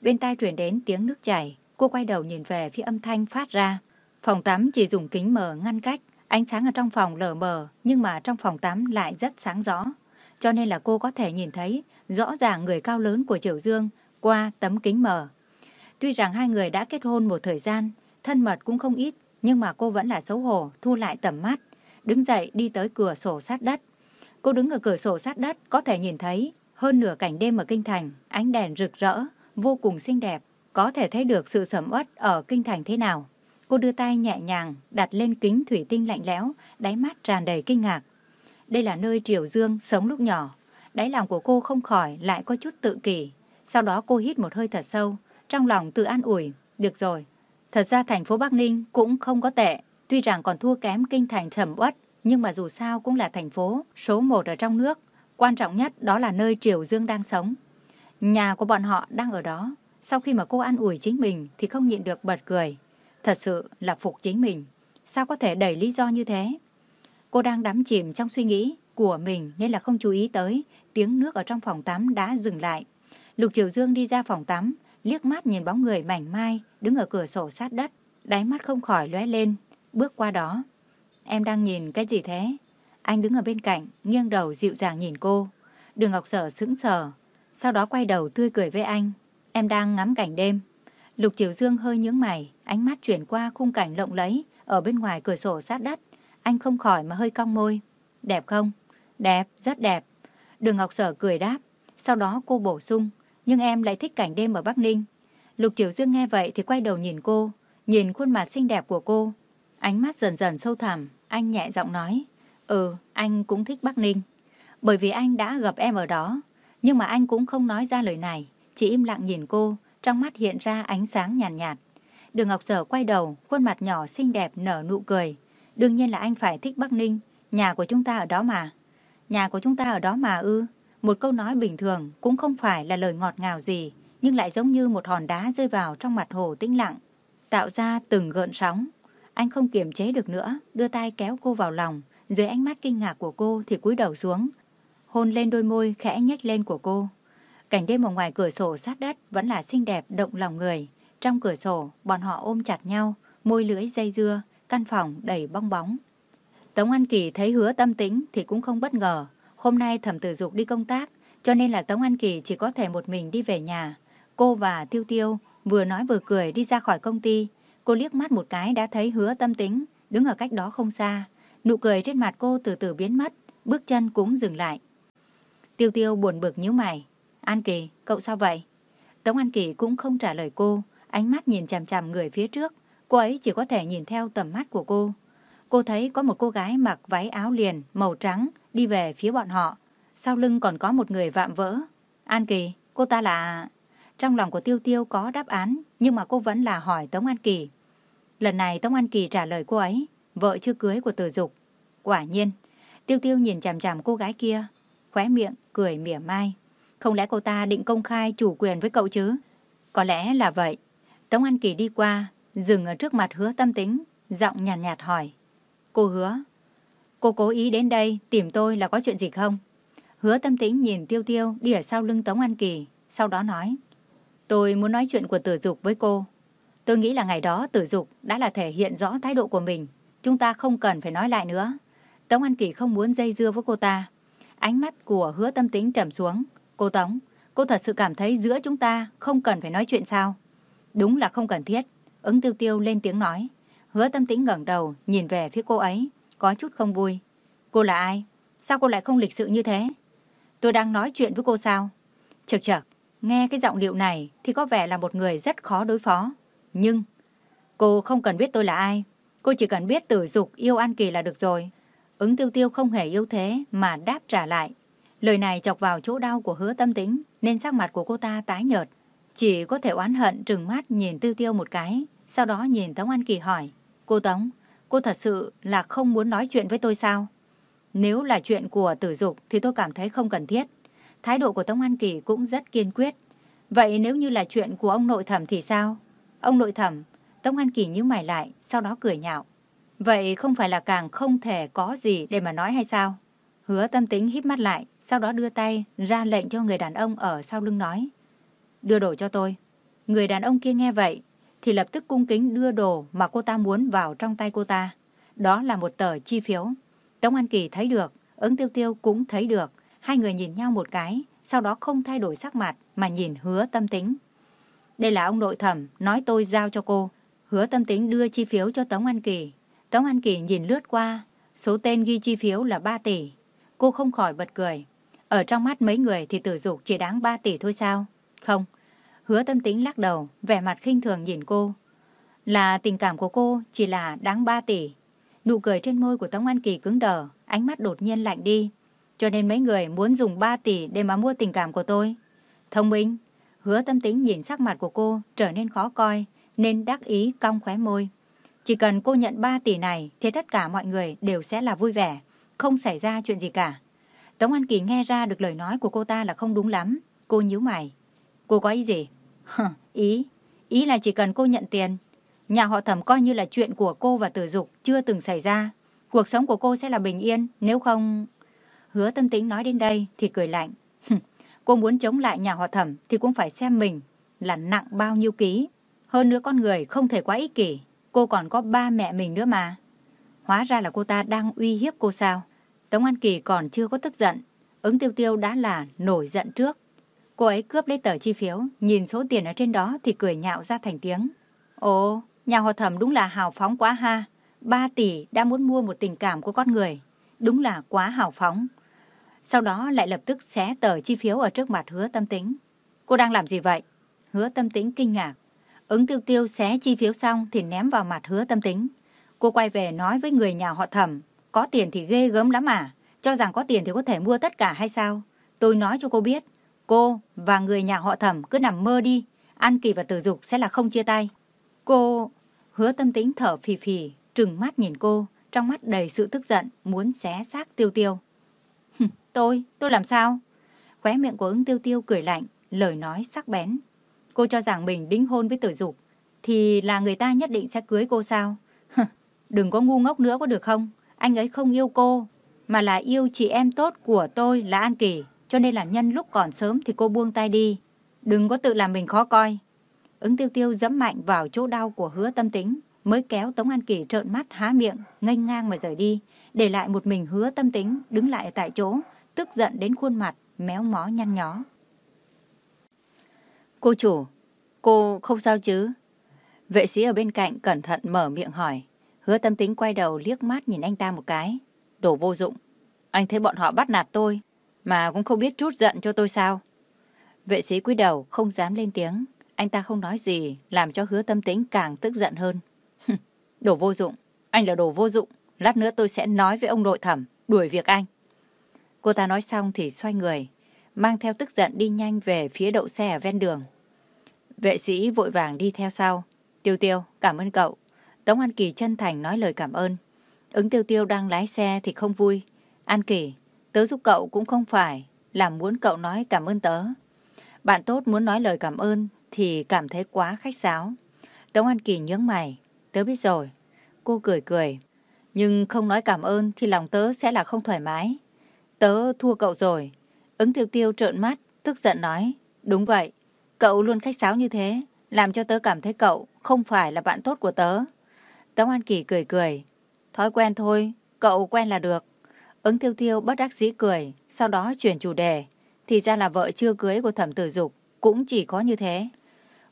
Speaker 1: Bên tai truyền đến tiếng nước chảy, cô quay đầu nhìn về phía âm thanh phát ra. Phòng tắm chỉ dùng kính mờ ngăn cách, ánh sáng ở trong phòng lờ mờ, nhưng mà trong phòng tắm lại rất sáng rõ. Cho nên là cô có thể nhìn thấy rõ ràng người cao lớn của Triều Dương qua tấm kính mờ. Tuy rằng hai người đã kết hôn một thời gian, thân mật cũng không ít, nhưng mà cô vẫn là xấu hổ, thu lại tầm mắt, đứng dậy đi tới cửa sổ sát đất. Cô đứng ở cửa sổ sát đất có thể nhìn thấy hơn nửa cảnh đêm ở kinh thành, ánh đèn rực rỡ, vô cùng xinh đẹp, có thể thấy được sự sầm uất ở kinh thành thế nào. Cô đưa tay nhẹ nhàng đặt lên kính thủy tinh lạnh lẽo, đáy mắt tràn đầy kinh ngạc. Đây là nơi Triều Dương sống lúc nhỏ. Đáy lòng của cô không khỏi lại có chút tự kỷ. Sau đó cô hít một hơi thật sâu, trong lòng tự an ủi. Được rồi, thật ra thành phố Bắc Ninh cũng không có tệ. Tuy rằng còn thua kém kinh thành trầm uất, nhưng mà dù sao cũng là thành phố số một ở trong nước. Quan trọng nhất đó là nơi Triều Dương đang sống. Nhà của bọn họ đang ở đó. Sau khi mà cô ăn ủi chính mình thì không nhịn được bật cười. Thật sự là phục chính mình. Sao có thể đẩy lý do như thế? Cô đang đắm chìm trong suy nghĩ của mình nên là không chú ý tới tiếng nước ở trong phòng tắm đã dừng lại. Lục Triều Dương đi ra phòng tắm, liếc mắt nhìn bóng người mảnh mai đứng ở cửa sổ sát đất. Đáy mắt không khỏi lóe lên, bước qua đó. Em đang nhìn cái gì thế? Anh đứng ở bên cạnh, nghiêng đầu dịu dàng nhìn cô. Đường Ngọc Sở sững sờ, sau đó quay đầu tươi cười với anh. Em đang ngắm cảnh đêm. Lục Triều Dương hơi nhướng mày, ánh mắt chuyển qua khung cảnh lộng lẫy ở bên ngoài cửa sổ sát đất. Anh không khỏi mà hơi cong môi. Đẹp không? Đẹp, rất đẹp. Đường Ngọc Sở cười đáp. Sau đó cô bổ sung. Nhưng em lại thích cảnh đêm ở Bắc Ninh. Lục Triều Dương nghe vậy thì quay đầu nhìn cô. Nhìn khuôn mặt xinh đẹp của cô. Ánh mắt dần dần sâu thẳm. Anh nhẹ giọng nói. Ừ, anh cũng thích Bắc Ninh. Bởi vì anh đã gặp em ở đó. Nhưng mà anh cũng không nói ra lời này. Chỉ im lặng nhìn cô, trong mắt hiện ra ánh sáng nhàn nhạt, nhạt. Đường Ngọc Sở quay đầu, khuôn mặt nhỏ xinh đẹp nở nụ cười. Đương nhiên là anh phải thích Bắc Ninh, nhà của chúng ta ở đó mà. Nhà của chúng ta ở đó mà ư. Một câu nói bình thường cũng không phải là lời ngọt ngào gì, nhưng lại giống như một hòn đá rơi vào trong mặt hồ tĩnh lặng, tạo ra từng gợn sóng. Anh không kiềm chế được nữa, đưa tay kéo cô vào lòng, dưới ánh mắt kinh ngạc của cô thì cúi đầu xuống, hôn lên đôi môi khẽ nhếch lên của cô. Cảnh đêm ở ngoài cửa sổ sát đất vẫn là xinh đẹp động lòng người. Trong cửa sổ, bọn họ ôm chặt nhau, môi lưỡi dây dưa, căn phòng đầy bong bóng. Tống An Kỳ thấy hứa tâm tĩnh thì cũng không bất ngờ. Hôm nay thẩm tử dục đi công tác, cho nên là Tống An Kỳ chỉ có thể một mình đi về nhà. Cô và Tiêu Tiêu vừa nói vừa cười đi ra khỏi công ty. Cô liếc mắt một cái đã thấy hứa tâm tính, đứng ở cách đó không xa. Nụ cười trên mặt cô từ từ biến mất, bước chân cũng dừng lại. Tiêu Tiêu buồn bực nhíu mày. An Kỳ, cậu sao vậy? Tống An Kỳ cũng không trả lời cô, ánh mắt nhìn chằm chằm người phía trước. Cô ấy chỉ có thể nhìn theo tầm mắt của cô. Cô thấy có một cô gái mặc váy áo liền màu trắng đi về phía bọn họ. Sau lưng còn có một người vạm vỡ. An Kỳ, cô ta là... Trong lòng của Tiêu Tiêu có đáp án, nhưng mà cô vẫn là hỏi Tống An Kỳ. Lần này Tống An Kỳ trả lời cô ấy, vợ chưa cưới của Từ Dục. Quả nhiên, Tiêu Tiêu nhìn chằm chằm cô gái kia, khóe miệng, cười mỉa mai. Không lẽ cô ta định công khai chủ quyền với cậu chứ? Có lẽ là vậy. Tống An Kỳ đi qua, dừng ở trước mặt hứa tâm tính, giọng nhàn nhạt, nhạt hỏi. Cô hứa, cô cố ý đến đây tìm tôi là có chuyện gì không? Hứa tâm tính nhìn tiêu tiêu đi ở sau lưng Tống An Kỳ, sau đó nói. Tôi muốn nói chuyện của tử dục với cô. Tôi nghĩ là ngày đó tử dục đã là thể hiện rõ thái độ của mình. Chúng ta không cần phải nói lại nữa. Tống An Kỳ không muốn dây dưa với cô ta. Ánh mắt của hứa tâm tính trầm xuống. Cô Tống, cô thật sự cảm thấy giữa chúng ta không cần phải nói chuyện sao? Đúng là không cần thiết. Ứng tiêu tiêu lên tiếng nói. Hứa tâm tính ngẩng đầu, nhìn về phía cô ấy, có chút không vui. Cô là ai? Sao cô lại không lịch sự như thế? Tôi đang nói chuyện với cô sao? Chật chật, nghe cái giọng điệu này thì có vẻ là một người rất khó đối phó. Nhưng, cô không cần biết tôi là ai. Cô chỉ cần biết tử dục yêu An Kỳ là được rồi. Ứng tiêu tiêu không hề yêu thế mà đáp trả lại. Lời này chọc vào chỗ đau của hứa tâm tính nên sắc mặt của cô ta tái nhợt. Chỉ có thể oán hận trừng mắt nhìn tiêu tiêu một cái. Sau đó nhìn Tống An Kỳ hỏi. Cô Tống, cô thật sự là không muốn nói chuyện với tôi sao? Nếu là chuyện của tử dục thì tôi cảm thấy không cần thiết. Thái độ của Tống An Kỳ cũng rất kiên quyết. Vậy nếu như là chuyện của ông nội thẩm thì sao? Ông nội thẩm, Tống An Kỳ nhíu mày lại, sau đó cười nhạo. Vậy không phải là càng không thể có gì để mà nói hay sao? Hứa tâm tính híp mắt lại, sau đó đưa tay ra lệnh cho người đàn ông ở sau lưng nói. Đưa đồ cho tôi. Người đàn ông kia nghe vậy, thì lập tức cung kính đưa đồ mà cô ta muốn vào trong tay cô ta. Đó là một tờ chi phiếu. Tống An Kỳ thấy được, ứng tiêu tiêu cũng thấy được. Hai người nhìn nhau một cái, sau đó không thay đổi sắc mặt mà nhìn hứa tâm tính. Đây là ông nội thẩm, nói tôi giao cho cô. Hứa tâm tính đưa chi phiếu cho Tống An Kỳ. Tống An Kỳ nhìn lướt qua, số tên ghi chi phiếu là 3 tỷ. Cô không khỏi bật cười. Ở trong mắt mấy người thì tử dục chỉ đáng 3 tỷ thôi sao? Không. Hứa tâm tính lắc đầu, vẻ mặt khinh thường nhìn cô. Là tình cảm của cô chỉ là đáng 3 tỷ. Nụ cười trên môi của Tống An Kỳ cứng đờ, ánh mắt đột nhiên lạnh đi. Cho nên mấy người muốn dùng 3 tỷ để mà mua tình cảm của tôi. Thông minh, hứa tâm tính nhìn sắc mặt của cô trở nên khó coi, nên đắc ý cong khóe môi. Chỉ cần cô nhận 3 tỷ này thì tất cả mọi người đều sẽ là vui vẻ, không xảy ra chuyện gì cả. Tống An Kỳ nghe ra được lời nói của cô ta là không đúng lắm. Cô nhíu mày. Cô có ý gì? ý, ý là chỉ cần cô nhận tiền, nhà họ thẩm coi như là chuyện của cô và tử dục chưa từng xảy ra. Cuộc sống của cô sẽ là bình yên, nếu không... Hứa tâm tính nói đến đây thì cười lạnh. cô muốn chống lại nhà họ thẩm thì cũng phải xem mình là nặng bao nhiêu ký. Hơn nữa con người không thể quá ích kỷ. Cô còn có ba mẹ mình nữa mà. Hóa ra là cô ta đang uy hiếp cô sao. Tống An Kỳ còn chưa có tức giận. Ứng tiêu tiêu đã là nổi giận trước. Cô ấy cướp lấy tờ chi phiếu, nhìn số tiền ở trên đó thì cười nhạo ra thành tiếng. Ồ, nhà họ thẩm đúng là hào phóng quá ha. Ba tỷ đã muốn mua một tình cảm của con người. Đúng là quá hào phóng. Sau đó lại lập tức xé tờ chi phiếu ở trước mặt hứa tâm tính. Cô đang làm gì vậy? Hứa tâm tính kinh ngạc. Ứng tiêu tiêu xé chi phiếu xong thì ném vào mặt hứa tâm tính. Cô quay về nói với người nhà họ thẩm, có tiền thì ghê gớm lắm à? Cho rằng có tiền thì có thể mua tất cả hay sao? Tôi nói cho cô biết, cô và người nhà họ thẩm cứ nằm mơ đi. An Kỳ và Tử Dục sẽ là không chia tay. Cô... Hứa tâm tính thở phì phì, trừng mắt nhìn cô, trong mắt đầy sự tức giận, muốn xé xác tiêu tiêu tôi, tôi làm sao? Khóe miệng của ứng tiêu tiêu cười lạnh, lời nói sắc bén. Cô cho rằng mình đính hôn với tử dục, thì là người ta nhất định sẽ cưới cô sao? Đừng có ngu ngốc nữa có được không? Anh ấy không yêu cô, mà là yêu chị em tốt của tôi là An Kỳ. Cho nên là nhân lúc còn sớm thì cô buông tay đi. Đừng có tự làm mình khó coi. Ứng tiêu tiêu dẫm mạnh vào chỗ đau của hứa tâm tính, mới kéo Tống An Kỳ trợn mắt há miệng, nghênh ngang mà rời đi, để lại một mình hứa tâm tính đứng lại tại chỗ, tức giận đến khuôn mặt, méo mó nhăn nhó. Cô chủ, cô không sao chứ? Vệ sĩ ở bên cạnh cẩn thận mở miệng hỏi. Hứa tâm tính quay đầu liếc mắt nhìn anh ta một cái. Đồ vô dụng. Anh thấy bọn họ bắt nạt tôi, mà cũng không biết chút giận cho tôi sao. Vệ sĩ cúi đầu không dám lên tiếng. Anh ta không nói gì, làm cho hứa tâm tính càng tức giận hơn. đồ vô dụng. Anh là đồ vô dụng. Lát nữa tôi sẽ nói với ông nội thẩm, đuổi việc anh. Cô ta nói xong thì xoay người, mang theo tức giận đi nhanh về phía đậu xe ở ven đường. Vệ sĩ vội vàng đi theo sau. Tiêu tiêu, cảm ơn cậu. Tống An Kỳ chân thành nói lời cảm ơn. Ứng tiêu tiêu đang lái xe thì không vui. An Kỳ, tớ giúp cậu cũng không phải là muốn cậu nói cảm ơn tớ. Bạn tốt muốn nói lời cảm ơn thì cảm thấy quá khách sáo. Tống An Kỳ nhướng mày. Tớ biết rồi. Cô cười cười. Nhưng không nói cảm ơn thì lòng tớ sẽ là không thoải mái. Tớ thua cậu rồi. Ứng tiêu tiêu trợn mắt, tức giận nói. Đúng vậy, cậu luôn khách sáo như thế, làm cho tớ cảm thấy cậu không phải là bạn tốt của tớ. Tống An Kỳ cười cười. Thói quen thôi, cậu quen là được. Ứng tiêu tiêu bất đắc dĩ cười, sau đó chuyển chủ đề. Thì ra là vợ chưa cưới của thẩm tử dục, cũng chỉ có như thế.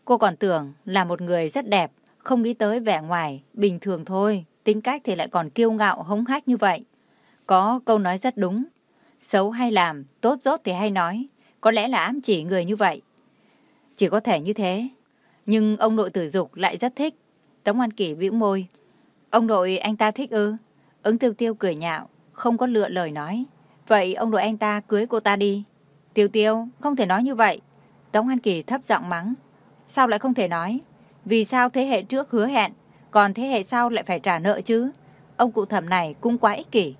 Speaker 1: Cô còn tưởng là một người rất đẹp, không nghĩ tới vẻ ngoài, bình thường thôi, tính cách thì lại còn kiêu ngạo hống hách như vậy. Có câu nói rất đúng, xấu hay làm, tốt dốt thì hay nói, có lẽ là ám chỉ người như vậy. Chỉ có thể như thế, nhưng ông nội tử dục lại rất thích. Tống An Kỳ bĩu môi. Ông nội anh ta thích ư? Ứng tiêu tiêu cười nhạo, không có lựa lời nói. Vậy ông nội anh ta cưới cô ta đi. Tiêu tiêu, không thể nói như vậy. Tống An Kỳ thấp giọng mắng. Sao lại không thể nói? Vì sao thế hệ trước hứa hẹn, còn thế hệ sau lại phải trả nợ chứ? Ông cụ thẩm này cũng quá ích kỷ.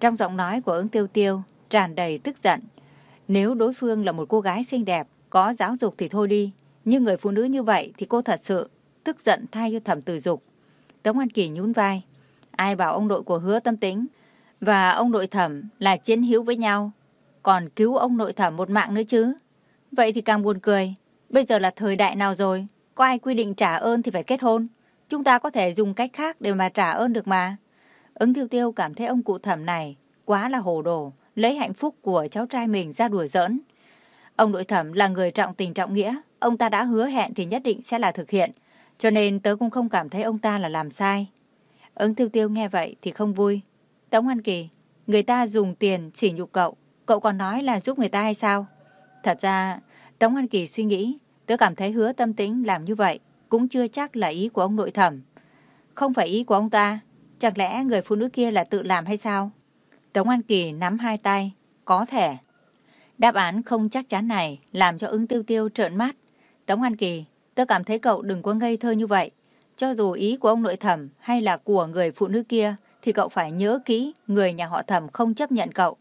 Speaker 1: Trong giọng nói của ứng tiêu tiêu, tràn đầy tức giận. Nếu đối phương là một cô gái xinh đẹp, có giáo dục thì thôi đi. Nhưng người phụ nữ như vậy thì cô thật sự tức giận thay cho thẩm tử dục. Tống An Kỳ nhún vai. Ai bảo ông nội của hứa tâm tính và ông nội thẩm là chiến hữu với nhau, còn cứu ông nội thẩm một mạng nữa chứ. Vậy thì càng buồn cười. Bây giờ là thời đại nào rồi? Có ai quy định trả ơn thì phải kết hôn? Chúng ta có thể dùng cách khác để mà trả ơn được mà. Ứng tiêu tiêu cảm thấy ông cụ thẩm này quá là hồ đồ, lấy hạnh phúc của cháu trai mình ra đùa giỡn. Ông nội thẩm là người trọng tình trọng nghĩa, ông ta đã hứa hẹn thì nhất định sẽ là thực hiện, cho nên tớ cũng không cảm thấy ông ta là làm sai. Ứng tiêu tiêu nghe vậy thì không vui. Tống An Kỳ, người ta dùng tiền chỉ nhục cậu, cậu còn nói là giúp người ta hay sao? Thật ra, Tống An Kỳ suy nghĩ, tớ cảm thấy hứa tâm tính làm như vậy cũng chưa chắc là ý của ông nội thẩm. Không phải ý của ông ta, chẳng lẽ người phụ nữ kia là tự làm hay sao? Tống An Kỳ nắm hai tay, có thể. Đáp án không chắc chắn này làm cho ứng tiêu tiêu trợn mắt. Tống An Kỳ, tôi cảm thấy cậu đừng có ngây thơ như vậy. Cho dù ý của ông nội thẩm hay là của người phụ nữ kia, thì cậu phải nhớ kỹ người nhà họ thẩm không chấp nhận cậu.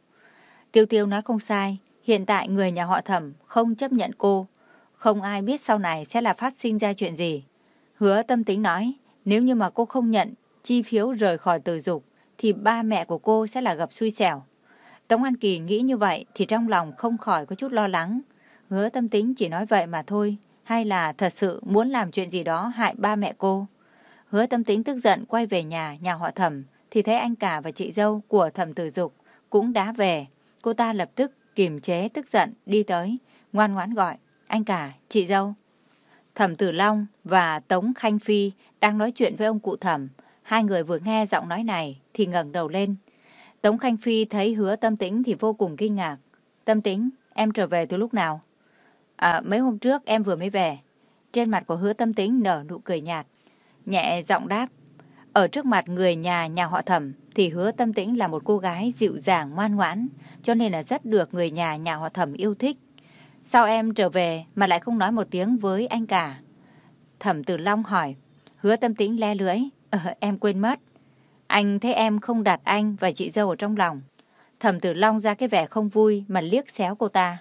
Speaker 1: Tiêu tiêu nói không sai, hiện tại người nhà họ thẩm không chấp nhận cô. Không ai biết sau này sẽ là phát sinh ra chuyện gì. Hứa tâm tính nói, nếu như mà cô không nhận chi phiếu rời khỏi tử dục, thì ba mẹ của cô sẽ là gặp xui xẻo. Tống An Kỳ nghĩ như vậy thì trong lòng không khỏi có chút lo lắng. Hứa tâm tính chỉ nói vậy mà thôi, hay là thật sự muốn làm chuyện gì đó hại ba mẹ cô. Hứa tâm tính tức giận quay về nhà, nhà họ thẩm, thì thấy anh cả và chị dâu của thẩm tử dục cũng đã về. Cô ta lập tức kiềm chế tức giận đi tới, ngoan ngoãn gọi, anh cả, chị dâu. Thẩm Tử Long và Tống Khanh Phi đang nói chuyện với ông cụ thẩm. Hai người vừa nghe giọng nói này thì ngẩng đầu lên. Tống Khanh Phi thấy hứa tâm tĩnh thì vô cùng kinh ngạc. Tâm tĩnh, em trở về từ lúc nào? À, mấy hôm trước em vừa mới về. Trên mặt của hứa tâm tĩnh nở nụ cười nhạt. Nhẹ giọng đáp. Ở trước mặt người nhà nhà họ thẩm, thì hứa tâm tĩnh là một cô gái dịu dàng ngoan ngoãn, cho nên là rất được người nhà nhà họ thẩm yêu thích. Sao em trở về mà lại không nói một tiếng với anh cả? Thẩm Tử Long hỏi. Hứa tâm tĩnh le lưỡi. Ờ, em quên mất. Anh thấy em không đặt anh và chị dâu ở trong lòng. Thẩm Tử Long ra cái vẻ không vui mà liếc xéo cô ta.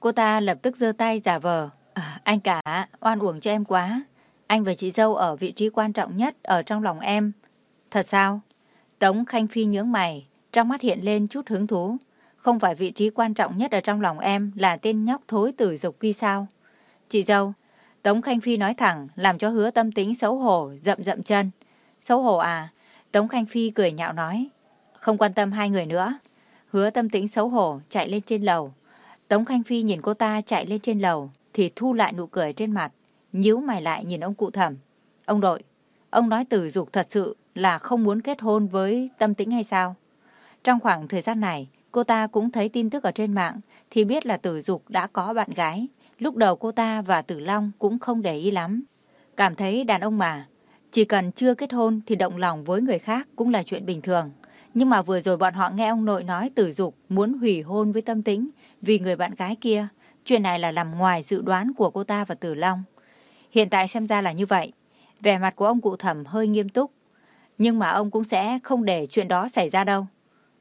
Speaker 1: Cô ta lập tức giơ tay giả vờ. À, anh cả, oan uổng cho em quá. Anh và chị dâu ở vị trí quan trọng nhất ở trong lòng em. Thật sao? Tống Khanh Phi nhướng mày, trong mắt hiện lên chút hứng thú. Không phải vị trí quan trọng nhất ở trong lòng em là tên nhóc thối tử dục quy sao? Chị dâu, Tống Khanh Phi nói thẳng, làm cho hứa tâm tính xấu hổ, rậm rậm chân. Xấu hổ à? Tống Khanh Phi cười nhạo nói. Không quan tâm hai người nữa. Hứa tâm tĩnh xấu hổ, chạy lên trên lầu. Tống Khanh Phi nhìn cô ta chạy lên trên lầu, thì thu lại nụ cười trên mặt, nhíu mày lại nhìn ông cụ thẩm. Ông đội, ông nói tử dục thật sự là không muốn kết hôn với tâm tĩnh hay sao? Trong khoảng thời gian này, cô ta cũng thấy tin tức ở trên mạng, thì biết là tử dục đã có bạn gái. Lúc đầu cô ta và tử long cũng không để ý lắm. Cảm thấy đàn ông mà, chỉ cần chưa kết hôn thì động lòng với người khác cũng là chuyện bình thường. Nhưng mà vừa rồi bọn họ nghe ông nội nói tử dục muốn hủy hôn với tâm tính vì người bạn gái kia. Chuyện này là nằm ngoài dự đoán của cô ta và Tử Long. Hiện tại xem ra là như vậy. Vẻ mặt của ông cụ thẩm hơi nghiêm túc. Nhưng mà ông cũng sẽ không để chuyện đó xảy ra đâu.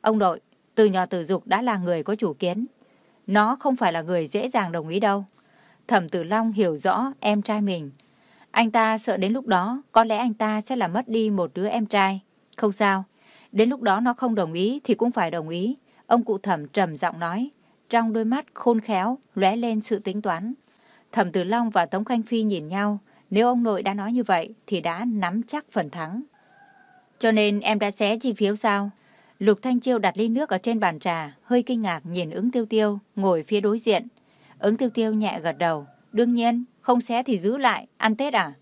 Speaker 1: Ông nội, từ nhỏ tử dục đã là người có chủ kiến. Nó không phải là người dễ dàng đồng ý đâu. Thẩm Tử Long hiểu rõ em trai mình. Anh ta sợ đến lúc đó có lẽ anh ta sẽ làm mất đi một đứa em trai. Không sao, đến lúc đó nó không đồng ý thì cũng phải đồng ý. Ông cụ thẩm trầm giọng nói, trong đôi mắt khôn khéo lóe lên sự tính toán. Thẩm Tử Long và Tống Khanh Phi nhìn nhau, nếu ông nội đã nói như vậy thì đã nắm chắc phần thắng. Cho nên em đã xé chi phiếu sao? Lục Thanh Chiêu đặt ly nước ở trên bàn trà, hơi kinh ngạc nhìn ứng tiêu tiêu, ngồi phía đối diện. Ứng tiêu tiêu nhẹ gật đầu. Đương nhiên, không xé thì giữ lại, ăn Tết à?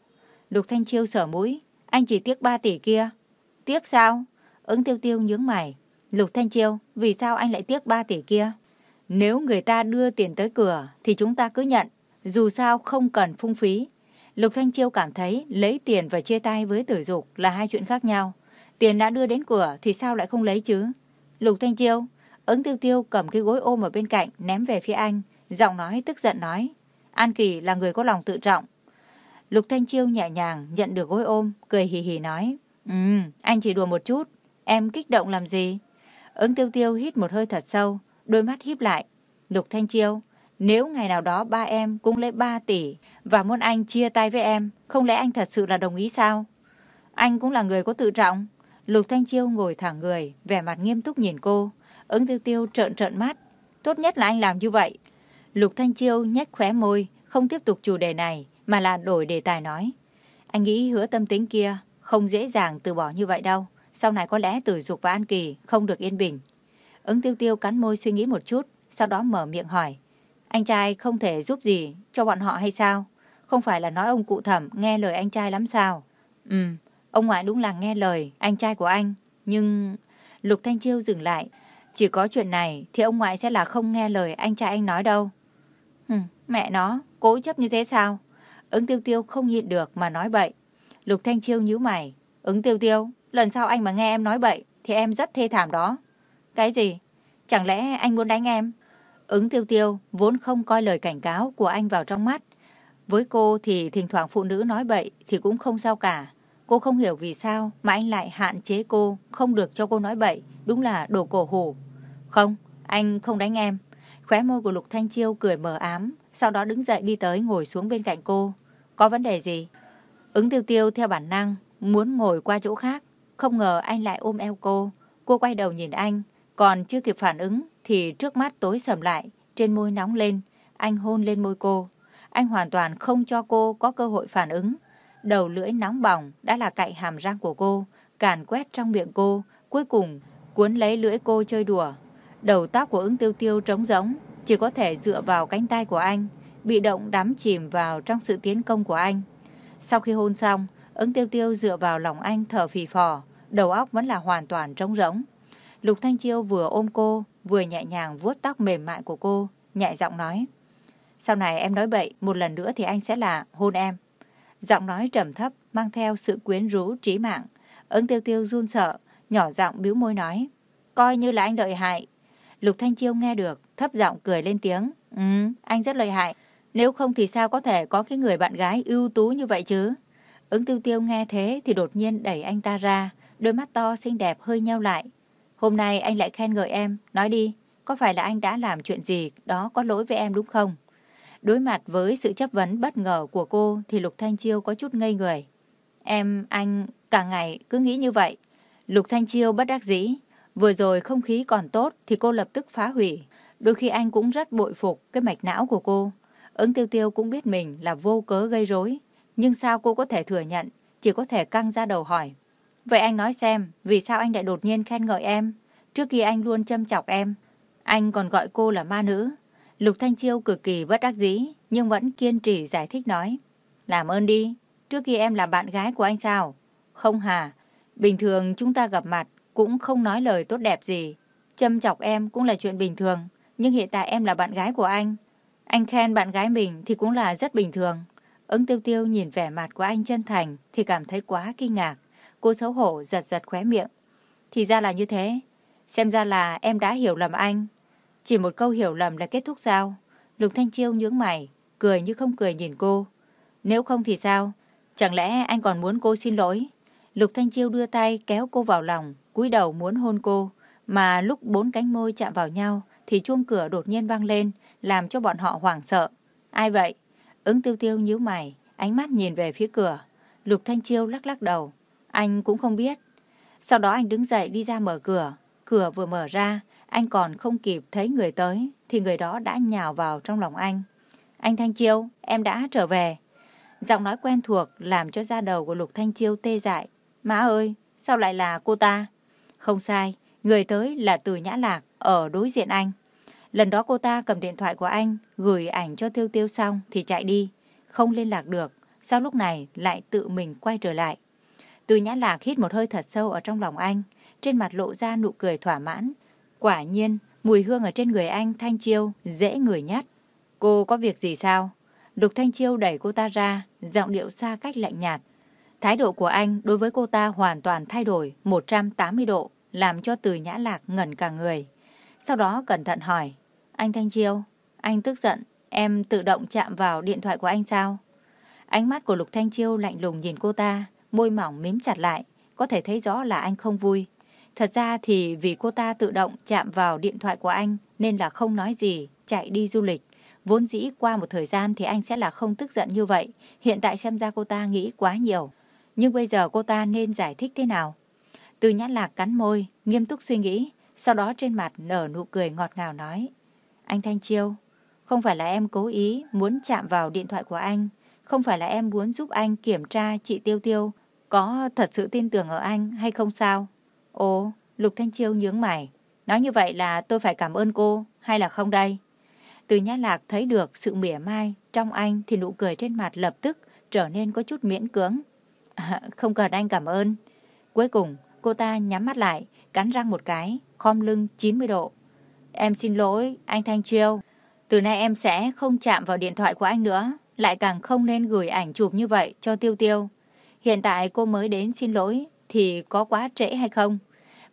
Speaker 1: Lục Thanh Chiêu sở mũi, anh chỉ tiếc 3 tỷ kia. Tiếc sao? Ứng tiêu tiêu nhướng mày. Lục Thanh Chiêu, vì sao anh lại tiếc 3 tỷ kia? Nếu người ta đưa tiền tới cửa thì chúng ta cứ nhận, dù sao không cần phung phí. Lục Thanh Chiêu cảm thấy lấy tiền và chia tay với tử dục là hai chuyện khác nhau. Tiền đã đưa đến cửa thì sao lại không lấy chứ? Lục Thanh Chiêu, ứng tiêu tiêu cầm cái gối ôm ở bên cạnh ném về phía anh. Giọng nói tức giận nói. An Kỳ là người có lòng tự trọng. Lục Thanh Chiêu nhẹ nhàng nhận được gối ôm, cười hì hì nói. Ừ, anh chỉ đùa một chút. Em kích động làm gì? Ứng tiêu tiêu hít một hơi thật sâu, đôi mắt híp lại. Lục Thanh Chiêu, nếu ngày nào đó ba em cũng lấy 3 tỷ và muốn anh chia tay với em, không lẽ anh thật sự là đồng ý sao? Anh cũng là người có tự trọng. Lục Thanh Chiêu ngồi thẳng người, vẻ mặt nghiêm túc nhìn cô. Ứng tiêu tiêu trợn trợn mắt. Tốt nhất là anh làm như vậy. Lục Thanh Chiêu nhếch khóe môi, không tiếp tục chủ đề này, mà là đổi đề tài nói. Anh nghĩ hứa tâm tính kia không dễ dàng từ bỏ như vậy đâu. Sau này có lẽ Tử Dục và An Kỳ không được yên bình. Ứng tiêu tiêu cắn môi suy nghĩ một chút, sau đó mở miệng hỏi. Anh trai không thể giúp gì cho bọn họ hay sao? Không phải là nói ông cụ thẩm nghe lời anh trai lắm sao? Ừ, ông ngoại đúng là nghe lời anh trai của anh. Nhưng... Lục Thanh Chiêu dừng lại. Chỉ có chuyện này thì ông ngoại sẽ là không nghe lời anh trai anh nói đâu. Hừ, mẹ nó, cố chấp như thế sao? Ứng tiêu tiêu không nhịn được mà nói bậy. Lục Thanh Chiêu nhíu mày. Ứng tiêu tiêu, lần sau anh mà nghe em nói bậy thì em rất thê thảm đó. Cái gì? Chẳng lẽ anh muốn đánh em? Ứng tiêu tiêu vốn không coi lời cảnh cáo của anh vào trong mắt. Với cô thì thỉnh thoảng phụ nữ nói bậy thì cũng không sao cả. Cô không hiểu vì sao mà anh lại hạn chế cô, không được cho cô nói bậy. Đúng là đồ cổ hủ. Không, anh không đánh em. Khóe môi của Lục Thanh Chiêu cười mờ ám, sau đó đứng dậy đi tới ngồi xuống bên cạnh cô. Có vấn đề gì? Ứng tiêu tiêu theo bản năng, muốn ngồi qua chỗ khác. Không ngờ anh lại ôm eo cô. Cô quay đầu nhìn anh, còn chưa kịp phản ứng thì trước mắt tối sầm lại, trên môi nóng lên. Anh hôn lên môi cô. Anh hoàn toàn không cho cô có cơ hội phản ứng. Đầu lưỡi nóng bỏng đã là cạy hàm răng của cô, càn quét trong miệng cô, cuối cùng cuốn lấy lưỡi cô chơi đùa. Đầu tóc của ứng tiêu tiêu trống rỗng, chỉ có thể dựa vào cánh tay của anh, bị động đắm chìm vào trong sự tiến công của anh. Sau khi hôn xong, ứng tiêu tiêu dựa vào lòng anh thở phì phò, đầu óc vẫn là hoàn toàn trống rỗng. Lục Thanh Chiêu vừa ôm cô, vừa nhẹ nhàng vuốt tóc mềm mại của cô, nhẹ giọng nói. Sau này em nói bậy, một lần nữa thì anh sẽ là hôn em. Giọng nói trầm thấp, mang theo sự quyến rũ trí mạng. Ứng tiêu tiêu run sợ, nhỏ giọng biếu môi nói. Coi như là anh đợi hại. Lục Thanh Chiêu nghe được, thấp giọng cười lên tiếng. Ừ, anh rất lợi hại. Nếu không thì sao có thể có cái người bạn gái ưu tú như vậy chứ? Ứng tiêu tiêu nghe thế thì đột nhiên đẩy anh ta ra, đôi mắt to xinh đẹp hơi nheo lại. Hôm nay anh lại khen ngợi em, nói đi, có phải là anh đã làm chuyện gì đó có lỗi với em đúng không? Đối mặt với sự chấp vấn bất ngờ của cô thì Lục Thanh Chiêu có chút ngây người. Em, anh, cả ngày cứ nghĩ như vậy. Lục Thanh Chiêu bất đắc dĩ. Vừa rồi không khí còn tốt thì cô lập tức phá hủy. Đôi khi anh cũng rất bội phục cái mạch não của cô. Ứng tiêu tiêu cũng biết mình là vô cớ gây rối. Nhưng sao cô có thể thừa nhận, chỉ có thể căng ra đầu hỏi. Vậy anh nói xem, vì sao anh lại đột nhiên khen ngợi em? Trước kia anh luôn châm chọc em. Anh còn gọi cô là ma nữ. Lục Thanh Chiêu cực kỳ bất đắc dĩ, nhưng vẫn kiên trì giải thích nói. Làm ơn đi, trước kia em là bạn gái của anh sao? Không hà, bình thường chúng ta gặp mặt cũng không nói lời tốt đẹp gì. Châm chọc em cũng là chuyện bình thường, nhưng hiện tại em là bạn gái của anh. Anh khen bạn gái mình thì cũng là rất bình thường. Ứng tiêu tiêu nhìn vẻ mặt của anh chân thành thì cảm thấy quá kinh ngạc. Cô xấu hổ giật giật khóe miệng. Thì ra là như thế. Xem ra là em đã hiểu lầm anh. Chỉ một câu hiểu lầm là kết thúc sao? Lục Thanh Chiêu nhướng mày, cười như không cười nhìn cô. Nếu không thì sao? Chẳng lẽ anh còn muốn cô xin lỗi? Lục Thanh Chiêu đưa tay kéo cô vào lòng, cúi đầu muốn hôn cô. Mà lúc bốn cánh môi chạm vào nhau thì chuông cửa đột nhiên vang lên, làm cho bọn họ hoảng sợ. Ai vậy? Ứng tiêu tiêu nhíu mày, ánh mắt nhìn về phía cửa. Lục Thanh Chiêu lắc lắc đầu. Anh cũng không biết. Sau đó anh đứng dậy đi ra mở cửa. Cửa vừa mở ra, anh còn không kịp thấy người tới, thì người đó đã nhào vào trong lòng anh. Anh Thanh Chiêu, em đã trở về. Giọng nói quen thuộc làm cho da đầu của Lục Thanh Chiêu tê dại. Má ơi, sao lại là cô ta? Không sai, người tới là Từ Nhã Lạc ở đối diện anh. Lần đó cô ta cầm điện thoại của anh, gửi ảnh cho Tiêu Tiêu xong thì chạy đi. Không liên lạc được, sao lúc này lại tự mình quay trở lại. Từ Nhã Lạc hít một hơi thật sâu ở trong lòng anh, trên mặt lộ ra nụ cười thỏa mãn. Quả nhiên, mùi hương ở trên người anh Thanh Chiêu dễ người nhất. Cô có việc gì sao? Đục Thanh Chiêu đẩy cô ta ra, giọng điệu xa cách lạnh nhạt. Thái độ của anh đối với cô ta hoàn toàn thay đổi 180 độ, làm cho từ nhã lạc ngẩn cả người. Sau đó cẩn thận hỏi, anh Thanh Chiêu, anh tức giận, em tự động chạm vào điện thoại của anh sao? Ánh mắt của Lục Thanh Chiêu lạnh lùng nhìn cô ta, môi mỏng mím chặt lại, có thể thấy rõ là anh không vui. Thật ra thì vì cô ta tự động chạm vào điện thoại của anh nên là không nói gì, chạy đi du lịch. Vốn dĩ qua một thời gian thì anh sẽ là không tức giận như vậy. Hiện tại xem ra cô ta nghĩ quá nhiều. Nhưng bây giờ cô ta nên giải thích thế nào? Từ nhãn lạc cắn môi, nghiêm túc suy nghĩ. Sau đó trên mặt nở nụ cười ngọt ngào nói. Anh Thanh Chiêu, không phải là em cố ý muốn chạm vào điện thoại của anh. Không phải là em muốn giúp anh kiểm tra chị Tiêu Tiêu có thật sự tin tưởng ở anh hay không sao? Ồ, Lục Thanh Chiêu nhướng mày. Nói như vậy là tôi phải cảm ơn cô, hay là không đây? Từ Nhã Lạc thấy được sự mỉa mai trong anh thì nụ cười trên mặt lập tức trở nên có chút miễn cưỡng. À, không cần anh cảm ơn. Cuối cùng, cô ta nhắm mắt lại, cắn răng một cái, khom lưng 90 độ. Em xin lỗi, anh Thanh Chiêu. Từ nay em sẽ không chạm vào điện thoại của anh nữa, lại càng không nên gửi ảnh chụp như vậy cho Tiêu Tiêu. Hiện tại cô mới đến xin lỗi, thì có quá trễ hay không?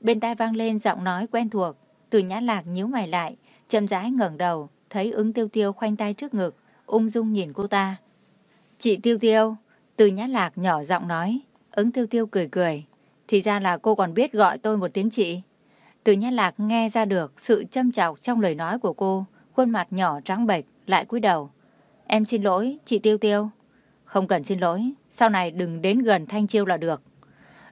Speaker 1: Bên tai vang lên giọng nói quen thuộc. Từ nhã lạc nhíu mày lại, chậm rãi ngẩng đầu, thấy ứng tiêu tiêu khoanh tay trước ngực, ung dung nhìn cô ta. Chị tiêu tiêu, từ nhã lạc nhỏ giọng nói, ứng tiêu tiêu cười cười. Thì ra là cô còn biết gọi tôi một tiếng chị. Từ nhã lạc nghe ra được sự châm chọc trong lời nói của cô, khuôn mặt nhỏ trắng bệch, lại cúi đầu. Em xin lỗi, chị tiêu tiêu. Không cần xin lỗi, sau này đừng đến gần Thanh Chiêu là được.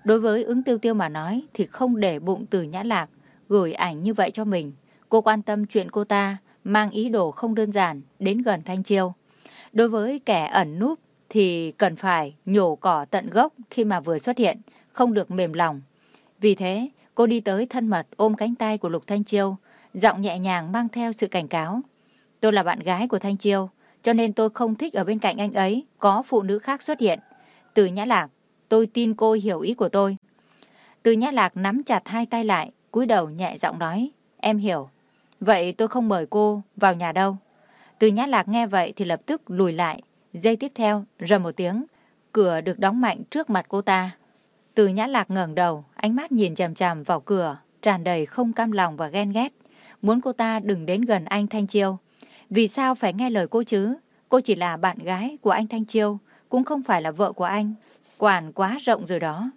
Speaker 1: Đối với ứng tiêu tiêu mà nói thì không để bụng từ nhã lạc, gửi ảnh như vậy cho mình. Cô quan tâm chuyện cô ta, mang ý đồ không đơn giản đến gần Thanh Chiêu. Đối với kẻ ẩn núp thì cần phải nhổ cỏ tận gốc khi mà vừa xuất hiện, không được mềm lòng. Vì thế, cô đi tới thân mật ôm cánh tay của Lục Thanh Chiêu, giọng nhẹ nhàng mang theo sự cảnh cáo. Tôi là bạn gái của Thanh Chiêu, cho nên tôi không thích ở bên cạnh anh ấy có phụ nữ khác xuất hiện. Từ Nhã Lạc, Tôi tin cô hiểu ý của tôi. Từ Nhã Lạc nắm chặt hai tay lại, cúi đầu nhẹ giọng nói. Em hiểu. Vậy tôi không mời cô vào nhà đâu. Từ Nhã Lạc nghe vậy thì lập tức lùi lại. Giây tiếp theo, rầm một tiếng. Cửa được đóng mạnh trước mặt cô ta. Từ nhã lạc ngẩng đầu, ánh mắt nhìn chằm chằm vào cửa, tràn đầy không cam lòng và ghen ghét. Muốn cô ta đừng đến gần anh Thanh Chiêu. Vì sao phải nghe lời cô chứ? Cô chỉ là bạn gái của anh Thanh Chiêu, cũng không phải là vợ của anh. Quản quá rộng rồi đó.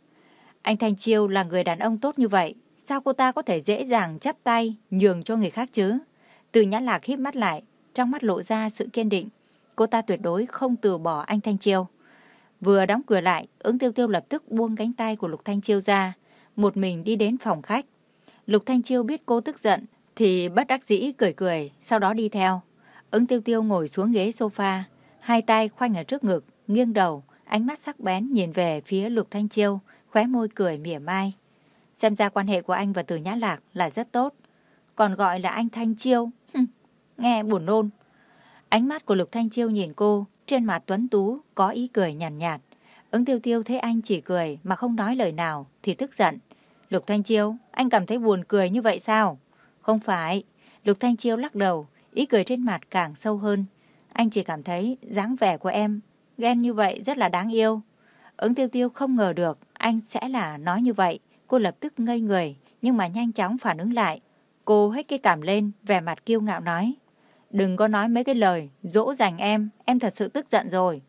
Speaker 1: Anh Thanh Chiêu là người đàn ông tốt như vậy, sao cô ta có thể dễ dàng chấp tay, nhường cho người khác chứ? Từ nhã lạc híp mắt lại, trong mắt lộ ra sự kiên định. Cô ta tuyệt đối không từ bỏ anh Thanh Chiêu. Vừa đóng cửa lại, ứng tiêu tiêu lập tức buông cánh tay của Lục Thanh Chiêu ra, một mình đi đến phòng khách. Lục Thanh Chiêu biết cô tức giận, thì bất đắc dĩ cười cười, sau đó đi theo. Ứng tiêu tiêu ngồi xuống ghế sofa, hai tay khoanh ở trước ngực, nghiêng đầu, ánh mắt sắc bén nhìn về phía Lục Thanh Chiêu, khóe môi cười mỉa mai. Xem ra quan hệ của anh và Từ Nhã Lạc là rất tốt. Còn gọi là anh Thanh Chiêu, nghe buồn nôn. Ánh mắt của Lục Thanh Chiêu nhìn cô, trên mặt tuấn tú có ý cười nhàn nhạt, nhạt. Ứng tiêu tiêu thấy anh chỉ cười mà không nói lời nào thì tức giận. Lục Thanh Chiêu, anh cảm thấy buồn cười như vậy sao? Không phải. Lục Thanh Chiêu lắc đầu, ý cười trên mặt càng sâu hơn. Anh chỉ cảm thấy dáng vẻ của em ghen như vậy rất là đáng yêu. Ứng tiêu tiêu không ngờ được anh sẽ là nói như vậy. Cô lập tức ngây người nhưng mà nhanh chóng phản ứng lại. Cô hết cái cảm lên, vẻ mặt kiêu ngạo nói. Đừng có nói mấy cái lời, dỗ dành em, em thật sự tức giận rồi.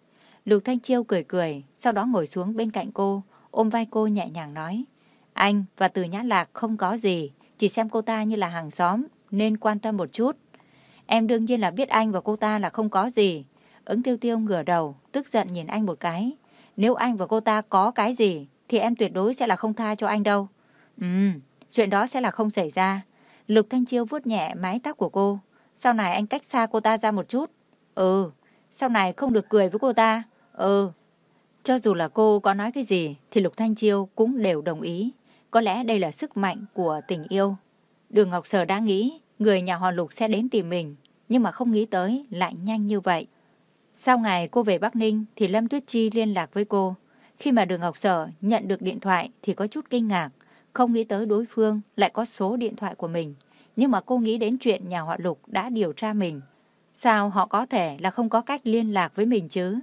Speaker 1: Lục Thanh Chiêu cười cười, sau đó ngồi xuống bên cạnh cô, ôm vai cô nhẹ nhàng nói. Anh và Từ Nhã Lạc không có gì, chỉ xem cô ta như là hàng xóm, nên quan tâm một chút. Em đương nhiên là biết anh và cô ta là không có gì. Ứng tiêu tiêu ngửa đầu, tức giận nhìn anh một cái. Nếu anh và cô ta có cái gì, thì em tuyệt đối sẽ là không tha cho anh đâu. Ừm, chuyện đó sẽ là không xảy ra. Lục Thanh Chiêu vuốt nhẹ mái tóc của cô. Sau này anh cách xa cô ta ra một chút. Ừ, sau này không được cười với cô ta. Ừ. Cho dù là cô có nói cái gì thì Lục Thanh Chiêu cũng đều đồng ý. Có lẽ đây là sức mạnh của tình yêu. Đường Ngọc Sở đã nghĩ người nhà họ Lục sẽ đến tìm mình, nhưng mà không nghĩ tới lại nhanh như vậy. Sau ngày cô về Bắc Ninh thì Lâm Tuyết Chi liên lạc với cô. Khi mà Đường Ngọc Sở nhận được điện thoại thì có chút kinh ngạc, không nghĩ tới đối phương lại có số điện thoại của mình. Nhưng mà cô nghĩ đến chuyện nhà họ Lục đã điều tra mình. Sao họ có thể là không có cách liên lạc với mình chứ?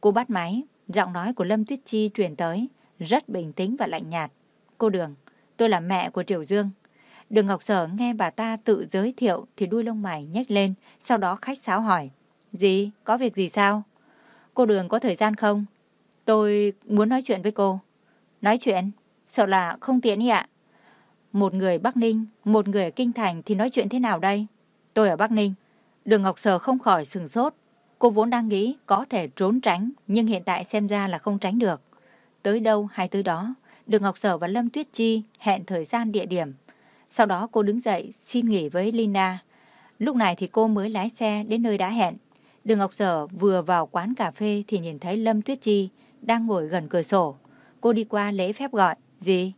Speaker 1: Cô bắt máy, giọng nói của Lâm Tuyết Chi truyền tới, rất bình tĩnh và lạnh nhạt. Cô Đường, tôi là mẹ của Triều Dương. Đường Ngọc Sở nghe bà ta tự giới thiệu thì đuôi lông mày nhếch lên, sau đó khách sáo hỏi. Gì? Có việc gì sao? Cô Đường có thời gian không? Tôi muốn nói chuyện với cô. Nói chuyện? Sợ là không tiện ý ạ. Một người Bắc Ninh, một người ở Kinh Thành thì nói chuyện thế nào đây? Tôi ở Bắc Ninh. Đường Ngọc Sở không khỏi sừng sốt. Cô vốn đang nghĩ có thể trốn tránh, nhưng hiện tại xem ra là không tránh được. Tới đâu hay tới đó, Đường Ngọc Sở và Lâm Tuyết Chi hẹn thời gian địa điểm. Sau đó cô đứng dậy xin nghỉ với Lina. Lúc này thì cô mới lái xe đến nơi đã hẹn. Đường Ngọc Sở vừa vào quán cà phê thì nhìn thấy Lâm Tuyết Chi đang ngồi gần cửa sổ. Cô đi qua lễ phép gọi. Gì?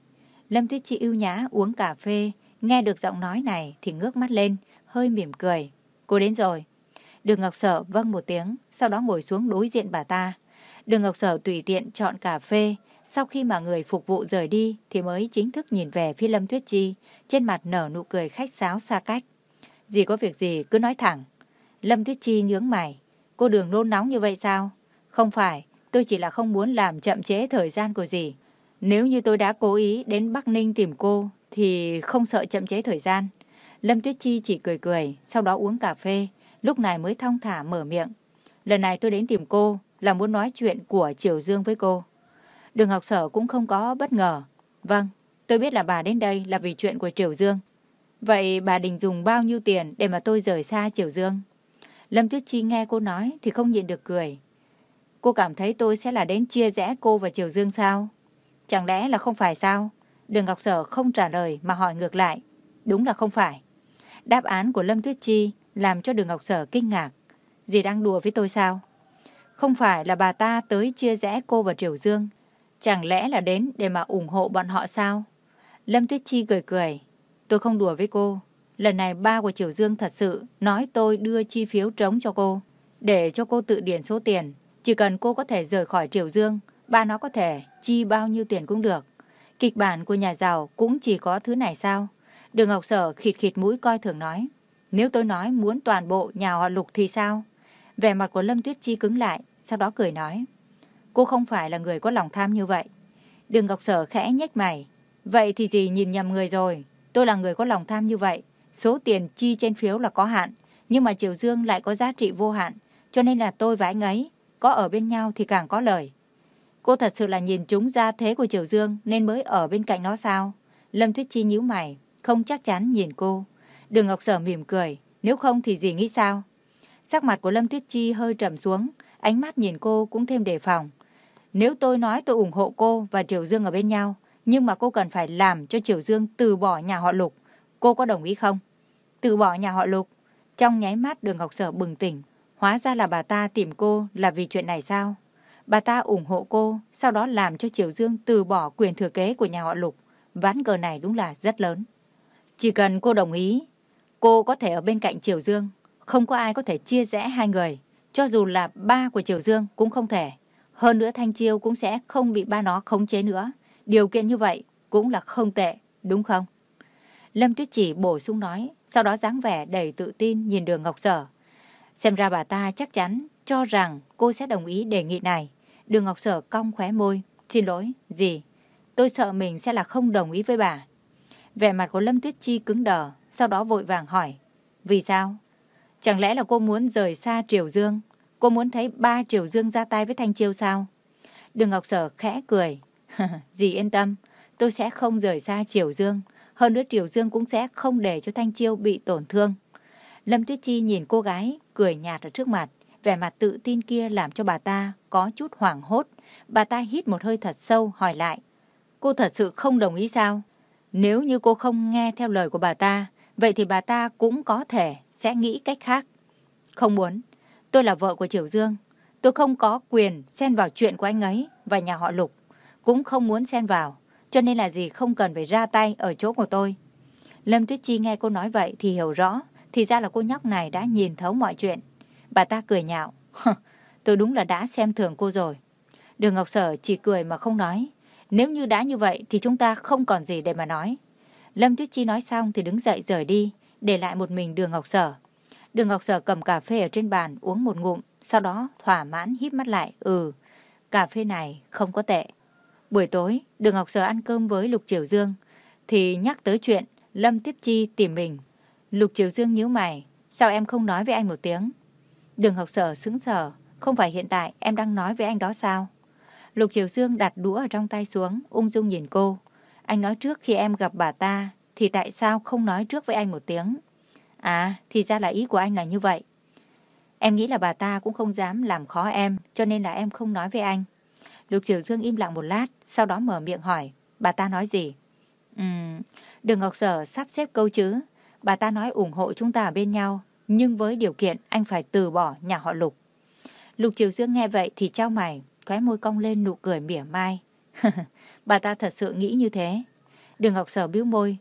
Speaker 1: Lâm Tuyết Chi ưu nhã uống cà phê. Nghe được giọng nói này thì ngước mắt lên, hơi mỉm cười. Cô đến rồi. Đường Ngọc Sở vâng một tiếng, sau đó ngồi xuống đối diện bà ta. Đường Ngọc Sở tùy tiện chọn cà phê, sau khi mà người phục vụ rời đi thì mới chính thức nhìn về phía Lâm Tuyết Chi, trên mặt nở nụ cười khách sáo xa cách. Gì có việc gì cứ nói thẳng. Lâm Tuyết Chi nhướng mày. Cô đường nôn nóng như vậy sao? Không phải, tôi chỉ là không muốn làm chậm chế thời gian của dì. Nếu như tôi đã cố ý đến Bắc Ninh tìm cô thì không sợ chậm chế thời gian. Lâm Tuyết Chi chỉ cười cười, sau đó uống cà phê, lúc này mới thong thả mở miệng. Lần này tôi đến tìm cô là muốn nói chuyện của Triều Dương với cô. Đường học sở cũng không có bất ngờ. Vâng, tôi biết là bà đến đây là vì chuyện của Triều Dương. Vậy bà định dùng bao nhiêu tiền để mà tôi rời xa Triều Dương? Lâm Tuyết Chi nghe cô nói thì không nhịn được cười. Cô cảm thấy tôi sẽ là đến chia rẽ cô và Triều Dương sao? Chẳng lẽ là không phải sao? Đường Ngọc Sở không trả lời mà hỏi ngược lại. Đúng là không phải. Đáp án của Lâm Tuyết Chi làm cho Đường Ngọc Sở kinh ngạc. Dì đang đùa với tôi sao? Không phải là bà ta tới chia rẽ cô và Triều Dương. Chẳng lẽ là đến để mà ủng hộ bọn họ sao? Lâm Tuyết Chi cười cười. Tôi không đùa với cô. Lần này ba của Triều Dương thật sự nói tôi đưa chi phiếu trống cho cô. Để cho cô tự điền số tiền. Chỉ cần cô có thể rời khỏi Triều Dương, ba nó có thể chi bao nhiêu tiền cũng được. Kịch bản của nhà giàu cũng chỉ có thứ này sao? Đường Ngọc Sở khịt khịt mũi coi thường nói. Nếu tôi nói muốn toàn bộ nhà họ Lục thì sao? Vẻ mặt của Lâm Tuyết Chi cứng lại, sau đó cười nói. Cô không phải là người có lòng tham như vậy. Đường Ngọc Sở khẽ nhếch mày. Vậy thì gì nhìn nhầm người rồi. Tôi là người có lòng tham như vậy. Số tiền chi trên phiếu là có hạn. Nhưng mà Triều Dương lại có giá trị vô hạn. Cho nên là tôi và anh ấy có ở bên nhau thì càng có lời. Cô thật sự là nhìn trúng ra thế của Triều Dương nên mới ở bên cạnh nó sao? Lâm Tuyết Chi nhíu mày, không chắc chắn nhìn cô. Đường Ngọc Sở mỉm cười, nếu không thì gì nghĩ sao? Sắc mặt của Lâm Tuyết Chi hơi trầm xuống, ánh mắt nhìn cô cũng thêm đề phòng. Nếu tôi nói tôi ủng hộ cô và Triều Dương ở bên nhau, nhưng mà cô cần phải làm cho Triều Dương từ bỏ nhà họ Lục, cô có đồng ý không? Từ bỏ nhà họ Lục? Trong nháy mắt đường Ngọc Sở bừng tỉnh, hóa ra là bà ta tìm cô là vì chuyện này sao? Bà ta ủng hộ cô, sau đó làm cho Triều Dương từ bỏ quyền thừa kế của nhà họ Lục. Ván cờ này đúng là rất lớn. Chỉ cần cô đồng ý, cô có thể ở bên cạnh Triều Dương. Không có ai có thể chia rẽ hai người. Cho dù là ba của Triều Dương cũng không thể. Hơn nữa Thanh Chiêu cũng sẽ không bị ba nó khống chế nữa. Điều kiện như vậy cũng là không tệ, đúng không? Lâm Tuyết Chỉ bổ sung nói, sau đó dáng vẻ đầy tự tin nhìn đường Ngọc Sở. Xem ra bà ta chắc chắn cho rằng cô sẽ đồng ý đề nghị này. Đường Ngọc Sở cong khóe môi. Xin lỗi, gì? Tôi sợ mình sẽ là không đồng ý với bà. Vẻ mặt của Lâm Tuyết Chi cứng đờ, sau đó vội vàng hỏi. Vì sao? Chẳng lẽ là cô muốn rời xa Triều Dương? Cô muốn thấy ba Triều Dương ra tay với Thanh Chiêu sao? Đường Ngọc Sở khẽ cười. dì yên tâm, tôi sẽ không rời xa Triều Dương. Hơn nữa Triều Dương cũng sẽ không để cho Thanh Chiêu bị tổn thương. Lâm Tuyết Chi nhìn cô gái, cười nhạt ở trước mặt. Vẻ mặt tự tin kia làm cho bà ta có chút hoảng hốt. Bà ta hít một hơi thật sâu hỏi lại. Cô thật sự không đồng ý sao? Nếu như cô không nghe theo lời của bà ta, vậy thì bà ta cũng có thể sẽ nghĩ cách khác. Không muốn. Tôi là vợ của Triều Dương. Tôi không có quyền xen vào chuyện của anh ấy và nhà họ Lục. Cũng không muốn xen vào. Cho nên là gì không cần phải ra tay ở chỗ của tôi. Lâm Tuyết Chi nghe cô nói vậy thì hiểu rõ. Thì ra là cô nhóc này đã nhìn thấu mọi chuyện. Bà ta cười nhạo. Tôi đúng là đã xem thường cô rồi. Đường Ngọc Sở chỉ cười mà không nói. Nếu như đã như vậy thì chúng ta không còn gì để mà nói. Lâm Tuyết Chi nói xong thì đứng dậy rời đi, để lại một mình đường Ngọc Sở. Đường Ngọc Sở cầm cà phê ở trên bàn uống một ngụm, sau đó thỏa mãn híp mắt lại. Ừ, cà phê này không có tệ. Buổi tối, đường Ngọc Sở ăn cơm với Lục Triều Dương, thì nhắc tới chuyện Lâm Tiếp Chi tìm mình. Lục Triều Dương nhíu mày, sao em không nói với anh một tiếng? Đường học Sở sững sờ, không phải hiện tại em đang nói với anh đó sao? Lục Triều Dương đặt đũa ở trong tay xuống, ung dung nhìn cô. Anh nói trước khi em gặp bà ta, thì tại sao không nói trước với anh một tiếng? À, thì ra là ý của anh là như vậy. Em nghĩ là bà ta cũng không dám làm khó em, cho nên là em không nói với anh. Lục Triều Dương im lặng một lát, sau đó mở miệng hỏi, bà ta nói gì? Ừm, Đường Ngọc Sở sắp xếp câu chứ. Bà ta nói ủng hộ chúng ta ở bên nhau, nhưng với điều kiện anh phải từ bỏ nhà họ Lục. Lục Triều Dương nghe vậy thì trao mày, khóe môi cong lên nụ cười mỉa mai. bà ta thật sự nghĩ như thế. Đường Ngọc Sở bĩu môi.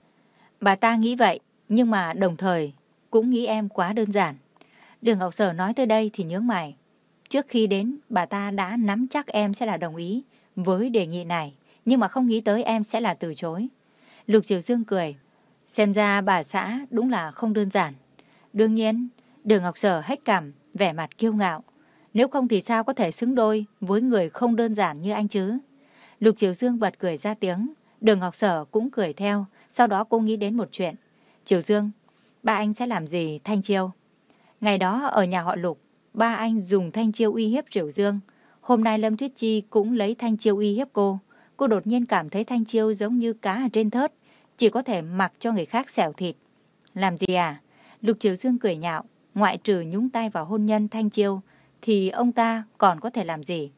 Speaker 1: Bà ta nghĩ vậy, nhưng mà đồng thời cũng nghĩ em quá đơn giản. Đường Ngọc Sở nói tới đây thì nhớ mày. Trước khi đến, bà ta đã nắm chắc em sẽ là đồng ý với đề nghị này, nhưng mà không nghĩ tới em sẽ là từ chối. Lục Triều Dương cười. Xem ra bà xã đúng là không đơn giản. Đương nhiên, Đường Ngọc Sở hách cảm vẻ mặt kiêu ngạo. Nếu không thì sao có thể xứng đôi với người không đơn giản như anh chứ? Lục Triều Dương bật cười ra tiếng. Đường Ngọc Sở cũng cười theo. Sau đó cô nghĩ đến một chuyện. Triều Dương, ba anh sẽ làm gì Thanh Chiêu? Ngày đó ở nhà họ Lục, ba anh dùng Thanh Chiêu uy hiếp Triều Dương. Hôm nay Lâm Thuyết Chi cũng lấy Thanh Chiêu uy hiếp cô. Cô đột nhiên cảm thấy Thanh Chiêu giống như cá ở trên thớt, chỉ có thể mặc cho người khác xẻo thịt. Làm gì à? Lục Triều Dương cười nhạo, ngoại trừ nhúng tay vào hôn nhân Thanh Chiêu, thì ông ta còn có thể làm gì?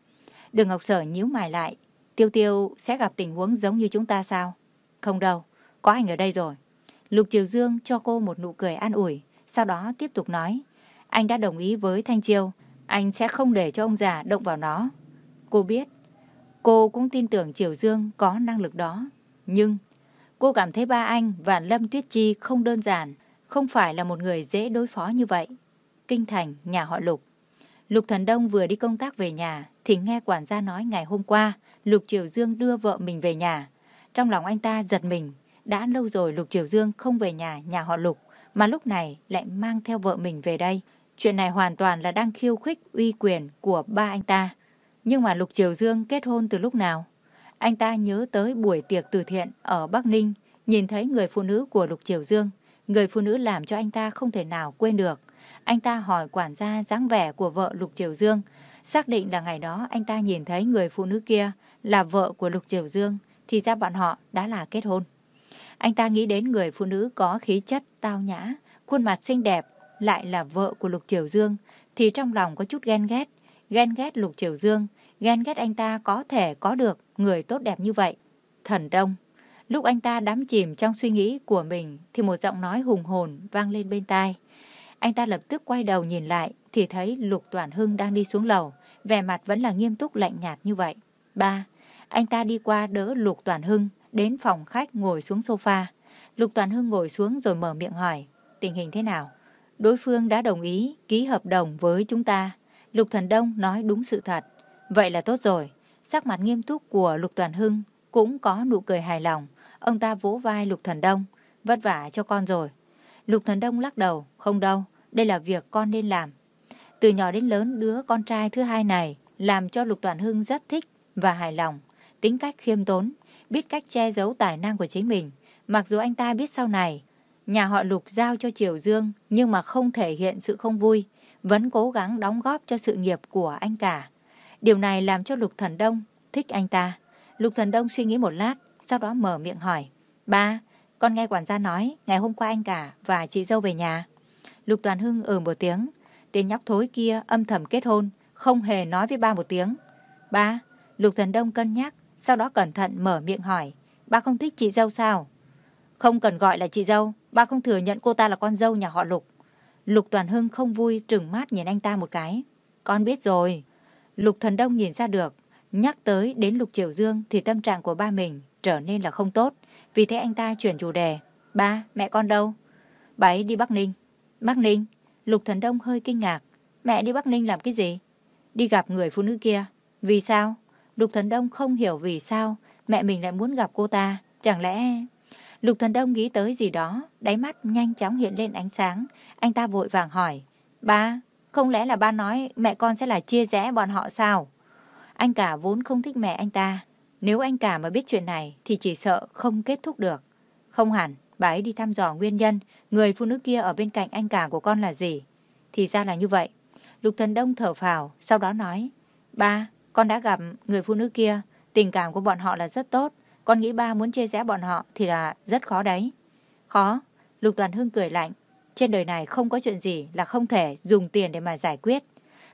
Speaker 1: Đường Ngọc Sở nhíu mày lại, Tiêu Tiêu sẽ gặp tình huống giống như chúng ta sao? Không đâu, có anh ở đây rồi. Lục Triều Dương cho cô một nụ cười an ủi, sau đó tiếp tục nói. Anh đã đồng ý với Thanh Chiêu, anh sẽ không để cho ông già động vào nó. Cô biết, cô cũng tin tưởng Triều Dương có năng lực đó. Nhưng, cô cảm thấy ba anh và Lâm Tuyết Chi không đơn giản, không phải là một người dễ đối phó như vậy. Kinh thành, nhà họ Lục. Lục Thần Đông vừa đi công tác về nhà, thì nghe quản gia nói ngày hôm qua, Lục Triều Dương đưa vợ mình về nhà. Trong lòng anh ta giật mình, đã lâu rồi Lục Triều Dương không về nhà, nhà họ Lục, mà lúc này lại mang theo vợ mình về đây. Chuyện này hoàn toàn là đang khiêu khích uy quyền của ba anh ta. Nhưng mà Lục Triều Dương kết hôn từ lúc nào? Anh ta nhớ tới buổi tiệc từ thiện ở Bắc Ninh, nhìn thấy người phụ nữ của Lục Triều Dương. Người phụ nữ làm cho anh ta không thể nào quên được. Anh ta hỏi quản gia dáng vẻ của vợ Lục Triều Dương. Xác định là ngày đó anh ta nhìn thấy người phụ nữ kia là vợ của Lục Triều Dương, thì ra bọn họ đã là kết hôn. Anh ta nghĩ đến người phụ nữ có khí chất tao nhã, khuôn mặt xinh đẹp, lại là vợ của Lục Triều Dương, thì trong lòng có chút ghen ghét. Ghen ghét Lục Triều Dương, ghen ghét anh ta có thể có được người tốt đẹp như vậy. Thần Đông. Lúc anh ta đắm chìm trong suy nghĩ của mình thì một giọng nói hùng hồn vang lên bên tai. Anh ta lập tức quay đầu nhìn lại thì thấy Lục Toàn Hưng đang đi xuống lầu, vẻ mặt vẫn là nghiêm túc lạnh nhạt như vậy. Ba, anh ta đi qua đỡ Lục Toàn Hưng đến phòng khách ngồi xuống sofa. Lục Toàn Hưng ngồi xuống rồi mở miệng hỏi, tình hình thế nào? Đối phương đã đồng ý ký hợp đồng với chúng ta. Lục Thần Đông nói đúng sự thật. Vậy là tốt rồi. Sắc mặt nghiêm túc của Lục Toàn Hưng cũng có nụ cười hài lòng. Ông ta vỗ vai Lục Thần Đông. Vất vả cho con rồi. Lục Thần Đông lắc đầu. Không đâu, đây là việc con nên làm. Từ nhỏ đến lớn đứa con trai thứ hai này làm cho Lục Toàn Hưng rất thích và hài lòng. Tính cách khiêm tốn, biết cách che giấu tài năng của chính mình. Mặc dù anh ta biết sau này, nhà họ Lục giao cho Triều Dương nhưng mà không thể hiện sự không vui, vẫn cố gắng đóng góp cho sự nghiệp của anh cả. Điều này làm cho Lục Thần Đông thích anh ta. Lục Thần Đông suy nghĩ một lát, sau đó mở miệng hỏi. Ba, con nghe quản gia nói ngày hôm qua anh cả và chị dâu về nhà. Lục Toàn Hưng ừ một tiếng. Tên nhóc thối kia âm thầm kết hôn, không hề nói với ba một tiếng. Ba, Lục Thần Đông cân nhắc, sau đó cẩn thận mở miệng hỏi. Ba không thích chị dâu sao? Không cần gọi là chị dâu, ba không thừa nhận cô ta là con dâu nhà họ Lục. Lục Toàn Hưng không vui trừng mắt nhìn anh ta một cái. Con biết rồi. Lục Thần Đông nhìn ra được. Nhắc tới đến Lục Triều Dương thì tâm trạng của ba mình trở nên là không tốt. Vì thế anh ta chuyển chủ đề. Ba, mẹ con đâu? Bà ấy đi Bắc Ninh. Bắc Ninh? Lục Thần Đông hơi kinh ngạc. Mẹ đi Bắc Ninh làm cái gì? Đi gặp người phụ nữ kia. Vì sao? Lục Thần Đông không hiểu vì sao mẹ mình lại muốn gặp cô ta. Chẳng lẽ... Lục Thần Đông nghĩ tới gì đó, đáy mắt nhanh chóng hiện lên ánh sáng. Anh ta vội vàng hỏi. Ba, không lẽ là ba nói mẹ con sẽ là chia rẽ bọn họ sao? Anh cả vốn không thích mẹ anh ta. Nếu anh cả mà biết chuyện này thì chỉ sợ không kết thúc được. Không hẳn, bà ấy đi thăm dò nguyên nhân người phụ nữ kia ở bên cạnh anh cả của con là gì. Thì ra là như vậy. Lục Thần Đông thở phào, sau đó nói. Ba, con đã gặp người phụ nữ kia, tình cảm của bọn họ là rất tốt. Con nghĩ ba muốn chia rẽ bọn họ thì là rất khó đấy. Khó, Lục Toàn Hưng cười lạnh. Trên đời này không có chuyện gì là không thể dùng tiền để mà giải quyết.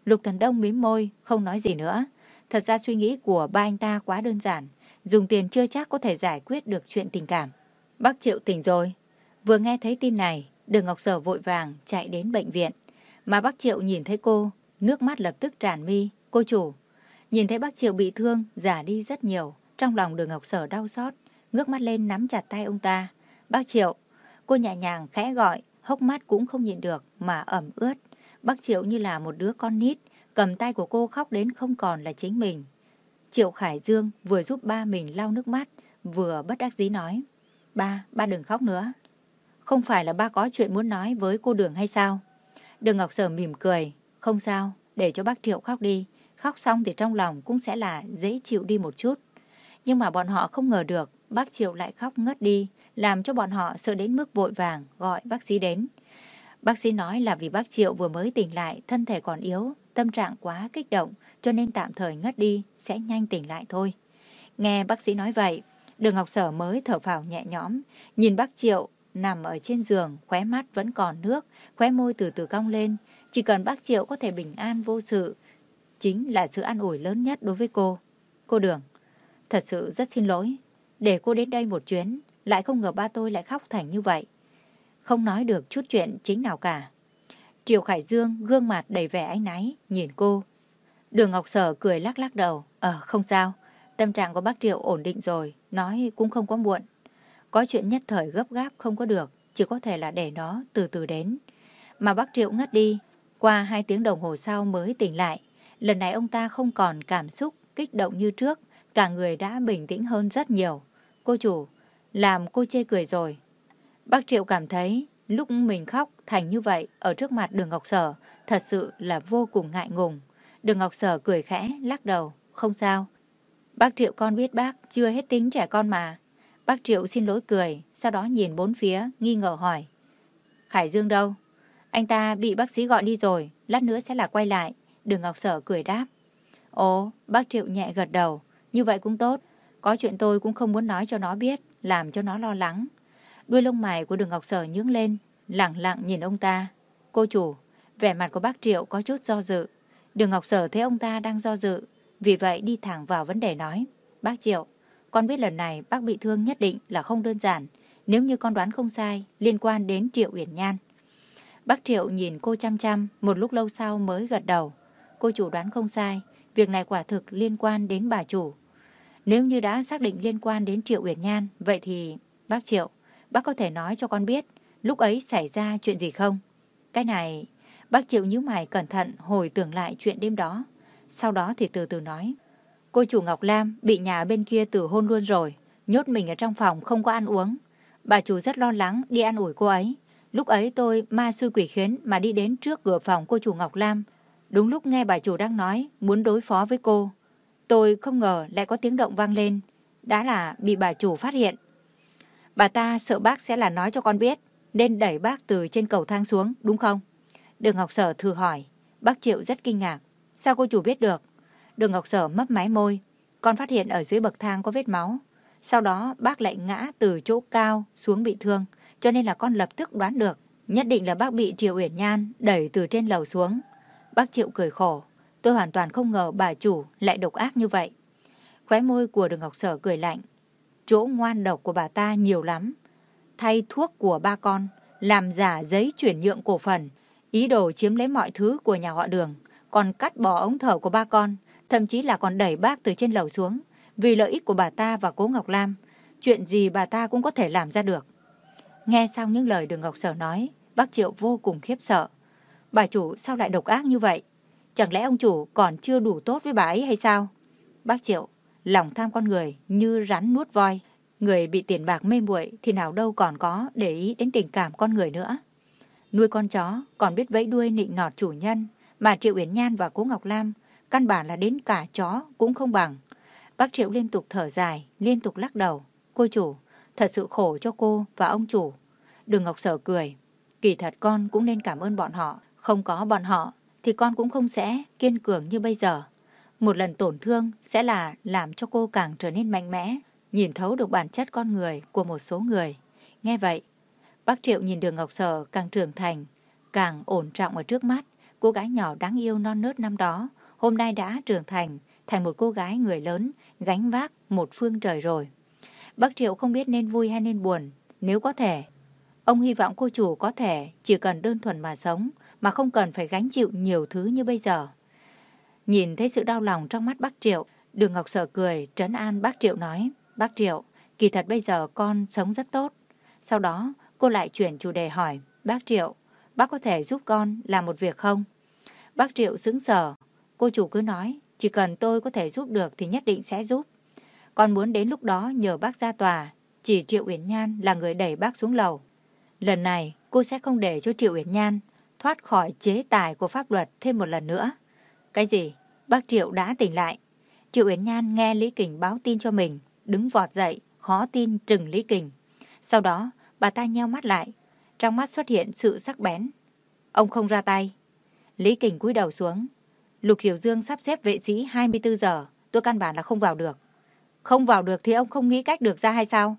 Speaker 1: Lục Thần Đông mím môi, không nói gì nữa. Thật ra suy nghĩ của ba anh ta quá đơn giản. Dùng tiền chưa chắc có thể giải quyết được chuyện tình cảm. Bác Triệu tỉnh rồi. Vừa nghe thấy tin này, Đường Ngọc Sở vội vàng chạy đến bệnh viện. Mà bác Triệu nhìn thấy cô, nước mắt lập tức tràn mi. Cô chủ, nhìn thấy bác Triệu bị thương, giả đi rất nhiều. Trong lòng đường Ngọc Sở đau xót, ngước mắt lên nắm chặt tay ông ta. Bác Triệu, cô nhẹ nhàng khẽ gọi, hốc mắt cũng không nhịn được mà ẩm ướt. Bác Triệu như là một đứa con nít, cầm tay của cô khóc đến không còn là chính mình. Triệu Khải Dương vừa giúp ba mình lau nước mắt, vừa bất đắc dĩ nói. Ba, ba đừng khóc nữa. Không phải là ba có chuyện muốn nói với cô Đường hay sao? Đường Ngọc Sở mỉm cười. Không sao, để cho bác Triệu khóc đi. Khóc xong thì trong lòng cũng sẽ là dễ chịu đi một chút. Nhưng mà bọn họ không ngờ được bác Triệu lại khóc ngất đi, làm cho bọn họ sợ đến mức vội vàng gọi bác sĩ đến. Bác sĩ nói là vì bác Triệu vừa mới tỉnh lại, thân thể còn yếu, tâm trạng quá kích động, cho nên tạm thời ngất đi, sẽ nhanh tỉnh lại thôi. Nghe bác sĩ nói vậy, đường Ngọc Sở mới thở phào nhẹ nhõm, nhìn bác Triệu nằm ở trên giường, khóe mắt vẫn còn nước, khóe môi từ từ cong lên. Chỉ cần bác Triệu có thể bình an vô sự, chính là sự an ủi lớn nhất đối với cô. Cô Đường, thật sự rất xin lỗi, để cô đến đây một chuyến, lại không ngờ ba tôi lại khóc thành như vậy. Không nói được chút chuyện chính nào cả. Triều Khải Dương gương mặt đầy vẻ ánh náy, nhìn cô. Đường Ngọc Sở cười lắc lắc đầu. Ờ, không sao. Tâm trạng của bác Triệu ổn định rồi, nói cũng không có muộn. Có chuyện nhất thời gấp gáp không có được, chỉ có thể là để nó từ từ đến. Mà bác Triệu ngất đi, qua hai tiếng đồng hồ sau mới tỉnh lại. Lần này ông ta không còn cảm xúc, kích động như trước, cả người đã bình tĩnh hơn rất nhiều. Cô chủ, làm cô chê cười rồi. Bác Triệu cảm thấy lúc mình khóc thành như vậy ở trước mặt đường Ngọc Sở thật sự là vô cùng ngại ngùng. Đường Ngọc Sở cười khẽ, lắc đầu, không sao. Bác Triệu con biết bác chưa hết tính trẻ con mà. Bác Triệu xin lỗi cười, sau đó nhìn bốn phía, nghi ngờ hỏi. Khải Dương đâu? Anh ta bị bác sĩ gọi đi rồi, lát nữa sẽ là quay lại. Đường Ngọc Sở cười đáp. Ồ, bác Triệu nhẹ gật đầu, như vậy cũng tốt. Có chuyện tôi cũng không muốn nói cho nó biết, làm cho nó lo lắng. Đuôi lông mày của đường Ngọc Sở nhướng lên, lặng lặng nhìn ông ta. Cô chủ, vẻ mặt của bác Triệu có chút do dự. Đường Ngọc Sở thấy ông ta đang do dự, vì vậy đi thẳng vào vấn đề nói. Bác Triệu, con biết lần này bác bị thương nhất định là không đơn giản. Nếu như con đoán không sai, liên quan đến Triệu Uyển Nhan. Bác Triệu nhìn cô chăm chăm, một lúc lâu sau mới gật đầu. Cô chủ đoán không sai, việc này quả thực liên quan đến bà chủ. Nếu như đã xác định liên quan đến Triệu Uyển Nhan, vậy thì bác Triệu, bác có thể nói cho con biết lúc ấy xảy ra chuyện gì không? Cái này, bác chịu nhíu mày cẩn thận hồi tưởng lại chuyện đêm đó. Sau đó thì từ từ nói. Cô chủ Ngọc Lam bị nhà bên kia tử hôn luôn rồi, nhốt mình ở trong phòng không có ăn uống. Bà chủ rất lo lắng đi ăn ủi cô ấy. Lúc ấy tôi ma xui quỷ khiến mà đi đến trước cửa phòng cô chủ Ngọc Lam. Đúng lúc nghe bà chủ đang nói muốn đối phó với cô. Tôi không ngờ lại có tiếng động vang lên. Đã là bị bà chủ phát hiện. Bà ta sợ bác sẽ là nói cho con biết. Nên đẩy bác từ trên cầu thang xuống, đúng không? Đường Ngọc Sở thử hỏi. Bác Triệu rất kinh ngạc. Sao cô chủ biết được? Đường Ngọc Sở mấp máy môi. Con phát hiện ở dưới bậc thang có vết máu. Sau đó bác lại ngã từ chỗ cao xuống bị thương. Cho nên là con lập tức đoán được. Nhất định là bác bị Triệu Uyển Nhan đẩy từ trên lầu xuống. Bác Triệu cười khổ. Tôi hoàn toàn không ngờ bà chủ lại độc ác như vậy. Khóe môi của đường Ngọc Sở cười lạnh. Chỗ ngoan độc của bà ta nhiều lắm. Thay thuốc của ba con, làm giả giấy chuyển nhượng cổ phần, ý đồ chiếm lấy mọi thứ của nhà họ đường, còn cắt bỏ ống thở của ba con, thậm chí là còn đẩy bác từ trên lầu xuống. Vì lợi ích của bà ta và cố Ngọc Lam, chuyện gì bà ta cũng có thể làm ra được. Nghe xong những lời đường Ngọc Sở nói, bác Triệu vô cùng khiếp sợ. Bà chủ sao lại độc ác như vậy? Chẳng lẽ ông chủ còn chưa đủ tốt với bà ấy hay sao? Bác Triệu, lòng tham con người như rắn nuốt voi. Người bị tiền bạc mê muội thì nào đâu còn có để ý đến tình cảm con người nữa. Nuôi con chó còn biết vẫy đuôi nịnh nọt chủ nhân mà Triệu Uyển Nhan và Cố Ngọc Lam căn bản là đến cả chó cũng không bằng. Bác Triệu liên tục thở dài, liên tục lắc đầu. Cô chủ, thật sự khổ cho cô và ông chủ. Đường Ngọc Sở cười. Kỳ thật con cũng nên cảm ơn bọn họ. Không có bọn họ thì con cũng không sẽ kiên cường như bây giờ. Một lần tổn thương sẽ là làm cho cô càng trở nên mạnh mẽ, nhìn thấu được bản chất con người của một số người. Nghe vậy, bác Triệu nhìn đường Ngọc Sở càng trưởng thành, càng ổn trọng ở trước mắt. Cô gái nhỏ đáng yêu non nớt năm đó, hôm nay đã trưởng thành, thành một cô gái người lớn, gánh vác một phương trời rồi. Bác Triệu không biết nên vui hay nên buồn, nếu có thể. Ông hy vọng cô chủ có thể chỉ cần đơn thuần mà sống, mà không cần phải gánh chịu nhiều thứ như bây giờ. Nhìn thấy sự đau lòng trong mắt bác Triệu, Đường Ngọc Sở cười, trấn an bác Triệu nói, bác Triệu, kỳ thật bây giờ con sống rất tốt. Sau đó, cô lại chuyển chủ đề hỏi, bác Triệu, bác có thể giúp con làm một việc không? Bác Triệu sững sờ, cô chủ cứ nói, chỉ cần tôi có thể giúp được thì nhất định sẽ giúp. Con muốn đến lúc đó nhờ bác ra tòa, chỉ Triệu Uyển Nhan là người đẩy bác xuống lầu. Lần này, cô sẽ không để cho Triệu Uyển Nhan thoát khỏi chế tài của pháp luật thêm một lần nữa. Cái gì? Bác Triệu đã tỉnh lại. Triệu Uyển Nhan nghe Lý Kình báo tin cho mình, đứng vọt dậy, khó tin trừng Lý Kình. Sau đó, bà ta nheo mắt lại, trong mắt xuất hiện sự sắc bén. Ông không ra tay. Lý Kình cúi đầu xuống. Lục Diệu Dương sắp xếp vệ sĩ 24 giờ, tôi căn bản là không vào được. Không vào được thì ông không nghĩ cách được ra hay sao?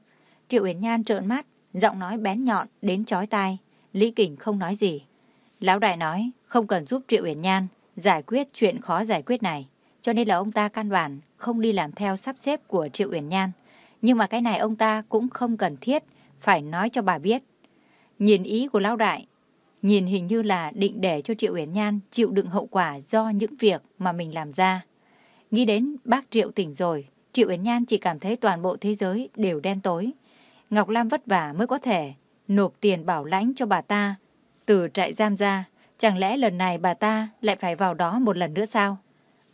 Speaker 1: Triệu Uyển Nhan trợn mắt, giọng nói bén nhọn đến chói tai. Lý Kình không nói gì. Lão đại nói không cần giúp Triệu Uyển Nhan giải quyết chuyện khó giải quyết này. Cho nên là ông ta căn bản không đi làm theo sắp xếp của Triệu Uyển Nhan. Nhưng mà cái này ông ta cũng không cần thiết phải nói cho bà biết. Nhìn ý của lão đại, nhìn hình như là định để cho Triệu Uyển Nhan chịu đựng hậu quả do những việc mà mình làm ra. Nghĩ đến bác Triệu tỉnh rồi, Triệu Uyển Nhan chỉ cảm thấy toàn bộ thế giới đều đen tối. Ngọc Lam vất vả mới có thể nộp tiền bảo lãnh cho bà ta từ trại giam ra, chẳng lẽ lần này bà ta lại phải vào đó một lần nữa sao?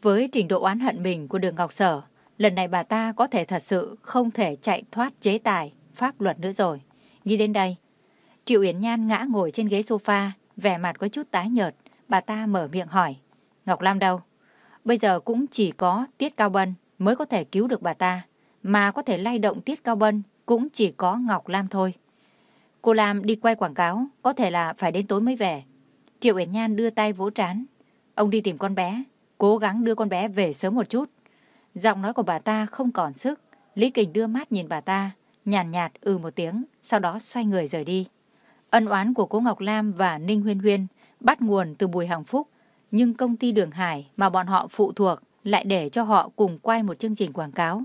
Speaker 1: Với trình độ oán hận mình của đường Ngọc Sở, lần này bà ta có thể thật sự không thể chạy thoát chế tài, pháp luật nữa rồi. Nghĩ đến đây, Triệu Yến Nhan ngã ngồi trên ghế sofa, vẻ mặt có chút tái nhợt, bà ta mở miệng hỏi. Ngọc Lam đâu? Bây giờ cũng chỉ có Tiết Cao Bân mới có thể cứu được bà ta, mà có thể lay động Tiết Cao Bân cũng chỉ có Ngọc Lam thôi. Cô Lam đi quay quảng cáo, có thể là phải đến tối mới về. Triệu Uyển Nhan đưa tay vỗ trán. Ông đi tìm con bé, cố gắng đưa con bé về sớm một chút. Giọng nói của bà ta không còn sức. Lý Kình đưa mắt nhìn bà ta, nhàn nhạt, nhạt ừ một tiếng, sau đó xoay người rời đi. Ân oán của cố Ngọc Lam và Ninh Huyên Huyên bắt nguồn từ Bùi Hằng Phúc, nhưng công ty Đường Hải mà bọn họ phụ thuộc lại để cho họ cùng quay một chương trình quảng cáo.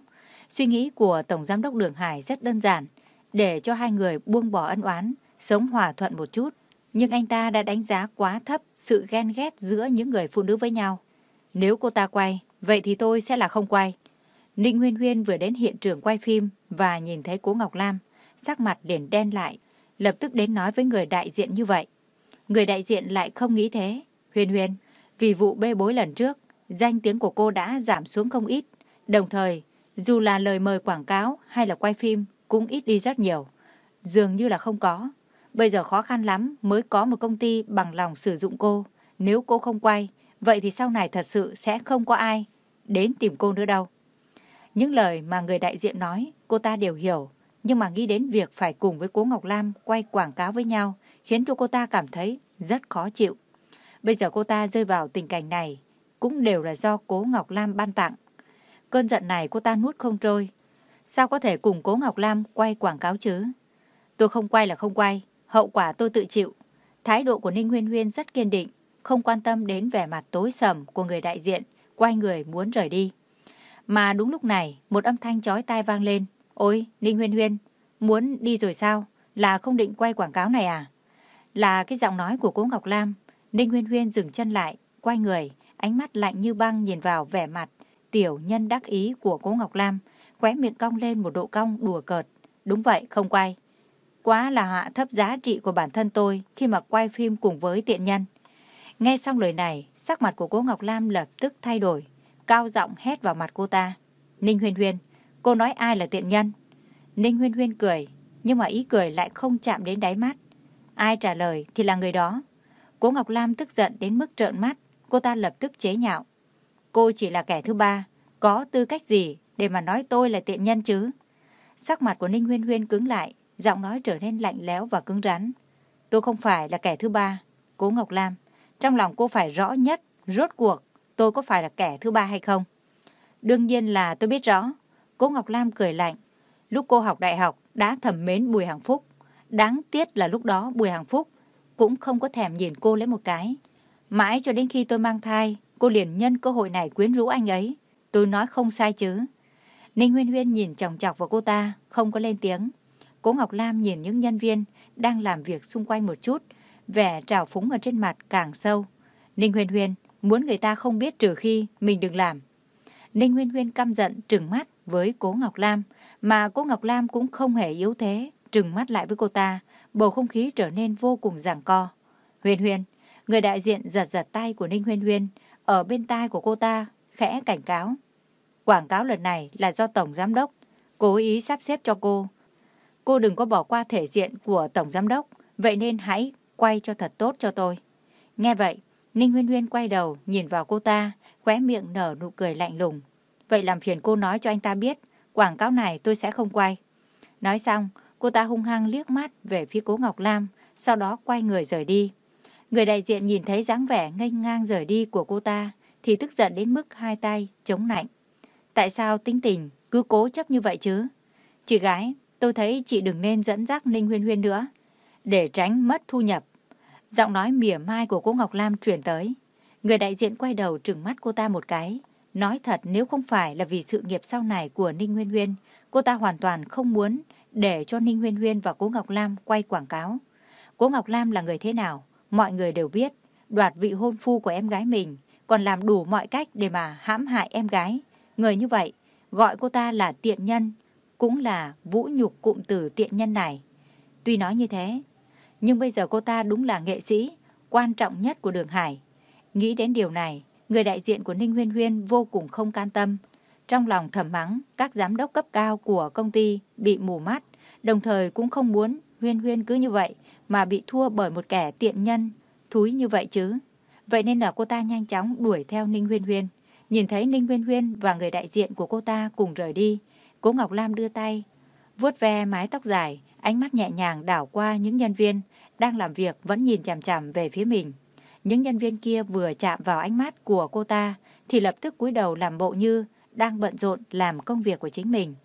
Speaker 1: Suy nghĩ của Tổng Giám đốc Đường Hải rất đơn giản, để cho hai người buông bỏ ân oán, sống hòa thuận một chút. Nhưng anh ta đã đánh giá quá thấp sự ghen ghét giữa những người phụ nữ với nhau. Nếu cô ta quay, vậy thì tôi sẽ là không quay. Ninh Huyên Huyên vừa đến hiện trường quay phim và nhìn thấy cố Ngọc Lam, sắc mặt liền đen lại, lập tức đến nói với người đại diện như vậy. Người đại diện lại không nghĩ thế. Huyên Huyên, vì vụ bê bối lần trước, danh tiếng của cô đã giảm xuống không ít. Đồng thời, dù là lời mời quảng cáo hay là quay phim cũng ít đi rất nhiều. Dường như là không có. Bây giờ khó khăn lắm mới có một công ty bằng lòng sử dụng cô. Nếu cô không quay, vậy thì sau này thật sự sẽ không có ai đến tìm cô nữa đâu. Những lời mà người đại diện nói, cô ta đều hiểu. Nhưng mà nghĩ đến việc phải cùng với cố Ngọc Lam quay quảng cáo với nhau, khiến cho cô ta cảm thấy rất khó chịu. Bây giờ cô ta rơi vào tình cảnh này, cũng đều là do cố Ngọc Lam ban tặng. Cơn giận này cô ta nuốt không trôi. Sao có thể cùng cố Ngọc Lam quay quảng cáo chứ? Tôi không quay là không quay, hậu quả tôi tự chịu. Thái độ của Ninh Huyên Huyên rất kiên định, không quan tâm đến vẻ mặt tối sầm của người đại diện, quay người muốn rời đi. Mà đúng lúc này, một âm thanh chói tai vang lên. Ôi, Ninh Huyên Huyên, muốn đi rồi sao? Là không định quay quảng cáo này à? Là cái giọng nói của cô Ngọc Lam. Ninh Huyên Huyên dừng chân lại, quay người, ánh mắt lạnh như băng nhìn vào vẻ mặt tiểu nhân đắc ý của cô Ngọc Lam, khóe miệng cong lên một độ cong đùa cợt. Đúng vậy, không quay. Quá là hạ thấp giá trị của bản thân tôi khi mà quay phim cùng với tiện nhân. Nghe xong lời này, sắc mặt của cô Ngọc Lam lập tức thay đổi, cao giọng hét vào mặt cô ta. Ninh Huyên Huyên, cô nói ai là tiện nhân? Ninh Huyên Huyên cười, nhưng mà ý cười lại không chạm đến đáy mắt. Ai trả lời thì là người đó. Cố Ngọc Lam tức giận đến mức trợn mắt, cô ta lập tức chế nhạo. Cô chỉ là kẻ thứ ba, có tư cách gì để mà nói tôi là tiện nhân chứ? Sắc mặt của Ninh Huyên Huyên cứng lại, giọng nói trở nên lạnh lẽo và cứng rắn. Tôi không phải là kẻ thứ ba, Cố Ngọc Lam. Trong lòng cô phải rõ nhất, rốt cuộc, tôi có phải là kẻ thứ ba hay không? Đương nhiên là tôi biết rõ. Cố Ngọc Lam cười lạnh. Lúc cô học đại học đã thầm mến Bùi Hằng Phúc. Đáng tiếc là lúc đó Bùi Hằng Phúc cũng không có thèm nhìn cô lấy một cái. Mãi cho đến khi tôi mang thai, cô liền nhân cơ hội này quyến rũ anh ấy. Tôi nói không sai chứ. Ninh Huyên Huyên nhìn chòng chọc vào cô ta, không có lên tiếng. Cố Ngọc Lam nhìn những nhân viên đang làm việc xung quanh một chút, vẻ trào phúng ở trên mặt càng sâu. Ninh Huyên Huyên muốn người ta không biết trừ khi mình đừng làm. Ninh Huyên Huyên căm giận trừng mắt với Cố Ngọc Lam, mà Cố Ngọc Lam cũng không hề yếu thế, trừng mắt lại với cô ta, bầu không khí trở nên vô cùng giằng co. Huyên Huyên, người đại diện giật giật tay của Ninh Huyên Huyên, ở bên tai của cô ta, khẽ cảnh cáo. Quảng cáo lần này là do Tổng Giám Đốc, cố ý sắp xếp cho cô. Cô đừng có bỏ qua thể diện của Tổng Giám Đốc, vậy nên hãy quay cho thật tốt cho tôi. Nghe vậy, Ninh Huyên Huyên quay đầu, nhìn vào cô ta, khóe miệng nở nụ cười lạnh lùng. Vậy làm phiền cô nói cho anh ta biết, quảng cáo này tôi sẽ không quay. Nói xong, cô ta hung hăng liếc mắt về phía cố Ngọc Lam, sau đó quay người rời đi. Người đại diện nhìn thấy dáng vẻ nghênh ngang rời đi của cô ta, thì tức giận đến mức hai tay chống nạnh. Tại sao tính tình cứ cố chấp như vậy chứ? Chị gái, tôi thấy chị đừng nên dẫn dắt Ninh Huyên Huyên nữa, để tránh mất thu nhập. Giọng nói mỉa mai của cô Ngọc Lam truyền tới. Người đại diện quay đầu trừng mắt cô ta một cái. Nói thật nếu không phải là vì sự nghiệp sau này của Ninh Huyên Huyên, cô ta hoàn toàn không muốn để cho Ninh Huyên Huyên và cô Ngọc Lam quay quảng cáo. Cô Ngọc Lam là người thế nào? Mọi người đều biết, đoạt vị hôn phu của em gái mình, còn làm đủ mọi cách để mà hãm hại em gái. Người như vậy, gọi cô ta là tiện nhân, cũng là vũ nhục cụm từ tiện nhân này. Tuy nói như thế, nhưng bây giờ cô ta đúng là nghệ sĩ, quan trọng nhất của Đường Hải. Nghĩ đến điều này, người đại diện của Ninh Huyên Huyên vô cùng không can tâm. Trong lòng thầm mắng các giám đốc cấp cao của công ty bị mù mắt, đồng thời cũng không muốn Huyên Huyên cứ như vậy mà bị thua bởi một kẻ tiện nhân, thúi như vậy chứ. Vậy nên là cô ta nhanh chóng đuổi theo Ninh Huyên Huyên. Nhìn thấy Ninh Huyên Huyên và người đại diện của cô ta cùng rời đi, Cố Ngọc Lam đưa tay, vuốt ve mái tóc dài, ánh mắt nhẹ nhàng đảo qua những nhân viên đang làm việc vẫn nhìn chằm chằm về phía mình. Những nhân viên kia vừa chạm vào ánh mắt của cô ta thì lập tức cúi đầu làm bộ như đang bận rộn làm công việc của chính mình.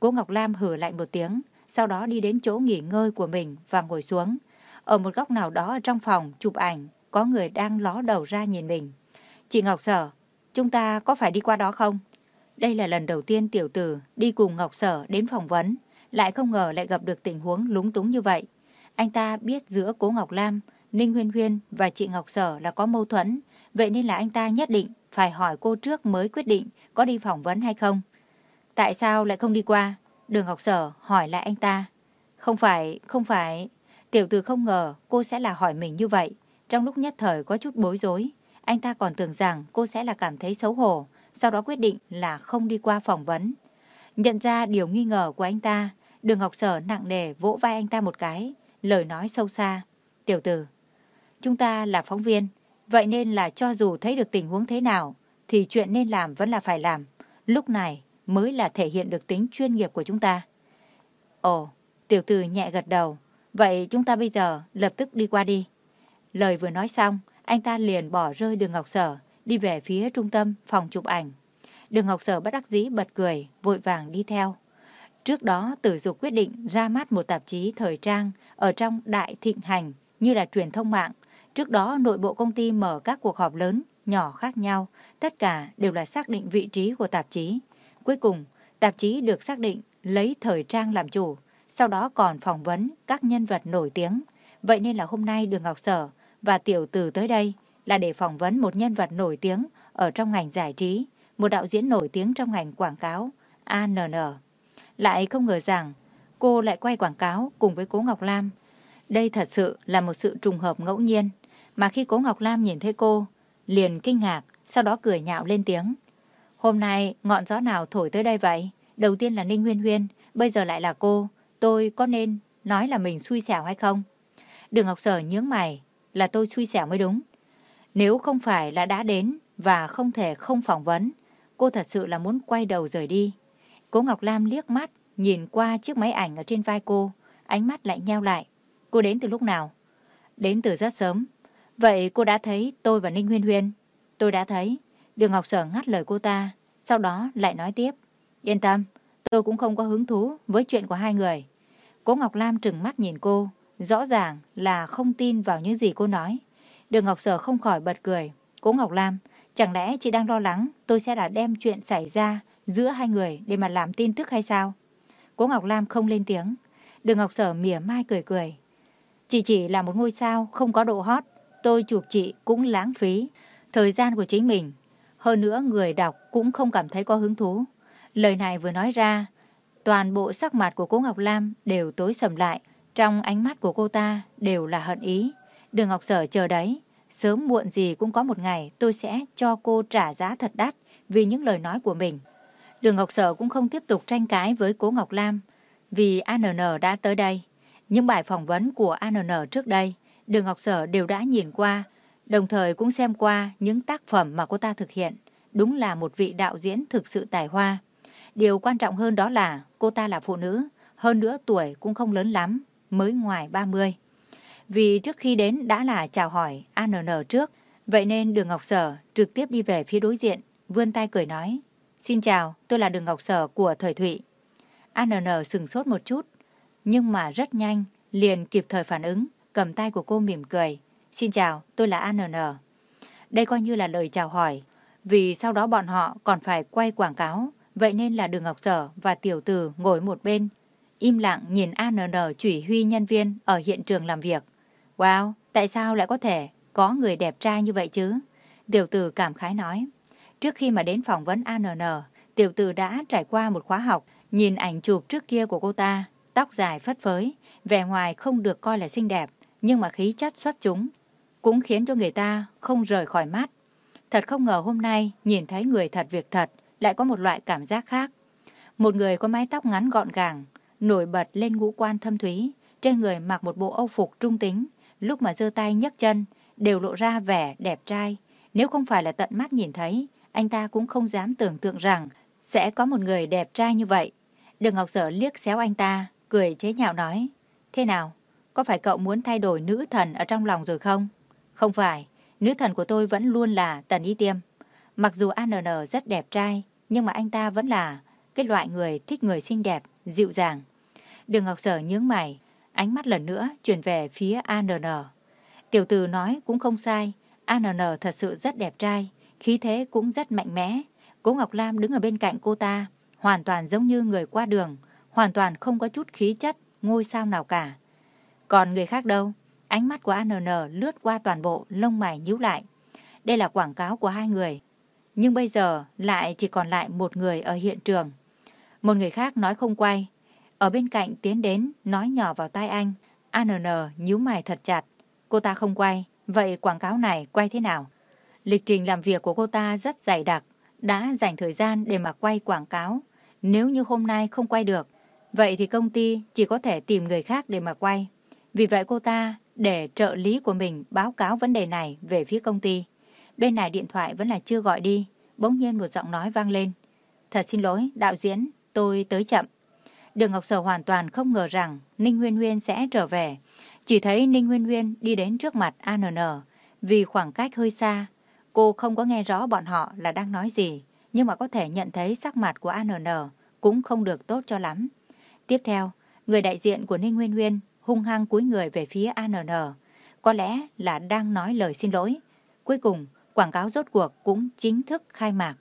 Speaker 1: Cố Ngọc Lam hử lạnh một tiếng, sau đó đi đến chỗ nghỉ ngơi của mình và ngồi xuống. Ở một góc nào đó trong phòng chụp ảnh, có người đang ló đầu ra nhìn mình. Chị Ngọc Sở, chúng ta có phải đi qua đó không? Đây là lần đầu tiên tiểu tử đi cùng Ngọc Sở đến phỏng vấn, lại không ngờ lại gặp được tình huống lúng túng như vậy. Anh ta biết giữa Cố Ngọc Lam, Ninh Huyên Huyên và chị Ngọc Sở là có mâu thuẫn, vậy nên là anh ta nhất định phải hỏi cô trước mới quyết định có đi phỏng vấn hay không. Tại sao lại không đi qua? Đường Ngọc Sở hỏi lại anh ta. Không phải, không phải. Tiểu tử không ngờ cô sẽ là hỏi mình như vậy. Trong lúc nhất thời có chút bối rối, anh ta còn tưởng rằng cô sẽ là cảm thấy xấu hổ, sau đó quyết định là không đi qua phỏng vấn. Nhận ra điều nghi ngờ của anh ta, đường Ngọc Sở nặng nề vỗ vai anh ta một cái, lời nói sâu xa. Tiểu tử, chúng ta là phóng viên, vậy nên là cho dù thấy được tình huống thế nào, thì chuyện nên làm vẫn là phải làm. Lúc này mới là thể hiện được tính chuyên nghiệp của chúng ta. Ồ, tiểu tử nhẹ gật đầu. Vậy chúng ta bây giờ lập tức đi qua đi. Lời vừa nói xong, anh ta liền bỏ rơi đường Ngọc Sở, đi về phía trung tâm phòng chụp ảnh. Đường Ngọc Sở bất đắc dĩ bật cười, vội vàng đi theo. Trước đó, Tử Dục quyết định ra mắt một tạp chí thời trang ở trong đại thịnh hành như là truyền thông mạng. Trước đó, nội bộ công ty mở các cuộc họp lớn, nhỏ khác nhau, tất cả đều là xác định vị trí của tạp chí. Cuối cùng, tạp chí được xác định lấy thời trang làm chủ, sau đó còn phỏng vấn các nhân vật nổi tiếng. Vậy nên là hôm nay Đường Ngọc Sở và Tiểu Từ tới đây là để phỏng vấn một nhân vật nổi tiếng ở trong ngành giải trí, một đạo diễn nổi tiếng trong ngành quảng cáo, ANN. Lại không ngờ rằng cô lại quay quảng cáo cùng với Cố Ngọc Lam. Đây thật sự là một sự trùng hợp ngẫu nhiên, mà khi Cố Ngọc Lam nhìn thấy cô, liền kinh ngạc, sau đó cười nhạo lên tiếng. Hôm nay ngọn gió nào thổi tới đây vậy? Đầu tiên là Ninh Huyên Huyên, bây giờ lại là cô. Tôi có nên nói là mình xui xẻo hay không? Đường Ngọc Sở nhướng mày, là tôi xui xẻo mới đúng. Nếu không phải là đã đến và không thể không phỏng vấn, cô thật sự là muốn quay đầu rời đi. Cố Ngọc Lam liếc mắt, nhìn qua chiếc máy ảnh ở trên vai cô, ánh mắt lại nheo lại. Cô đến từ lúc nào? Đến từ rất sớm. Vậy cô đã thấy tôi và Ninh Huyên Huyên? Tôi đã thấy. Đường Ngọc Sở ngắt lời cô ta, sau đó lại nói tiếp. Yên tâm, tôi cũng không có hứng thú với chuyện của hai người. Cố Ngọc Lam trừng mắt nhìn cô, rõ ràng là không tin vào những gì cô nói. Đường Ngọc Sở không khỏi bật cười. Cố Ngọc Lam, chẳng lẽ chị đang lo lắng tôi sẽ là đem chuyện xảy ra giữa hai người để mà làm tin tức hay sao? Cố Ngọc Lam không lên tiếng. Đường Ngọc Sở mỉa mai cười cười. Chị chỉ là một ngôi sao không có độ hot. Tôi chụp chị cũng lãng phí. Thời gian của chính mình hơn nữa người đọc cũng không cảm thấy có hứng thú. Lời này vừa nói ra, toàn bộ sắc mặt của cô Ngọc Lam đều tối sầm lại. Trong ánh mắt của cô ta đều là hận ý. Đường Ngọc Sở chờ đấy. Sớm muộn gì cũng có một ngày tôi sẽ cho cô trả giá thật đắt vì những lời nói của mình. Đường Ngọc Sở cũng không tiếp tục tranh cãi với cố Ngọc Lam vì ANN đã tới đây. Những bài phỏng vấn của ANN trước đây, Đường Ngọc Sở đều đã nhìn qua Đồng thời cũng xem qua những tác phẩm mà cô ta thực hiện. Đúng là một vị đạo diễn thực sự tài hoa. Điều quan trọng hơn đó là cô ta là phụ nữ, hơn nữa tuổi cũng không lớn lắm, mới ngoài 30. Vì trước khi đến đã là chào hỏi ANN trước, vậy nên Đường Ngọc Sở trực tiếp đi về phía đối diện, vươn tay cười nói. Xin chào, tôi là Đường Ngọc Sở của Thời Thụy. ANN sừng sốt một chút, nhưng mà rất nhanh, liền kịp thời phản ứng, cầm tay của cô mỉm cười. Xin chào, tôi là ANN. Đây coi như là lời chào hỏi, vì sau đó bọn họ còn phải quay quảng cáo, vậy nên là Đường Ngọc Sở và Tiểu Từ ngồi một bên, im lặng nhìn ANN chỉ huy nhân viên ở hiện trường làm việc. Wow, tại sao lại có thể có người đẹp trai như vậy chứ? Tiểu Từ cảm khái nói. Trước khi mà đến phỏng vấn ANN, Tiểu Từ đã trải qua một khóa học, nhìn ảnh chụp trước kia của cô ta, tóc dài phất phới, vẻ ngoài không được coi là xinh đẹp, nhưng mà khí chất xuất chúng, cũng khiến cho người ta không rời khỏi mắt. Thật không ngờ hôm nay nhìn thấy người thật việc thật lại có một loại cảm giác khác. Một người có mái tóc ngắn gọn gàng, nổi bật lên ngũ quan thâm thúy, trên người mặc một bộ âu phục trung tính, lúc mà giơ tay nhấc chân đều lộ ra vẻ đẹp trai. Nếu không phải là tận mắt nhìn thấy, anh ta cũng không dám tưởng tượng rằng sẽ có một người đẹp trai như vậy. Đường Ngọc Sở liếc xéo anh ta, cười chế nhạo nói. Thế nào? Có phải cậu muốn thay đổi nữ thần ở trong lòng rồi không? Không phải. Nữ thần của tôi vẫn luôn là Tần Y Tiêm. Mặc dù ANN rất đẹp trai, nhưng mà anh ta vẫn là cái loại người thích người xinh đẹp, dịu dàng. Đường Ngọc Sở nhướng mày, ánh mắt lần nữa chuyển về phía ANN. Tiểu tử nói cũng không sai, ANN thật sự rất đẹp trai, khí thế cũng rất mạnh mẽ. Cố Ngọc Lam đứng ở bên cạnh cô ta, hoàn toàn giống như người qua đường, hoàn toàn không có chút khí chất, ngôi sao nào cả. Còn người khác đâu? Ánh mắt của ANN lướt qua toàn bộ, lông mày nhíu lại. Đây là quảng cáo của hai người. Nhưng bây giờ lại chỉ còn lại một người ở hiện trường. Một người khác nói không quay. Ở bên cạnh tiến đến, nói nhỏ vào tai anh. ANN nhíu mày thật chặt. Cô ta không quay. Vậy quảng cáo này quay thế nào? Lịch trình làm việc của cô ta rất dày đặc. Đã dành thời gian để mà quay quảng cáo. Nếu như hôm nay không quay được, vậy thì công ty chỉ có thể tìm người khác để mà quay. Vì vậy cô ta để trợ lý của mình báo cáo vấn đề này về phía công ty. Bên này điện thoại vẫn là chưa gọi đi, bỗng nhiên một giọng nói vang lên. Thật xin lỗi, đạo diễn, tôi tới chậm. Đường Ngọc Sở hoàn toàn không ngờ rằng Ninh Nguyên Nguyên sẽ trở về. Chỉ thấy Ninh Nguyên Nguyên đi đến trước mặt ANN. Vì khoảng cách hơi xa, cô không có nghe rõ bọn họ là đang nói gì, nhưng mà có thể nhận thấy sắc mặt của ANN cũng không được tốt cho lắm. Tiếp theo, người đại diện của Ninh Nguyên Nguyên hung hăng cúi người về phía ANN. Có lẽ là đang nói lời xin lỗi. Cuối cùng, quảng cáo rốt cuộc cũng chính thức khai mạc.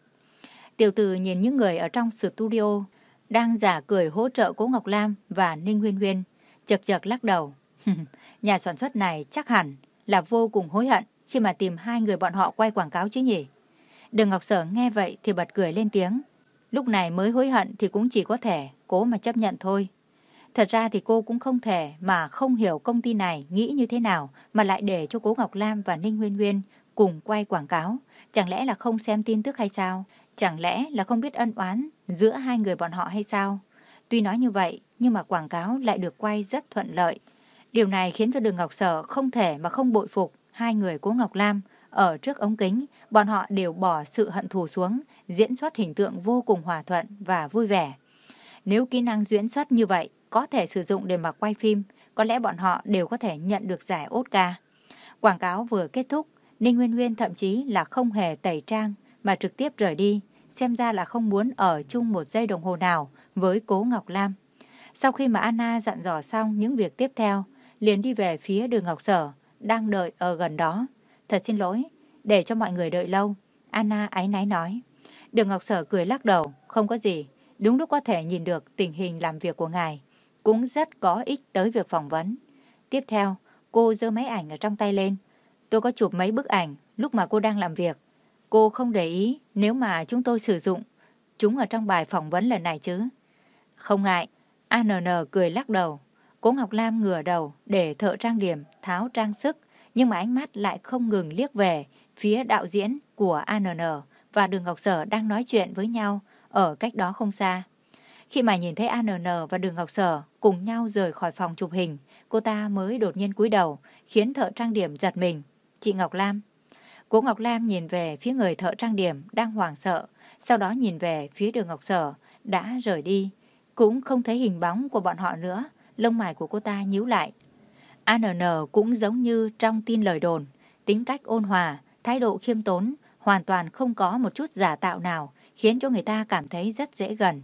Speaker 1: Tiểu tử nhìn những người ở trong studio đang giả cười hỗ trợ Cố Ngọc Lam và Ninh Huyên Huyên, chật chật lắc đầu. Nhà sản xuất này chắc hẳn là vô cùng hối hận khi mà tìm hai người bọn họ quay quảng cáo chứ nhỉ. Đường Ngọc Sở nghe vậy thì bật cười lên tiếng. Lúc này mới hối hận thì cũng chỉ có thể cố mà chấp nhận thôi. Thật ra thì cô cũng không thể mà không hiểu công ty này nghĩ như thế nào mà lại để cho cố Ngọc Lam và Ninh Nguyên Nguyên cùng quay quảng cáo. Chẳng lẽ là không xem tin tức hay sao? Chẳng lẽ là không biết ân oán giữa hai người bọn họ hay sao? Tuy nói như vậy, nhưng mà quảng cáo lại được quay rất thuận lợi. Điều này khiến cho Đường Ngọc Sở không thể mà không bội phục hai người cố Ngọc Lam. Ở trước ống kính, bọn họ đều bỏ sự hận thù xuống, diễn xuất hình tượng vô cùng hòa thuận và vui vẻ. Nếu kỹ năng diễn xuất như vậy có thể sử dụng để mà quay phim, có lẽ bọn họ đều có thể nhận được giải Oscar. Quảng cáo vừa kết thúc, Ninh Nguyên Nguyên thậm chí là không hề tẩy trang mà trực tiếp rời đi, xem ra là không muốn ở chung một giây đồng hồ nào với cố Ngọc Lam. Sau khi mà Anna dặn dò xong những việc tiếp theo, liền đi về phía đường Ngọc Sở, đang đợi ở gần đó. Thật xin lỗi, để cho mọi người đợi lâu. Anna áy náy nói. Đường Ngọc Sở cười lắc đầu, không có gì. Đúng lúc có thể nhìn được tình hình làm việc của ngài cũng rất có ích tới việc phỏng vấn. Tiếp theo, cô giơ máy ảnh ở trong tay lên. Tôi có chụp mấy bức ảnh lúc mà cô đang làm việc. Cô không để ý nếu mà chúng tôi sử dụng chúng ở trong bài phỏng vấn lần này chứ. Không ngại, ANN cười lắc đầu. Cố Ngọc Lam ngửa đầu để thợ trang điểm tháo trang sức, nhưng mà ánh mắt lại không ngừng liếc về phía đạo diễn của ANN và Đường Ngọc Sở đang nói chuyện với nhau ở cách đó không xa. Khi mà nhìn thấy ANN và Đường Ngọc Sở cùng nhau rời khỏi phòng chụp hình, cô ta mới đột nhiên cúi đầu, khiến thợ trang điểm giật mình. Chị Ngọc Lam. Cô Ngọc Lam nhìn về phía người thợ trang điểm đang hoảng sợ, sau đó nhìn về phía Đường Ngọc Sở đã rời đi. Cũng không thấy hình bóng của bọn họ nữa, lông mày của cô ta nhíu lại. ANN cũng giống như trong tin lời đồn, tính cách ôn hòa, thái độ khiêm tốn, hoàn toàn không có một chút giả tạo nào, khiến cho người ta cảm thấy rất dễ gần.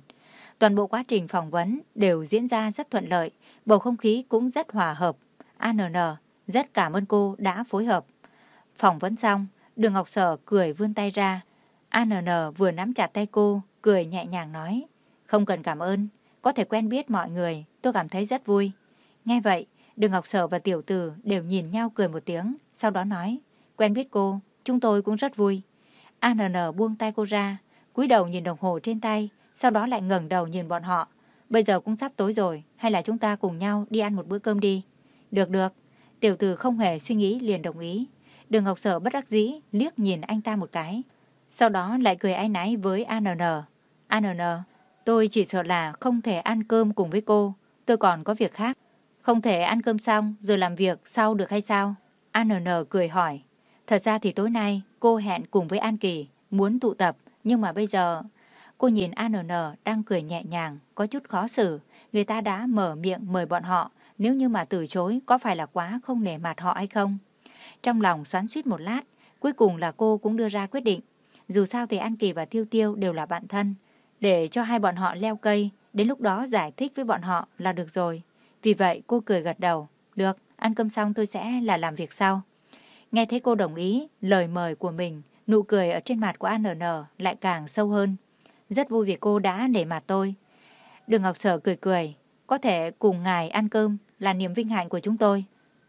Speaker 1: Toàn bộ quá trình phỏng vấn đều diễn ra rất thuận lợi, bầu không khí cũng rất hòa hợp. ANN, rất cảm ơn cô đã phối hợp. Phỏng vấn xong, Đường Ngọc Sở cười vươn tay ra. ANN vừa nắm chặt tay cô, cười nhẹ nhàng nói. Không cần cảm ơn, có thể quen biết mọi người, tôi cảm thấy rất vui. Nghe vậy, Đường Ngọc Sở và Tiểu Tử đều nhìn nhau cười một tiếng, sau đó nói. Quen biết cô, chúng tôi cũng rất vui. ANN buông tay cô ra, cúi đầu nhìn đồng hồ trên tay, sau đó lại ngẩng đầu nhìn bọn họ. Bây giờ cũng sắp tối rồi, hay là chúng ta cùng nhau đi ăn một bữa cơm đi? Được được. Tiểu tử không hề suy nghĩ liền đồng ý. Đường Ngọc Sở bất đắc dĩ liếc nhìn anh ta một cái. Sau đó lại cười ai náy với ANN. ANN, tôi chỉ sợ là không thể ăn cơm cùng với cô. Tôi còn có việc khác. Không thể ăn cơm xong rồi làm việc sau được hay sao? ANN cười hỏi. Thật ra thì tối nay cô hẹn cùng với An Kỳ muốn tụ tập, nhưng mà bây giờ... Cô nhìn ANN đang cười nhẹ nhàng, có chút khó xử. Người ta đã mở miệng mời bọn họ, nếu như mà từ chối có phải là quá không nể mặt họ hay không? Trong lòng xoắn suýt một lát, cuối cùng là cô cũng đưa ra quyết định. Dù sao thì An Kỳ và Tiêu Tiêu đều là bạn thân. Để cho hai bọn họ leo cây, đến lúc đó giải thích với bọn họ là được rồi. Vì vậy cô cười gật đầu. Được, ăn cơm xong tôi sẽ là làm việc sau. Nghe thấy cô đồng ý lời mời của mình, nụ cười ở trên mặt của ANN lại càng sâu hơn. Rất vui vì cô đã để mặt tôi. Đường Ngọc Sở cười cười, có thể cùng ngài ăn cơm là niềm vinh hạnh của chúng tôi.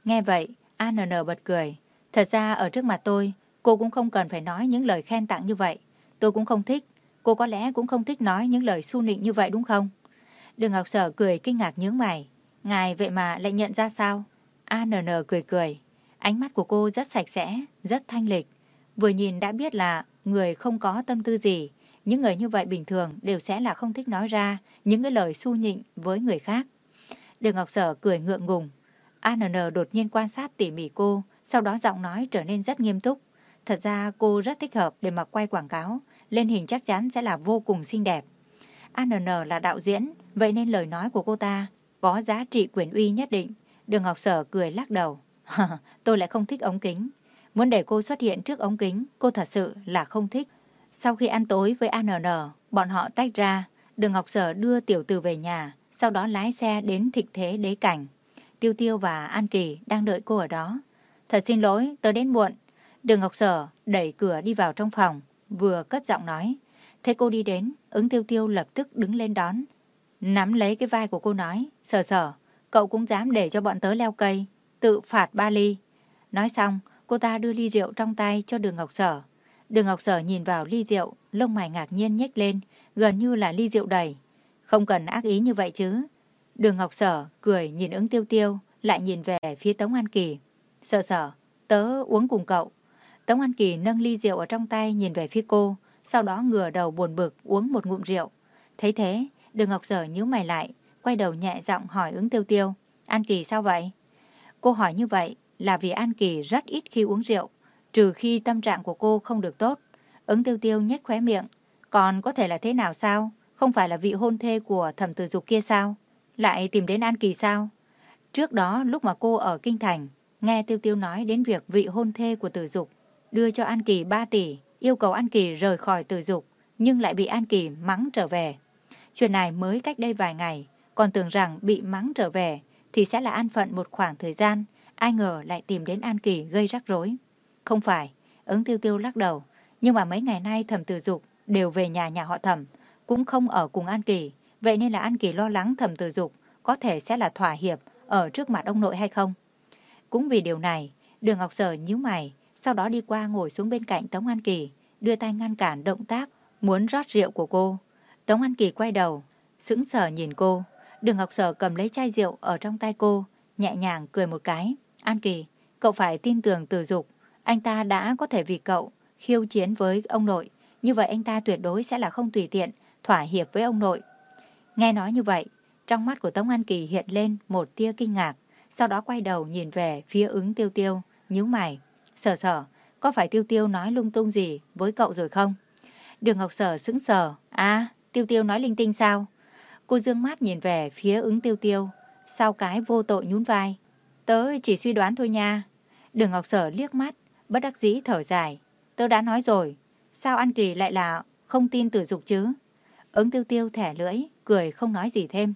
Speaker 1: Nghe vậy, ANN bật cười. Thật ra ở trước mặt tôi, cô cũng không cần phải nói những lời khen tặng như vậy. Tôi cũng không thích. Cô có lẽ cũng không thích nói những lời su nịnh như vậy đúng không? Đường Ngọc Sở cười kinh ngạc nhướng mày. Ngài vậy mà lại nhận ra sao? ANN cười cười. Ánh mắt của cô rất sạch sẽ, rất thanh lịch. Vừa nhìn đã biết là người không có tâm tư gì. Những người như vậy bình thường đều sẽ là không thích nói ra những cái lời su nhịn với người khác. Đường Ngọc Sở cười ngượng ngùng. ANN đột nhiên quan sát tỉ mỉ cô, sau đó giọng nói trở nên rất nghiêm túc. Thật ra cô rất thích hợp để mà quay quảng cáo, lên hình chắc chắn sẽ là vô cùng xinh đẹp. ANN là đạo diễn, vậy nên lời nói của cô ta có giá trị quyền uy nhất định. Đường Ngọc Sở cười lắc đầu. tôi lại không thích ống kính. Muốn để cô xuất hiện trước ống kính, cô thật sự là không thích. Sau khi ăn tối với ANN, bọn họ tách ra. Đường Ngọc Sở đưa tiểu từ về nhà, sau đó lái xe đến thịnh thế đế cảnh. Tiêu Tiêu và An Kỳ đang đợi cô ở đó. Thật xin lỗi, tớ đến muộn. Đường Ngọc Sở đẩy cửa đi vào trong phòng, vừa cất giọng nói. Thấy cô đi đến, ứng Tiêu Tiêu lập tức đứng lên đón. Nắm lấy cái vai của cô nói, Sở sở, cậu cũng dám để cho bọn tớ leo cây, tự phạt ba ly. Nói xong, cô ta đưa ly rượu trong tay cho đường Ngọc Sở. Đường Ngọc Sở nhìn vào ly rượu, lông mày ngạc nhiên nhếch lên, gần như là ly rượu đầy. Không cần ác ý như vậy chứ. Đường Ngọc Sở cười nhìn ứng tiêu tiêu, lại nhìn về phía Tống An Kỳ. Sở sở, tớ uống cùng cậu. Tống An Kỳ nâng ly rượu ở trong tay nhìn về phía cô, sau đó ngửa đầu buồn bực uống một ngụm rượu. Thấy thế, đường Ngọc Sở nhíu mày lại, quay đầu nhẹ giọng hỏi ứng tiêu tiêu. An Kỳ sao vậy? Cô hỏi như vậy là vì An Kỳ rất ít khi uống rượu, trừ khi tâm trạng của cô không được tốt. Ứng tiêu tiêu nhếch khóe miệng. Còn có thể là thế nào sao? Không phải là vị hôn thê của thẩm tử dục kia sao? Lại tìm đến An Kỳ sao? Trước đó lúc mà cô ở Kinh Thành, nghe Tiêu Tiêu nói đến việc vị hôn thê của tử dục, đưa cho An Kỳ 3 tỷ, yêu cầu An Kỳ rời khỏi tử dục, nhưng lại bị An Kỳ mắng trở về. Chuyện này mới cách đây vài ngày, còn tưởng rằng bị mắng trở về thì sẽ là an phận một khoảng thời gian, ai ngờ lại tìm đến An Kỳ gây rắc rối. Không phải, ứng tiêu tiêu lắc đầu, nhưng mà mấy ngày nay thẩm tử dục đều về nhà nhà họ thẩm, cũng không ở cùng An Kỳ, vậy nên là An Kỳ lo lắng thẩm tử dục có thể sẽ là thỏa hiệp ở trước mặt ông nội hay không. Cũng vì điều này, đường Ngọc Sở nhíu mày, sau đó đi qua ngồi xuống bên cạnh Tống An Kỳ, đưa tay ngăn cản động tác muốn rót rượu của cô. Tống An Kỳ quay đầu, sững sờ nhìn cô. Đường Ngọc Sở cầm lấy chai rượu ở trong tay cô, nhẹ nhàng cười một cái. An Kỳ, cậu phải tin tưởng từ dục. Anh ta đã có thể vì cậu khiêu chiến với ông nội. Như vậy anh ta tuyệt đối sẽ là không tùy tiện, thỏa hiệp với ông nội. Nghe nói như vậy, trong mắt của Tống An Kỳ hiện lên một tia kinh ngạc. Sau đó quay đầu nhìn về phía ứng tiêu tiêu, nhíu mày. Sở sở, có phải tiêu tiêu nói lung tung gì với cậu rồi không? Đường Ngọc Sở sững sờ. À, tiêu tiêu nói linh tinh sao? Cô dương mắt nhìn về phía ứng tiêu tiêu, sau cái vô tội nhún vai. Tớ chỉ suy đoán thôi nha. Đường Ngọc Sở liếc mắt, bất đắc dĩ thở dài. Tớ đã nói rồi, sao An Kỳ lại là không tin tử dục chứ? Ứng tiêu tiêu thẻ lưỡi, cười không nói gì thêm.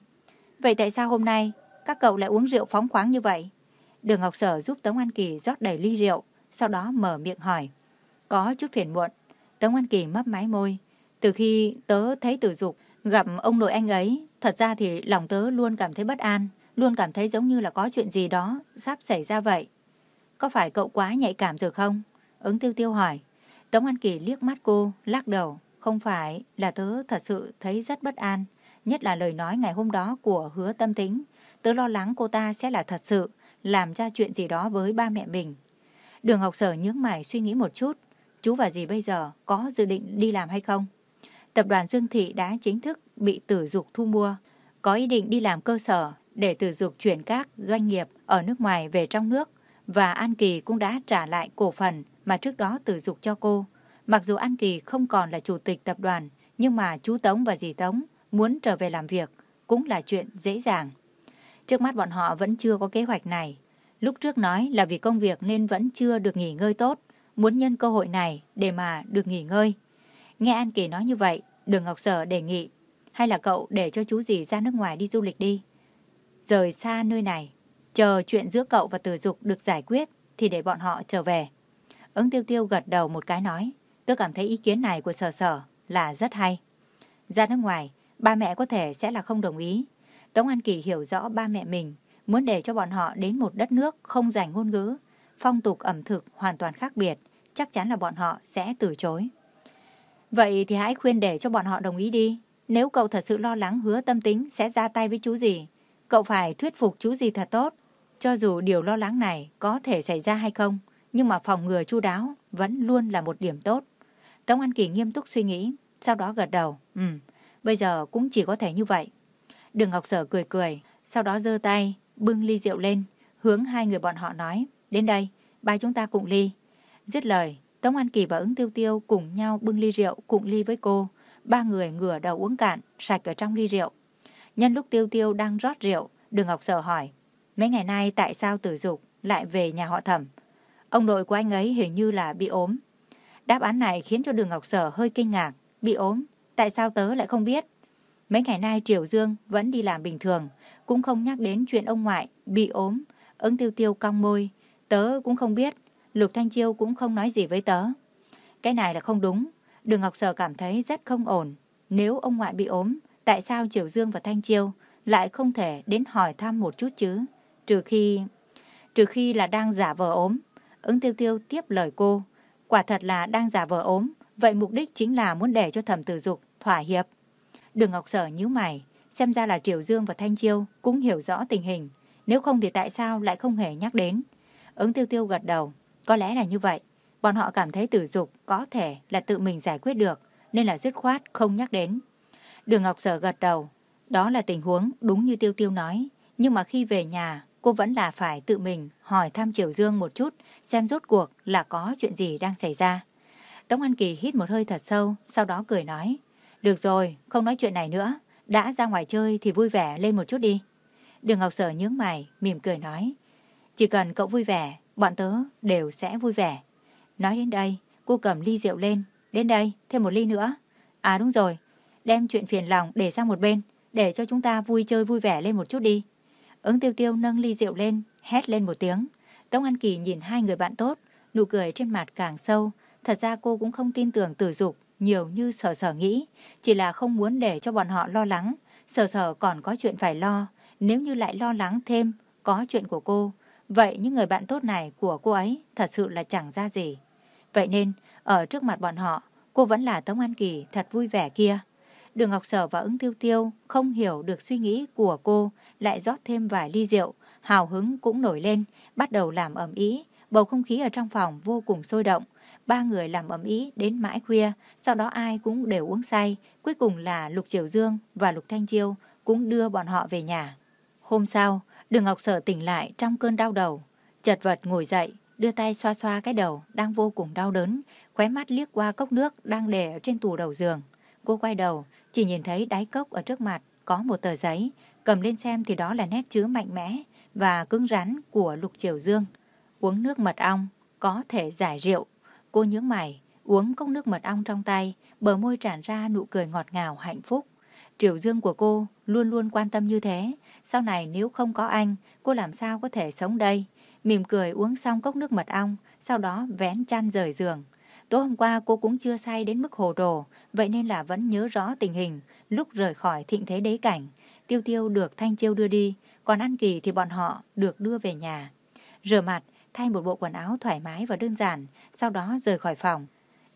Speaker 1: Vậy tại sao hôm nay các cậu lại uống rượu phóng khoáng như vậy? Đường Ngọc Sở giúp Tống An Kỳ rót đầy ly rượu, sau đó mở miệng hỏi. Có chút phiền muộn. Tống An Kỳ mấp máy môi. Từ khi tớ thấy tử dục, Gặp ông nội anh ấy, thật ra thì lòng tớ luôn cảm thấy bất an, luôn cảm thấy giống như là có chuyện gì đó sắp xảy ra vậy. Có phải cậu quá nhạy cảm rồi không? Ứng tiêu tiêu hỏi. Tống An Kỳ liếc mắt cô, lắc đầu. Không phải là tớ thật sự thấy rất bất an, nhất là lời nói ngày hôm đó của hứa tâm tính. Tớ lo lắng cô ta sẽ là thật sự, làm ra chuyện gì đó với ba mẹ mình. Đường học sở nhướng mày suy nghĩ một chút. Chú và dì bây giờ có dự định đi làm hay không? tập đoàn Dương Thị đã chính thức bị tử dục thu mua, có ý định đi làm cơ sở để tử dục chuyển các doanh nghiệp ở nước ngoài về trong nước và An Kỳ cũng đã trả lại cổ phần mà trước đó tử dục cho cô. Mặc dù An Kỳ không còn là chủ tịch tập đoàn, nhưng mà chú Tống và dì Tống muốn trở về làm việc cũng là chuyện dễ dàng. Trước mắt bọn họ vẫn chưa có kế hoạch này. Lúc trước nói là vì công việc nên vẫn chưa được nghỉ ngơi tốt, muốn nhân cơ hội này để mà được nghỉ ngơi. Nghe An Kỳ nói như vậy, Đường Ngọc Sở đề nghị, hay là cậu để cho chú dì ra nước ngoài đi du lịch đi. Rời xa nơi này, chờ chuyện giữa cậu và Tử Dục được giải quyết thì để bọn họ trở về. Ứng tiêu tiêu gật đầu một cái nói, tôi cảm thấy ý kiến này của sở sở là rất hay. Ra nước ngoài, ba mẹ có thể sẽ là không đồng ý. Tống An Kỳ hiểu rõ ba mẹ mình, muốn để cho bọn họ đến một đất nước không dành ngôn ngữ, phong tục ẩm thực hoàn toàn khác biệt, chắc chắn là bọn họ sẽ từ chối. Vậy thì hãy khuyên để cho bọn họ đồng ý đi. Nếu cậu thật sự lo lắng hứa tâm tính sẽ ra tay với chú gì, cậu phải thuyết phục chú gì thật tốt. Cho dù điều lo lắng này có thể xảy ra hay không, nhưng mà phòng ngừa chu đáo vẫn luôn là một điểm tốt. Tống An Kỳ nghiêm túc suy nghĩ, sau đó gật đầu. ừm bây giờ cũng chỉ có thể như vậy. Đường Ngọc Sở cười cười, sau đó giơ tay, bưng ly rượu lên, hướng hai người bọn họ nói, đến đây, ba chúng ta cùng ly. Dứt lời, Tống An Kỳ và ứng tiêu tiêu cùng nhau bưng ly rượu cùng ly với cô. Ba người ngửa đầu uống cạn, sạch ở trong ly rượu. Nhân lúc tiêu tiêu đang rót rượu, Đường Ngọc Sở hỏi, mấy ngày nay tại sao tử dục lại về nhà họ thẩm? Ông nội của anh ấy hình như là bị ốm. Đáp án này khiến cho Đường Ngọc Sở hơi kinh ngạc. Bị ốm? Tại sao tớ lại không biết? Mấy ngày nay Triều Dương vẫn đi làm bình thường, cũng không nhắc đến chuyện ông ngoại bị ốm. Ứng tiêu tiêu cong môi. Tớ cũng không biết. Lục Thanh Chiêu cũng không nói gì với tớ. Cái này là không đúng. Đường Ngọc Sở cảm thấy rất không ổn. Nếu ông ngoại bị ốm, tại sao Triều Dương và Thanh Chiêu lại không thể đến hỏi thăm một chút chứ? Trừ khi... Trừ khi là đang giả vờ ốm. Ứng tiêu tiêu tiếp lời cô. Quả thật là đang giả vờ ốm. Vậy mục đích chính là muốn để cho thẩm tử dục thỏa hiệp. Đường Ngọc Sở nhíu mày. Xem ra là Triều Dương và Thanh Chiêu cũng hiểu rõ tình hình. Nếu không thì tại sao lại không hề nhắc đến? Ứng tiêu tiêu gật đầu. Có lẽ là như vậy. Bọn họ cảm thấy tử dục có thể là tự mình giải quyết được, nên là dứt khoát không nhắc đến. Đường Ngọc Sở gật đầu. Đó là tình huống đúng như Tiêu Tiêu nói. Nhưng mà khi về nhà, cô vẫn là phải tự mình hỏi thăm Triều Dương một chút, xem rốt cuộc là có chuyện gì đang xảy ra. Tống An Kỳ hít một hơi thật sâu, sau đó cười nói. Được rồi, không nói chuyện này nữa. Đã ra ngoài chơi thì vui vẻ lên một chút đi. Đường Ngọc Sở nhướng mày, mỉm cười nói. Chỉ cần cậu vui vẻ, bọn tớ đều sẽ vui vẻ. Nói đến đây, cô cầm ly rượu lên. Đến đây, thêm một ly nữa. À đúng rồi, đem chuyện phiền lòng để sang một bên, để cho chúng ta vui chơi vui vẻ lên một chút đi. Ứng tiêu tiêu nâng ly rượu lên, hét lên một tiếng. Tống An Kỳ nhìn hai người bạn tốt, nụ cười trên mặt càng sâu. Thật ra cô cũng không tin tưởng tử dục nhiều như sở sở nghĩ, chỉ là không muốn để cho bọn họ lo lắng. Sở sở còn có chuyện phải lo, nếu như lại lo lắng thêm, có chuyện của cô, Vậy những người bạn tốt này của cô ấy thật sự là chẳng ra gì. Vậy nên, ở trước mặt bọn họ, cô vẫn là Tống An Kỳ thật vui vẻ kia. Đường Ngọc Sở và ứng tiêu tiêu không hiểu được suy nghĩ của cô, lại rót thêm vài ly rượu, hào hứng cũng nổi lên, bắt đầu làm ẩm ý. Bầu không khí ở trong phòng vô cùng sôi động. Ba người làm ấm ý đến mãi khuya, sau đó ai cũng đều uống say. Cuối cùng là Lục Triều Dương và Lục Thanh Chiêu cũng đưa bọn họ về nhà. Hôm sau, Đường Ngọc Sở tỉnh lại trong cơn đau đầu, chật vật ngồi dậy, đưa tay xoa xoa cái đầu đang vô cùng đau đớn, khóe mắt liếc qua cốc nước đang để trên tủ đầu giường. Cô quay đầu, chỉ nhìn thấy đáy cốc ở trước mặt có một tờ giấy, cầm lên xem thì đó là nét chữ mạnh mẽ và cứng rắn của Lục Triều Dương. Uống nước mật ong có thể giải rượu. Cô nhướng mày, uống cốc nước mật ong trong tay, bờ môi tràn ra nụ cười ngọt ngào hạnh phúc. Triều Dương của cô luôn luôn quan tâm như thế. Sau này nếu không có anh, cô làm sao có thể sống đây? Mỉm cười uống xong cốc nước mật ong, sau đó vén chăn rời giường. Tối hôm qua cô cũng chưa say đến mức hồ đồ, vậy nên là vẫn nhớ rõ tình hình lúc rời khỏi thịnh thế đế cảnh. Tiêu tiêu được Thanh Chiêu đưa đi, còn An Kỳ thì bọn họ được đưa về nhà. Rửa mặt, thay một bộ quần áo thoải mái và đơn giản, sau đó rời khỏi phòng.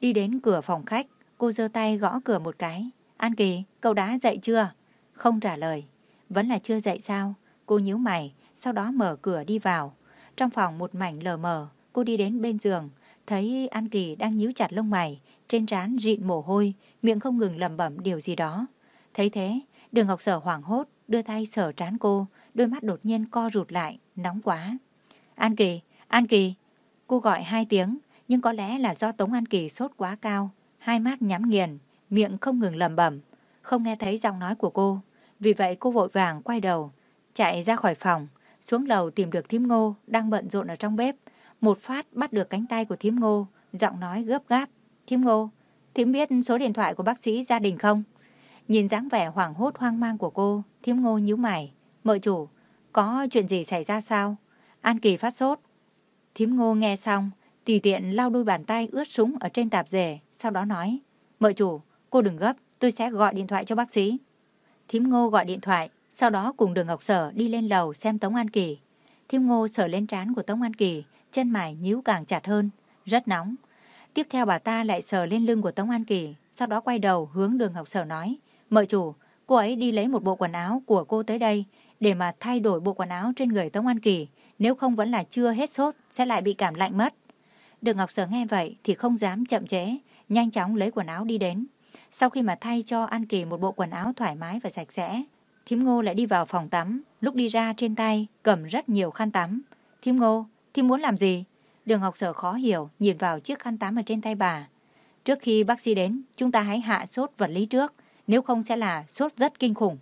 Speaker 1: Đi đến cửa phòng khách, cô giơ tay gõ cửa một cái. An Kỳ, cậu đã dậy chưa? Không trả lời. Vẫn là chưa dậy sao? Cô nhíu mày, sau đó mở cửa đi vào. Trong phòng một mảnh lờ mờ, cô đi đến bên giường, thấy An Kỳ đang nhíu chặt lông mày, trên trán rịn mồ hôi, miệng không ngừng lẩm bẩm điều gì đó. Thấy thế, đường Ngọc Sở hoảng hốt, đưa tay sờ trán cô, đôi mắt đột nhiên co rụt lại, nóng quá. An Kỳ, An Kỳ. Cô gọi hai tiếng, Nhưng có lẽ là do Tống An Kỳ sốt quá cao, hai mắt nhắm nghiền, miệng không ngừng lầm bẩm, không nghe thấy giọng nói của cô. Vì vậy cô vội vàng quay đầu, chạy ra khỏi phòng, xuống lầu tìm được thím ngô đang bận rộn ở trong bếp. Một phát bắt được cánh tay của thím ngô, giọng nói gấp gáp. Thím ngô, thím biết số điện thoại của bác sĩ gia đình không? Nhìn dáng vẻ hoảng hốt hoang mang của cô, thím ngô nhíu mày. Mợ chủ, có chuyện gì xảy ra sao? An Kỳ phát sốt. Thím ngô nghe xong, tùy tiện lau đôi bàn tay ướt súng ở trên tạp dề, sau đó nói. Mợ chủ, cô đừng gấp, tôi sẽ gọi điện thoại cho bác sĩ. Thím ngô gọi điện thoại, sau đó cùng đường Ngọc Sở đi lên lầu xem Tống An Kỳ. Thím ngô sờ lên trán của Tống An Kỳ, chân mày nhíu càng chặt hơn, rất nóng. Tiếp theo bà ta lại sờ lên lưng của Tống An Kỳ, sau đó quay đầu hướng đường Ngọc Sở nói. Mợ chủ, cô ấy đi lấy một bộ quần áo của cô tới đây để mà thay đổi bộ quần áo trên người Tống An Kỳ. Nếu không vẫn là chưa hết sốt, sẽ lại bị cảm lạnh mất. Đường Ngọc Sở nghe vậy thì không dám chậm chế, nhanh chóng lấy quần áo đi đến. Sau khi mà thay cho An Kỳ một bộ quần áo thoải mái và sạch sẽ, Thím Ngô lại đi vào phòng tắm, lúc đi ra trên tay cầm rất nhiều khăn tắm. Thím Ngô, thím muốn làm gì? Đường Ngọc Sở khó hiểu, nhìn vào chiếc khăn tắm ở trên tay bà. Trước khi bác sĩ đến, chúng ta hãy hạ sốt vật lý trước, nếu không sẽ là sốt rất kinh khủng.